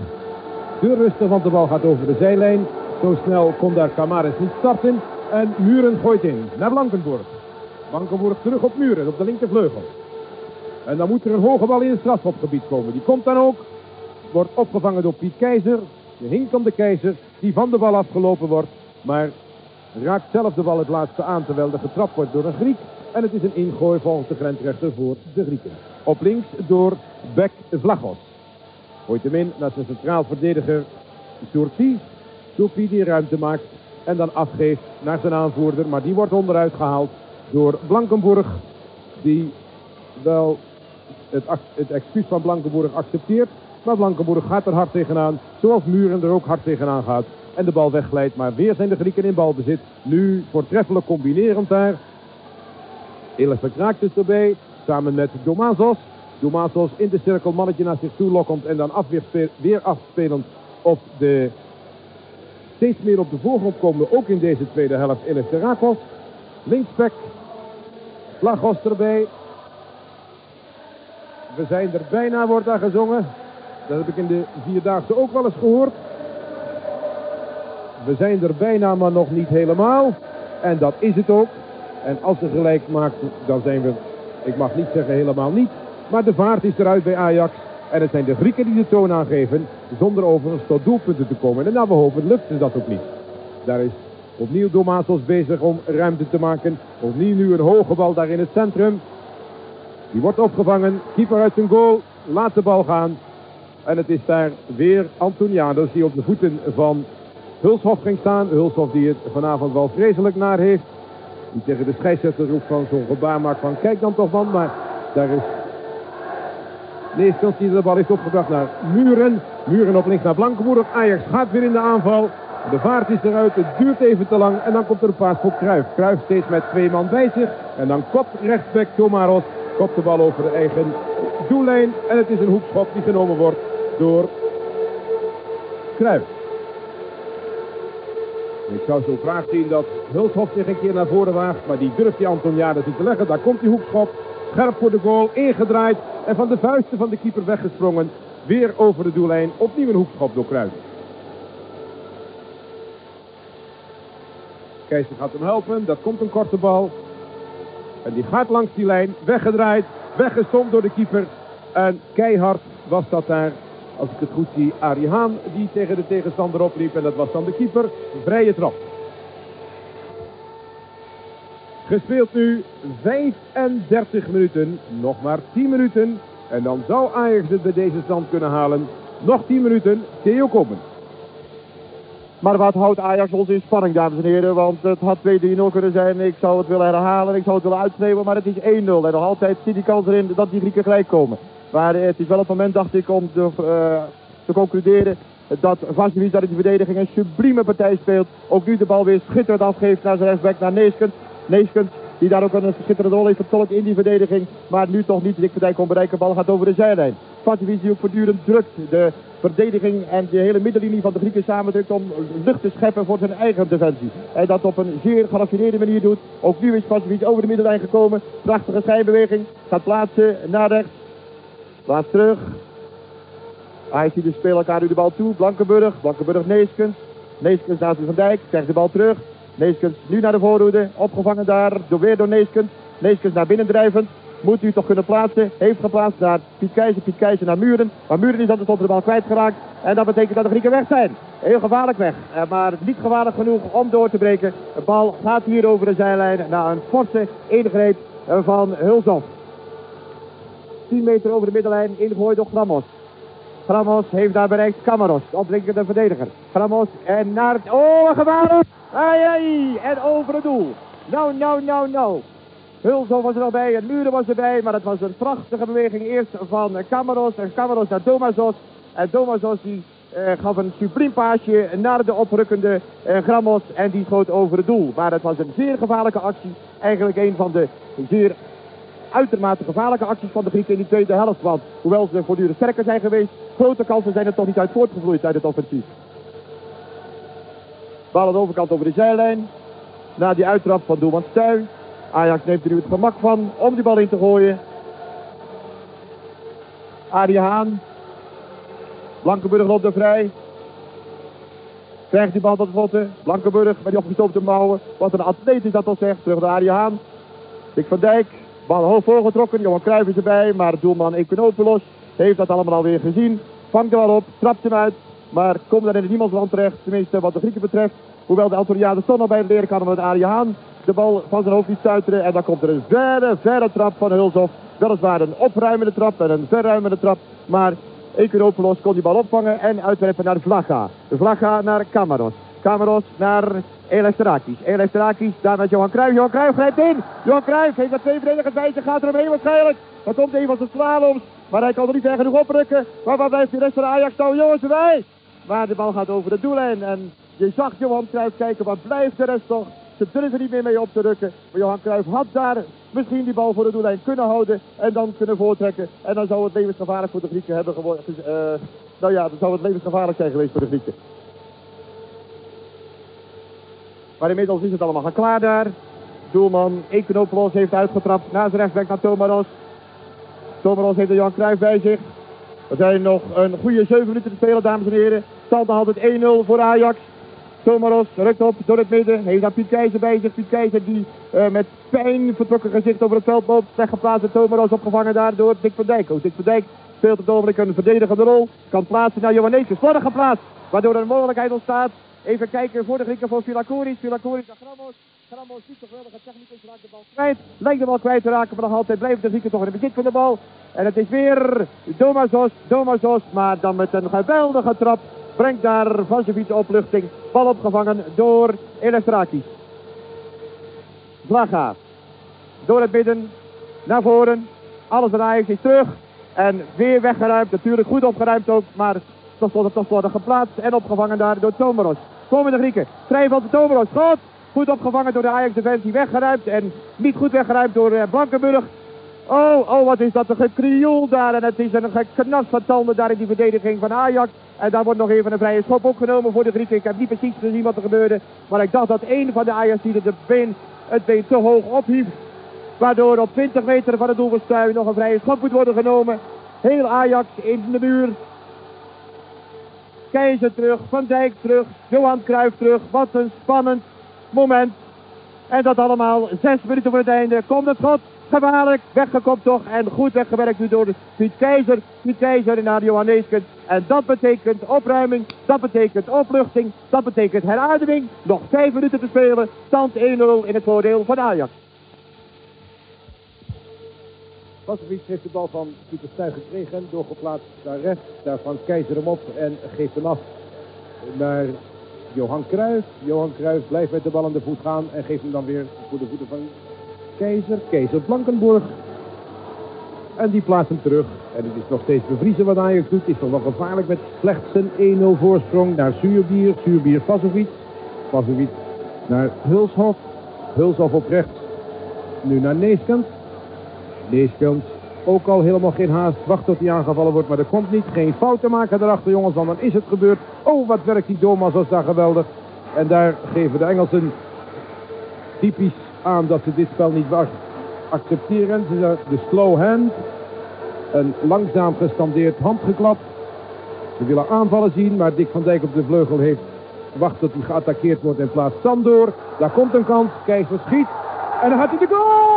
Te rustig, want de bal gaat over de zijlijn. Zo snel kon daar Kamaris niet starten. En Muren gooit in naar Blankenburg. Blankenburg terug op Muren, op de linkervleugel. En dan moet er een hoge bal in het strafschopgebied komen. Die komt dan ook. Wordt opgevangen door Piet Keizer. De hinkende Keizer, die van de bal afgelopen wordt. Maar raakt zelf de bal het laatste aan terwijl er getrapt wordt door een Griek. En het is een ingooi volgens de grensrechter voor de Grieken. Op links door Bek Vlagos. Gooit hem in naar zijn centraal verdediger Sourpi. Sourpi die ruimte maakt en dan afgeeft naar zijn aanvoerder. Maar die wordt onderuit gehaald door Blankenburg. Die wel het, het excuus van Blankenburg accepteert. Maar Blankenburg gaat er hard tegenaan. Zoals Muren er ook hard tegenaan gaat. En de bal wegglijdt. Maar weer zijn de Grieken in balbezit. Nu voortreffelijk combinerend daar. Elefant raakt dus erbij. Samen met Domazos. Domazos in de cirkel. Mannetje naar zich toe lokkend. En dan afweer, weer afspelend op de... Steeds meer op de voorgrond komen. Ook in deze tweede helft Eleftherakos. Linksback. Lagos erbij. We zijn er bijna, wordt daar gezongen. Dat heb ik in de Vierdaagse ook wel eens gehoord. We zijn er bijna, maar nog niet helemaal. En dat is het ook. En als ze gelijk maakt, dan zijn we, ik mag niet zeggen helemaal niet. Maar de vaart is eruit bij Ajax. En het zijn de Grieken die de toon aangeven. Zonder overigens tot doelpunten te komen. En nou, we hopen, lukt ze dat ook niet. Daar is opnieuw Domatos bezig om ruimte te maken. Opnieuw nu een hoge bal daar in het centrum. Die wordt opgevangen. Keeper uit zijn goal. Laat de bal gaan. En het is daar weer Antonianos die op de voeten van Hulshoff ging staan. Hulshoff die het vanavond wel vreselijk naar heeft. Die tegen de scheidsrechter roept van zo'n gebaar maakt van kijk dan toch van. Maar daar is Neeskans die de bal heeft opgebracht naar Muren. Muren op links naar Blankenburg. Ajax gaat weer in de aanval. De vaart is eruit, het duurt even te lang en dan komt er een paas voor Kruif. Kruif steeds met twee man bij zich en dan kopt rechtsback Tomaros, kopt de bal over de eigen doellijn. En het is een hoekschop die genomen wordt door Kruijf. Ik zou zo graag zien dat Hulshoff zich een keer naar voren waagt. Maar die durft die Antoniades niet te leggen. Daar komt die hoekschop. Scherp voor de goal. Ingedraaid. En van de vuisten van de keeper weggesprongen. Weer over de doellijn. Opnieuw een hoekschop door Kruijf. Keizer gaat hem helpen. Dat komt een korte bal. En die gaat langs die lijn. Weggedraaid. Weggestompt door de keeper. En keihard was dat daar. Als ik het goed zie, Arie Haan die tegen de tegenstander opliep. En dat was dan de keeper. Vrije trap. Gespeeld nu 35 minuten. Nog maar 10 minuten. En dan zou Ajax het bij deze stand kunnen halen. Nog 10 minuten. Theo Komen. Maar wat houdt Ajax ons in spanning, dames en heren? Want het had 2-3-0 kunnen zijn. Ik zou het willen herhalen, ik zou het willen uitschreeuwen, maar het is 1-0. En nog altijd zit die kans erin dat die Grieken gelijk komen. Maar het is wel het moment, dacht ik, om te, uh, te concluderen dat Vasiljevic daar in de verdediging een sublieme partij speelt. Ook nu de bal weer schitterend afgeeft naar zijn rechtsback, naar Neeskens. Neeskens die daar ook een schitterende rol heeft vertolkt in die verdediging. Maar nu toch niet Dick Verdijk kon bereiken. De bal gaat over de zijlijn. Vasiljevic die ook voortdurend drukt. De verdediging en de hele middenlinie van de Grieken samendrukt om lucht te scheppen voor zijn eigen defensie. En dat op een zeer geraffineerde manier doet. Ook nu is Vasiljevic over de middenlijn gekomen. Prachtige schijnbeweging. Gaat plaatsen naar rechts. Plaats terug. Ziet de spelen elkaar nu de bal toe. Blankenburg. Blankenburg Neeskens. Neeskens naast Van Dijk. Krijgt de bal terug. Neeskens nu naar de voorhoede. Opgevangen daar. Door weer door Neeskens. Neeskens naar binnen drijvend. Moet u toch kunnen plaatsen. Heeft geplaatst naar Piet Keizer. Piet naar Muren. Maar Muren is dan de bal kwijtgeraakt. En dat betekent dat de Grieken weg zijn. Heel gevaarlijk weg. Maar niet gevaarlijk genoeg om door te breken. De bal gaat hier over de zijlijn. Naar een forse ingreep van Hulshoff. 10 meter over de middenlijn ingegooid door Gramos. Gramos heeft daar bereikt Camaros, de opblinkende verdediger. Gramos en naar... Oh, gevaarlijk! Ai, en over het doel. Nou, nou, nou, nou. Hulshoff was er al bij en Muren was erbij, maar het was een prachtige beweging eerst van Camaros en Camaros naar Domazos. En Domazos die uh, gaf een subliem paasje naar de oprukkende uh, Gramos en die schoot over het doel. Maar het was een zeer gevaarlijke actie. Eigenlijk een van de zeer uitermate gevaarlijke acties van de Grieken in die tweede helft. Want hoewel ze voortdurend sterker zijn geweest, grote kansen zijn er toch niet uit voortgevloeid uit het offensief. Bal aan de overkant over de zijlijn. Na die uittrap van doelman Stuy. Ajax neemt er nu het gemak van om die bal in te gooien. Arie Haan. Blankenburg loopt er vrij. Krijgt die bal tot voeten. Blankenburg met die opgestoopte mouwen. Wat een atleet is dat al zegt. Terug naar Arie Haan. Dick van Dijk. Bal hoog voorgetrokken. Johan Cruijff is erbij. Maar doelman Econopolos heeft dat allemaal alweer gezien. Vangt de bal op. Trapt hem uit. Maar komt dan in het niemandsland terecht. Tenminste wat de Grieken betreft. Hoewel de Autoriades toch nog bij het leren kan met Arie. De bal van zijn hoofd niet stuiteren. En dan komt er een verre, verre trap van Hulshoff. Weliswaar een opruimende trap en een verruimende trap. Maar Econopolos kon die bal opvangen en uitwerpen naar Vlaga. Vlaga naar Kamaros. Kamaros naar Elesterakis. Elesterakis daar met Johan Cruijff. Johan Cruijff grijpt in. Johan Cruijff heeft er twee verdedigers bij. Gaat er omheen waarschijnlijk. Dan komt een van zijn slaloms. Maar hij kan er niet ver genoeg oprukken. Maar waar blijft de rest van de Ajax nou? Jongens erbij. Maar de bal gaat over de doellijn. En je zag Johan Cruijff kijken. Waar blijft de rest toch? Ze durven niet meer mee op te rukken. Maar Johan Cruijff had daar misschien die bal voor de doellijn kunnen houden. En dan kunnen voortrekken. En dan zou het levensgevaarlijk voor de Grieken hebben geworden. Uh, nou ja, dan zou het levensgevaarlijk zijn geweest voor de Grieken. Maar inmiddels is het allemaal klaar daar. Doelman Econopolos heeft uitgetrapt naar zijn rechtsback naar Tomaros. Tomaros heeft de Jan Cruijff bij zich. Er zijn nog een goede 7 minuten te spelen, dames en heren. Stand altijd 1-0 voor Ajax. Tomaros rukt op door het midden. Heeft daar Piet bij zich. Piet die uh, met pijn vertrokken gezicht over het veld loopt. Weggeplaatst Tomaros opgevangen daar door Dick van Dijk. Ook Dick van Dijk speelt op het ogenblik een verdedigende rol. Kan plaatsen naar Johanneesje. Slordig geplaatst. Waardoor er een mogelijkheid ontstaat Even kijken voor de Grieken voor Filakouris. Filakouris naar Gramos. Gramos ziet toch geweldige raakt de bal kwijt. Lijkt de bal kwijt te raken, maar nog altijd blijven de Grieken toch in het bezit van de bal. En het is weer Domazos, Domazos, maar dan met een geweldige trap. Brengt daar Vancevic opluchting. Bal opgevangen door Elestrakis. Vlaga. Door het midden. Naar voren. Alles eruit is terug. En weer weggeruimd. Natuurlijk goed opgeruimd ook. Maar toch wordt het toch worden geplaatst en opgevangen daar door Tomeros. Komen de Grieken. Trijveld Tomeros. Schot. Goed opgevangen door de Ajax defensie. Weggeruimd en niet goed weggeruimd door uh, Blankenburg. Oh, oh, wat is dat een gekrioel daar. En het is een geknas van tanden daar in die verdediging van Ajax. En daar wordt nog even een vrije schop opgenomen voor de Grieken. Ik heb niet precies gezien wat er gebeurde. Maar ik dacht dat een van de Ajax de been, het been te hoog ophief. Waardoor op 20 meter van het doelbestuin nog een vrije schop moet worden genomen. Heel Ajax in de muur. Keizer terug, Van Dijk terug, Johan Cruijff terug. Wat een spannend moment. En dat allemaal zes minuten voor het einde. Komt het schot, gevaarlijk, weggekopt toch. En goed weggewerkt nu door Piet Keizer. Piet Keizer Johan Neeskens. En dat betekent opruiming, dat betekent opluchting, dat betekent herademing. Nog vijf minuten te spelen. Stand 1-0 in het voordeel van Ajax. Vasovic heeft de bal van Pieter Stuyg gekregen. Doorgeplaatst naar rechts. Daar Frank Keizer hem op en geeft hem af naar Johan Cruijff. Johan Cruijff blijft met de bal aan de voet gaan en geeft hem dan weer voor de voeten van Keizer. Keizer Blankenburg. En die plaatst hem terug. En het is nog steeds bevriezen wat Ajax doet. Het is nog gevaarlijk met slechts een 1-0 voorsprong naar Zuurbier. Zuurbier Vasovic. Vasovic naar Hulshof. Hulshof op rechts. Nu naar Neeskant. Neeskant ook al helemaal geen haast. Wacht tot hij aangevallen wordt, maar dat komt niet. Geen fouten maken daarachter, jongens, want dan is het gebeurd. Oh, wat werkt die Domas als daar geweldig. En daar geven de Engelsen typisch aan dat ze dit spel niet accepteren. Ze de slow hand. Een langzaam gestandeerd handgeklap. Ze willen aanvallen zien, maar Dick van Dijk op de vleugel heeft wacht tot hij geattaqueerd wordt en plaatst Sandor. Daar komt een kans, Keizer schiet. En dan gaat hij de goal!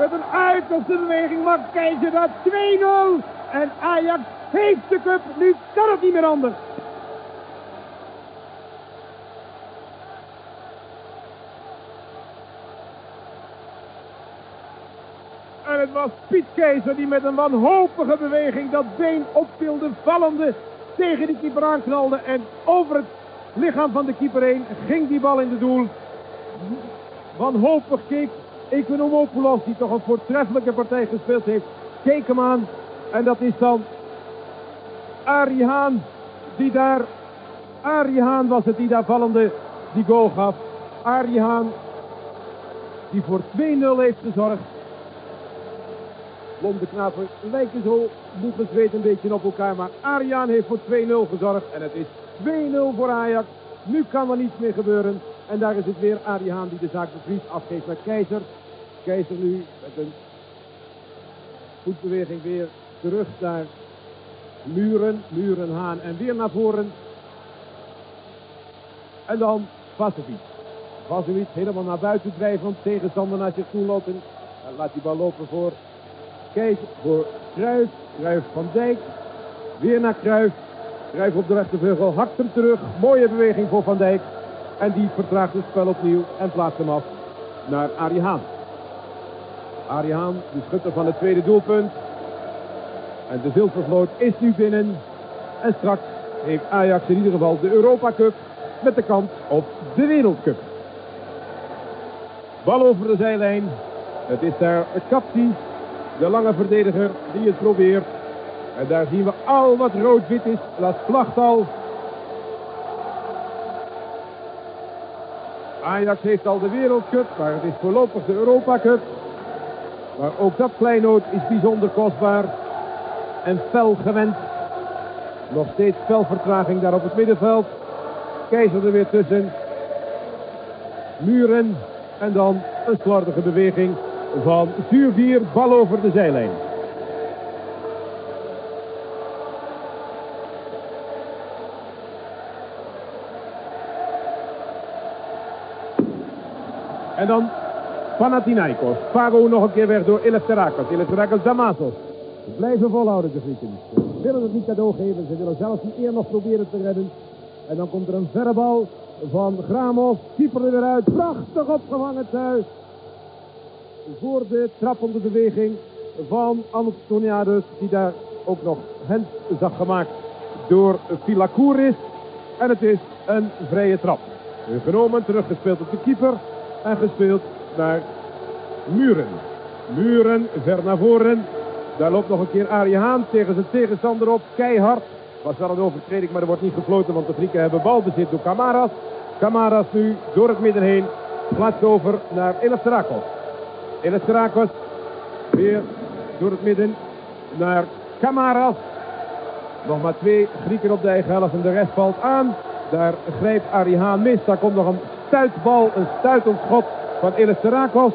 Met een uiterste beweging maakt Keizer dat 2-0. En Ajax heeft de cup. Nu kan het niet meer anders. En het was Piet Keizer die met een wanhopige beweging dat been optilde, vallende, tegen de keeper aanknalde. En over het lichaam van de keeper heen ging die bal in de doel. Wanhopig keek Economopoulos, die toch een voortreffelijke partij gespeeld heeft, keek hem aan. En dat is dan Arie Haan, die daar... Arie Haan was het die daar vallende die goal gaf. Arie Haan, die voor 2-0 heeft gezorgd. Blonde knapen lijken zo moe gezweet een beetje op elkaar. Maar Ariaan heeft voor 2-0 gezorgd. En het is 2-0 voor Ajax. Nu kan er niets meer gebeuren. En daar is het weer Arie Haan die de zaak bevriest. Afgeeft naar Keizer. Keizer nu met een voetbeweging weer terug naar Muren. Muren, Haan en weer naar voren. En dan Vasovic. Vasovic helemaal naar buiten drijven. Want tegenstander naar zich toe lopen. En laat die bal lopen voor Keizer. Voor Kruijf. Kruijf van Dijk. Weer naar Kruijf. Kruijf op de rechtervleugel. Hakt hem terug. Mooie beweging voor Van Dijk. En die vertraagt het spel opnieuw en plaatst hem af naar Arie Haan. Arie de schutter van het tweede doelpunt. En de zilvervloot is nu binnen. En straks heeft Ajax in ieder geval de Europa Cup met de kans op de Wereldcup. Bal over de zijlijn. Het is daar Kapsi, de lange verdediger, die het probeert. En daar zien we al wat rood-wit is. Dat vlagt al. Ajax heeft al de Wereldcup, maar het is voorlopig de Europa Cup. Maar ook dat kleinood is bijzonder kostbaar. En fel gewend. Nog steeds fel vertraging daar op het middenveld. Keizer er weer tussen. Muren. En dan een slordige beweging van Zuurbier. Bal over de zijlijn. En dan Panathinaikos. Faro nog een keer weg door Eleftherakos. Eleftherakos Damasos. Ze blijven volhouden de Grieken. Ze willen het niet cadeau geven. Ze willen zelfs die eer nog proberen te redden. En dan komt er een verre bal van Gramos. Keeper er weer uit. Prachtig opgevangen thuis. Voor de trappende beweging van Antoniadus. Die daar ook nog hand zag gemaakt door Filakouris. En het is een vrije trap. Genomen, teruggespeeld op de keeper. En gespeeld naar Muren. Muren, ver naar voren. Daar loopt nog een keer Arie Haan tegen zijn tegenstander op. Keihard. Was wel een overtreding, maar er wordt niet gefloten, want de Grieken hebben balbezit door Kamaras. Kamaras nu door het midden heen. Plaatst over naar Eleftherakos. Eleftherakos Weer door het midden naar Kamaras. Nog maar twee Grieken op de eigen helft en de rest valt aan. Daar grijpt Arihaan mis. Daar komt nog een stuitbal, een stuitend schot van Elisterakos.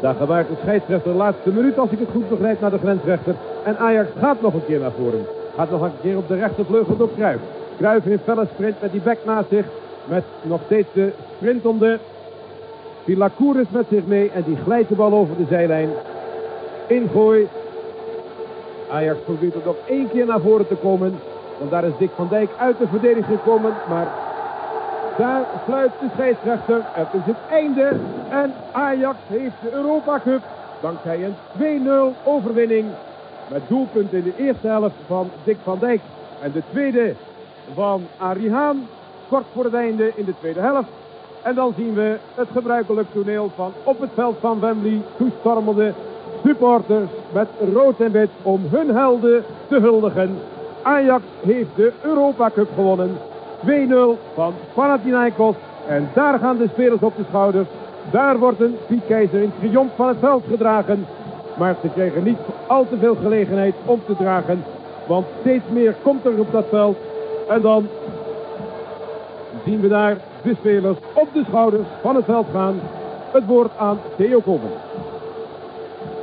Daar gewaart de scheidsrechter de laatste minuut, als ik het goed begrijp, naar de grensrechter. En Ajax gaat nog een keer naar voren. Gaat nog een keer op de rechtervleugel door Kruijf. Kruijf in felle sprint met die bek naast zich. Met nog steeds de sprintende Filakouris met zich mee. En die glijdt de bal over de zijlijn. Ingooi. Ajax probeert er nog één keer naar voren te komen. Want daar is Dick van Dijk uit de verdediging gekomen. Maar daar sluit de scheidsrechter. Het is het einde. En Ajax heeft de Europa Cup. Dankzij een 2-0 overwinning. Met doelpunt in de eerste helft van Dick van Dijk. En de tweede van Arie Haan. Kort voor het einde in de tweede helft. En dan zien we het gebruikelijk toneel van op het veld van Wembley toestormende supporters met rood en wit om hun helden te huldigen. Ajax heeft de Europa Cup gewonnen. 2-0 van Panathinaikos. En daar gaan de spelers op de schouders. Daar wordt een Piet Keizer in triomf van het veld gedragen. Maar ze kregen niet al te veel gelegenheid om te dragen. Want steeds meer komt er op dat veld. En dan zien we daar de spelers op de schouders van het veld gaan. Het woord aan Theo Koppen.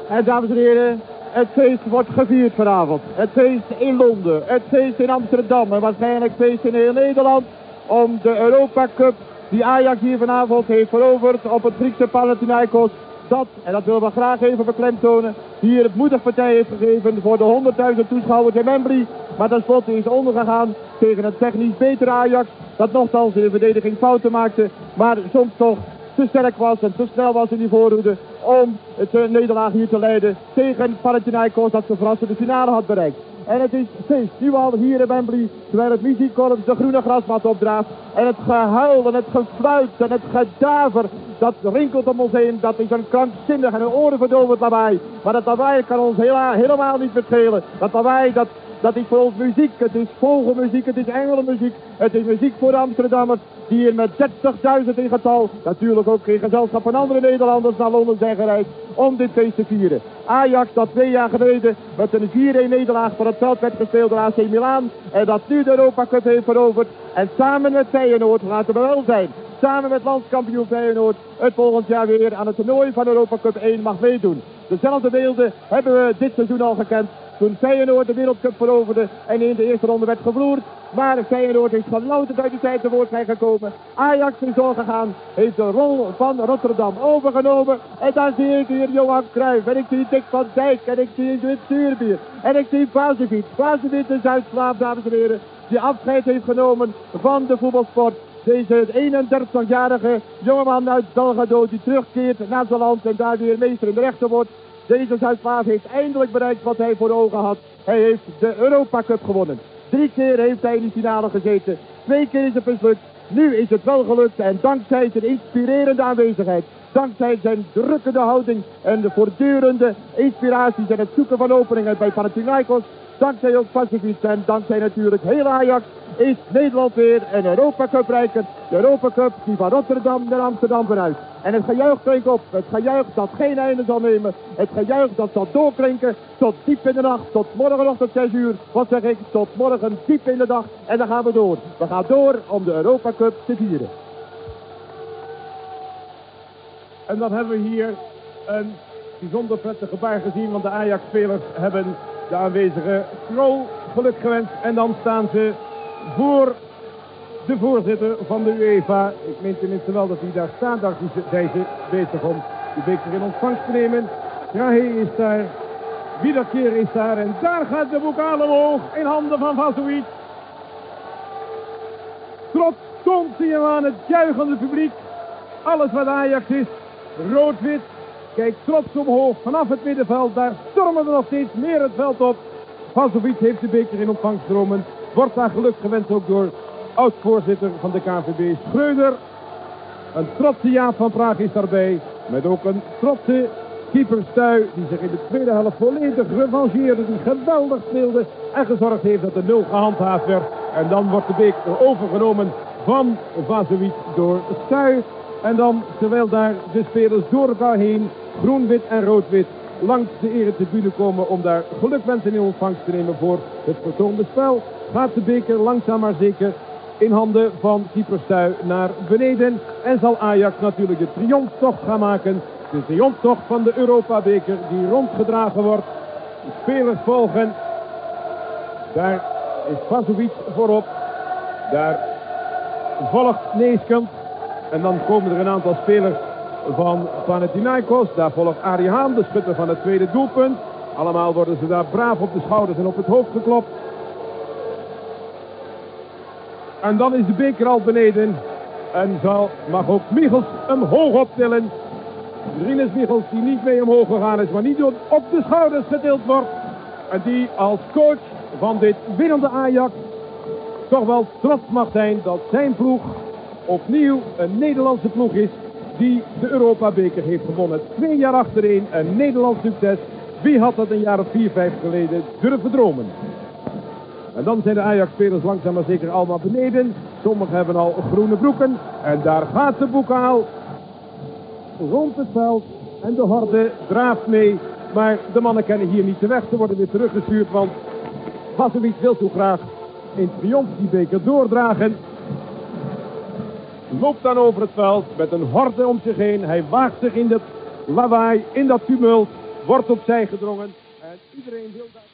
En dames en heren, het feest wordt gevierd vanavond. Het feest in Londen, het feest in Amsterdam en waarschijnlijk feest in heel Nederland. Om de Europa Cup die Ajax hier vanavond heeft veroverd op het Griekse Panathinaikos. Dat, en dat willen we graag even beklemtonen, hier het moedigpartij heeft gegeven voor de 100.000 toeschouwers in Wembley. Maar tenslotte is ondergegaan tegen een technisch betere Ajax. Dat nogthans in de verdediging fouten maakte. Maar soms toch te sterk was en te snel was in die voorhoede om het uh, nederlaag hier te leiden tegen Panathinaikos dat ze verrassend de finale had bereikt. En het is feest, nu al hier in Wembley, terwijl het muziekkorps de groene grasmat opdraagt. En het gehuil en het gefluit en het gedaver, dat rinkelt om ons heen. Dat is een krankzinnig en een orenverdovend lawaai. Maar dat lawaai kan ons helemaal niet verschillen. Dat lawaai, dat dat is voor ons muziek, het is vogelmuziek, het is engelenmuziek. Het is muziek voor de Amsterdammers die hier met 30.000 in getal, natuurlijk ook in gezelschap van andere Nederlanders naar Londen zijn gereisd om dit feest te vieren. Ajax dat twee jaar geleden met een 4-1 nederlaag voor het veld werd gespeeld door AC Milan en dat nu de Europa Cup heeft veroverd. En samen met Feyenoord, laten we wel zijn, samen met landskampioen Feyenoord het volgend jaar weer aan het toernooi van Europa Cup 1 mag meedoen. Dezelfde beelden hebben we dit seizoen al gekend. Toen Feyenoord de Wereldcup veroverde en in de eerste ronde werd gevloerd. Maar Feyenoord is gelouterd uit de tijd tevoorschijn gekomen. Ajax is doorgegaan, heeft de rol van Rotterdam overgenomen. En dan zie ik hier Johan Cruijff en ik zie Dick van Dijk en ik zie Wim Stuurbier. En ik zie Vazevic. Vazevic de Zuid-Slaaf, dames en heren. Die afscheid heeft genomen van de voetbalsport. Deze 31-jarige jongeman uit Belgrado die terugkeert naar zijn land en daar weer meester in de rechter wordt. Zuid-Slaaf heeft eindelijk bereikt wat hij voor ogen had. Hij heeft de Europa Cup gewonnen. Drie keer heeft hij in de finale gezeten. Twee keer is het mislukt. Nu is het wel gelukt en dankzij zijn inspirerende aanwezigheid. Dankzij zijn drukkende houding en de voortdurende inspiraties en het zoeken van openingen bij Panathinaikos. Dankzij ook Pacific en dankzij natuurlijk heel Ajax is Nederland weer een Europa Cup. De Europa Cup die van Rotterdam naar Amsterdam vanuit. En het gejuich klinkt op. Het gejuich dat geen einde zal nemen. Het gejuich dat zal doorklinken tot diep in de nacht. Tot morgenochtend 6 uur. Wat zeg ik? Tot morgen diep in de dag. En dan gaan we door. We gaan door om de Europa Cup te vieren. En dan hebben we hier een bijzonder prettig gebaar gezien. Want de Ajax-spelers hebben de aanwezige Krol geluk gewenst. En dan staan ze voor de voorzitter van de UEFA. Ik meen tenminste wel dat hij daar staat. Daar zijn ze bezig om de beker in ontvangst te nemen. Krahe is daar. Wiederkeer is daar. En daar gaat de bokaal omhoog in handen van Vazovic. Trots komt hij aan het juichende publiek. Alles wat Ajax is. Rood-wit. Kijk trots omhoog vanaf het middenveld. Daar stormen er nog steeds meer het veld op. Vazovic heeft de beker in ontvangst genomen. Wordt daar geluk gewenst ook door oud-voorzitter van de KVB Schreuder. Een trotse Jaap van Praag is daarbij. Met ook een trotse keeper Stuy. Die zich in de tweede helft volledig revancheerde. Die geweldig speelde. En gezorgd heeft dat de nul gehandhaafd werd. En dan wordt de beker overgenomen van Vazovic door Stuy. En dan, terwijl daar de spelers door elkaar heen groen-wit en rood-wit langs de eretribune komen om daar gelukwensen in ontvangst te nemen voor het vertoonde spel. Gaat de beker langzaam maar zeker in handen van Cyprus naar beneden. En zal Ajax natuurlijk de triomftocht gaan maken. De triomftocht van de Europa-beker die rondgedragen wordt. De spelers volgen. Daar is Vazovic voorop. Daar volgt Neeskamp. En dan komen er een aantal spelers van Panathinaikos. Daar volgt Arie Haan, de schutter van het tweede doelpunt. Allemaal worden ze daar braaf op de schouders en op het hoofd geklopt. En dan is de beker al beneden. En zal, mag ook Michels hem hoog optillen. Rinus Michels die niet mee omhoog gegaan is, maar niet op de schouders getild wordt. En die als coach van dit winnende Ajax toch wel trots mag zijn dat zijn ploeg opnieuw een Nederlandse ploeg is die de Europa-beker heeft gewonnen. Twee jaar achtereen een Nederlands succes. Wie had dat een jaar of vier, vijf geleden durven dromen? En dan zijn de Ajax-spelers langzaam maar zeker allemaal beneden. Sommigen hebben al groene broeken. En daar gaat de bokaal rond het veld. En de horde draaft mee. Maar de mannen kennen hier niet de weg. Ze worden weer teruggestuurd, want Vasevic wil zo graag in triomf die beker doordragen. Loopt dan over het veld met een horde om zich heen. Hij waagt zich in dat lawaai, in dat tumult. Wordt opzij gedrongen. En iedereen wil daar...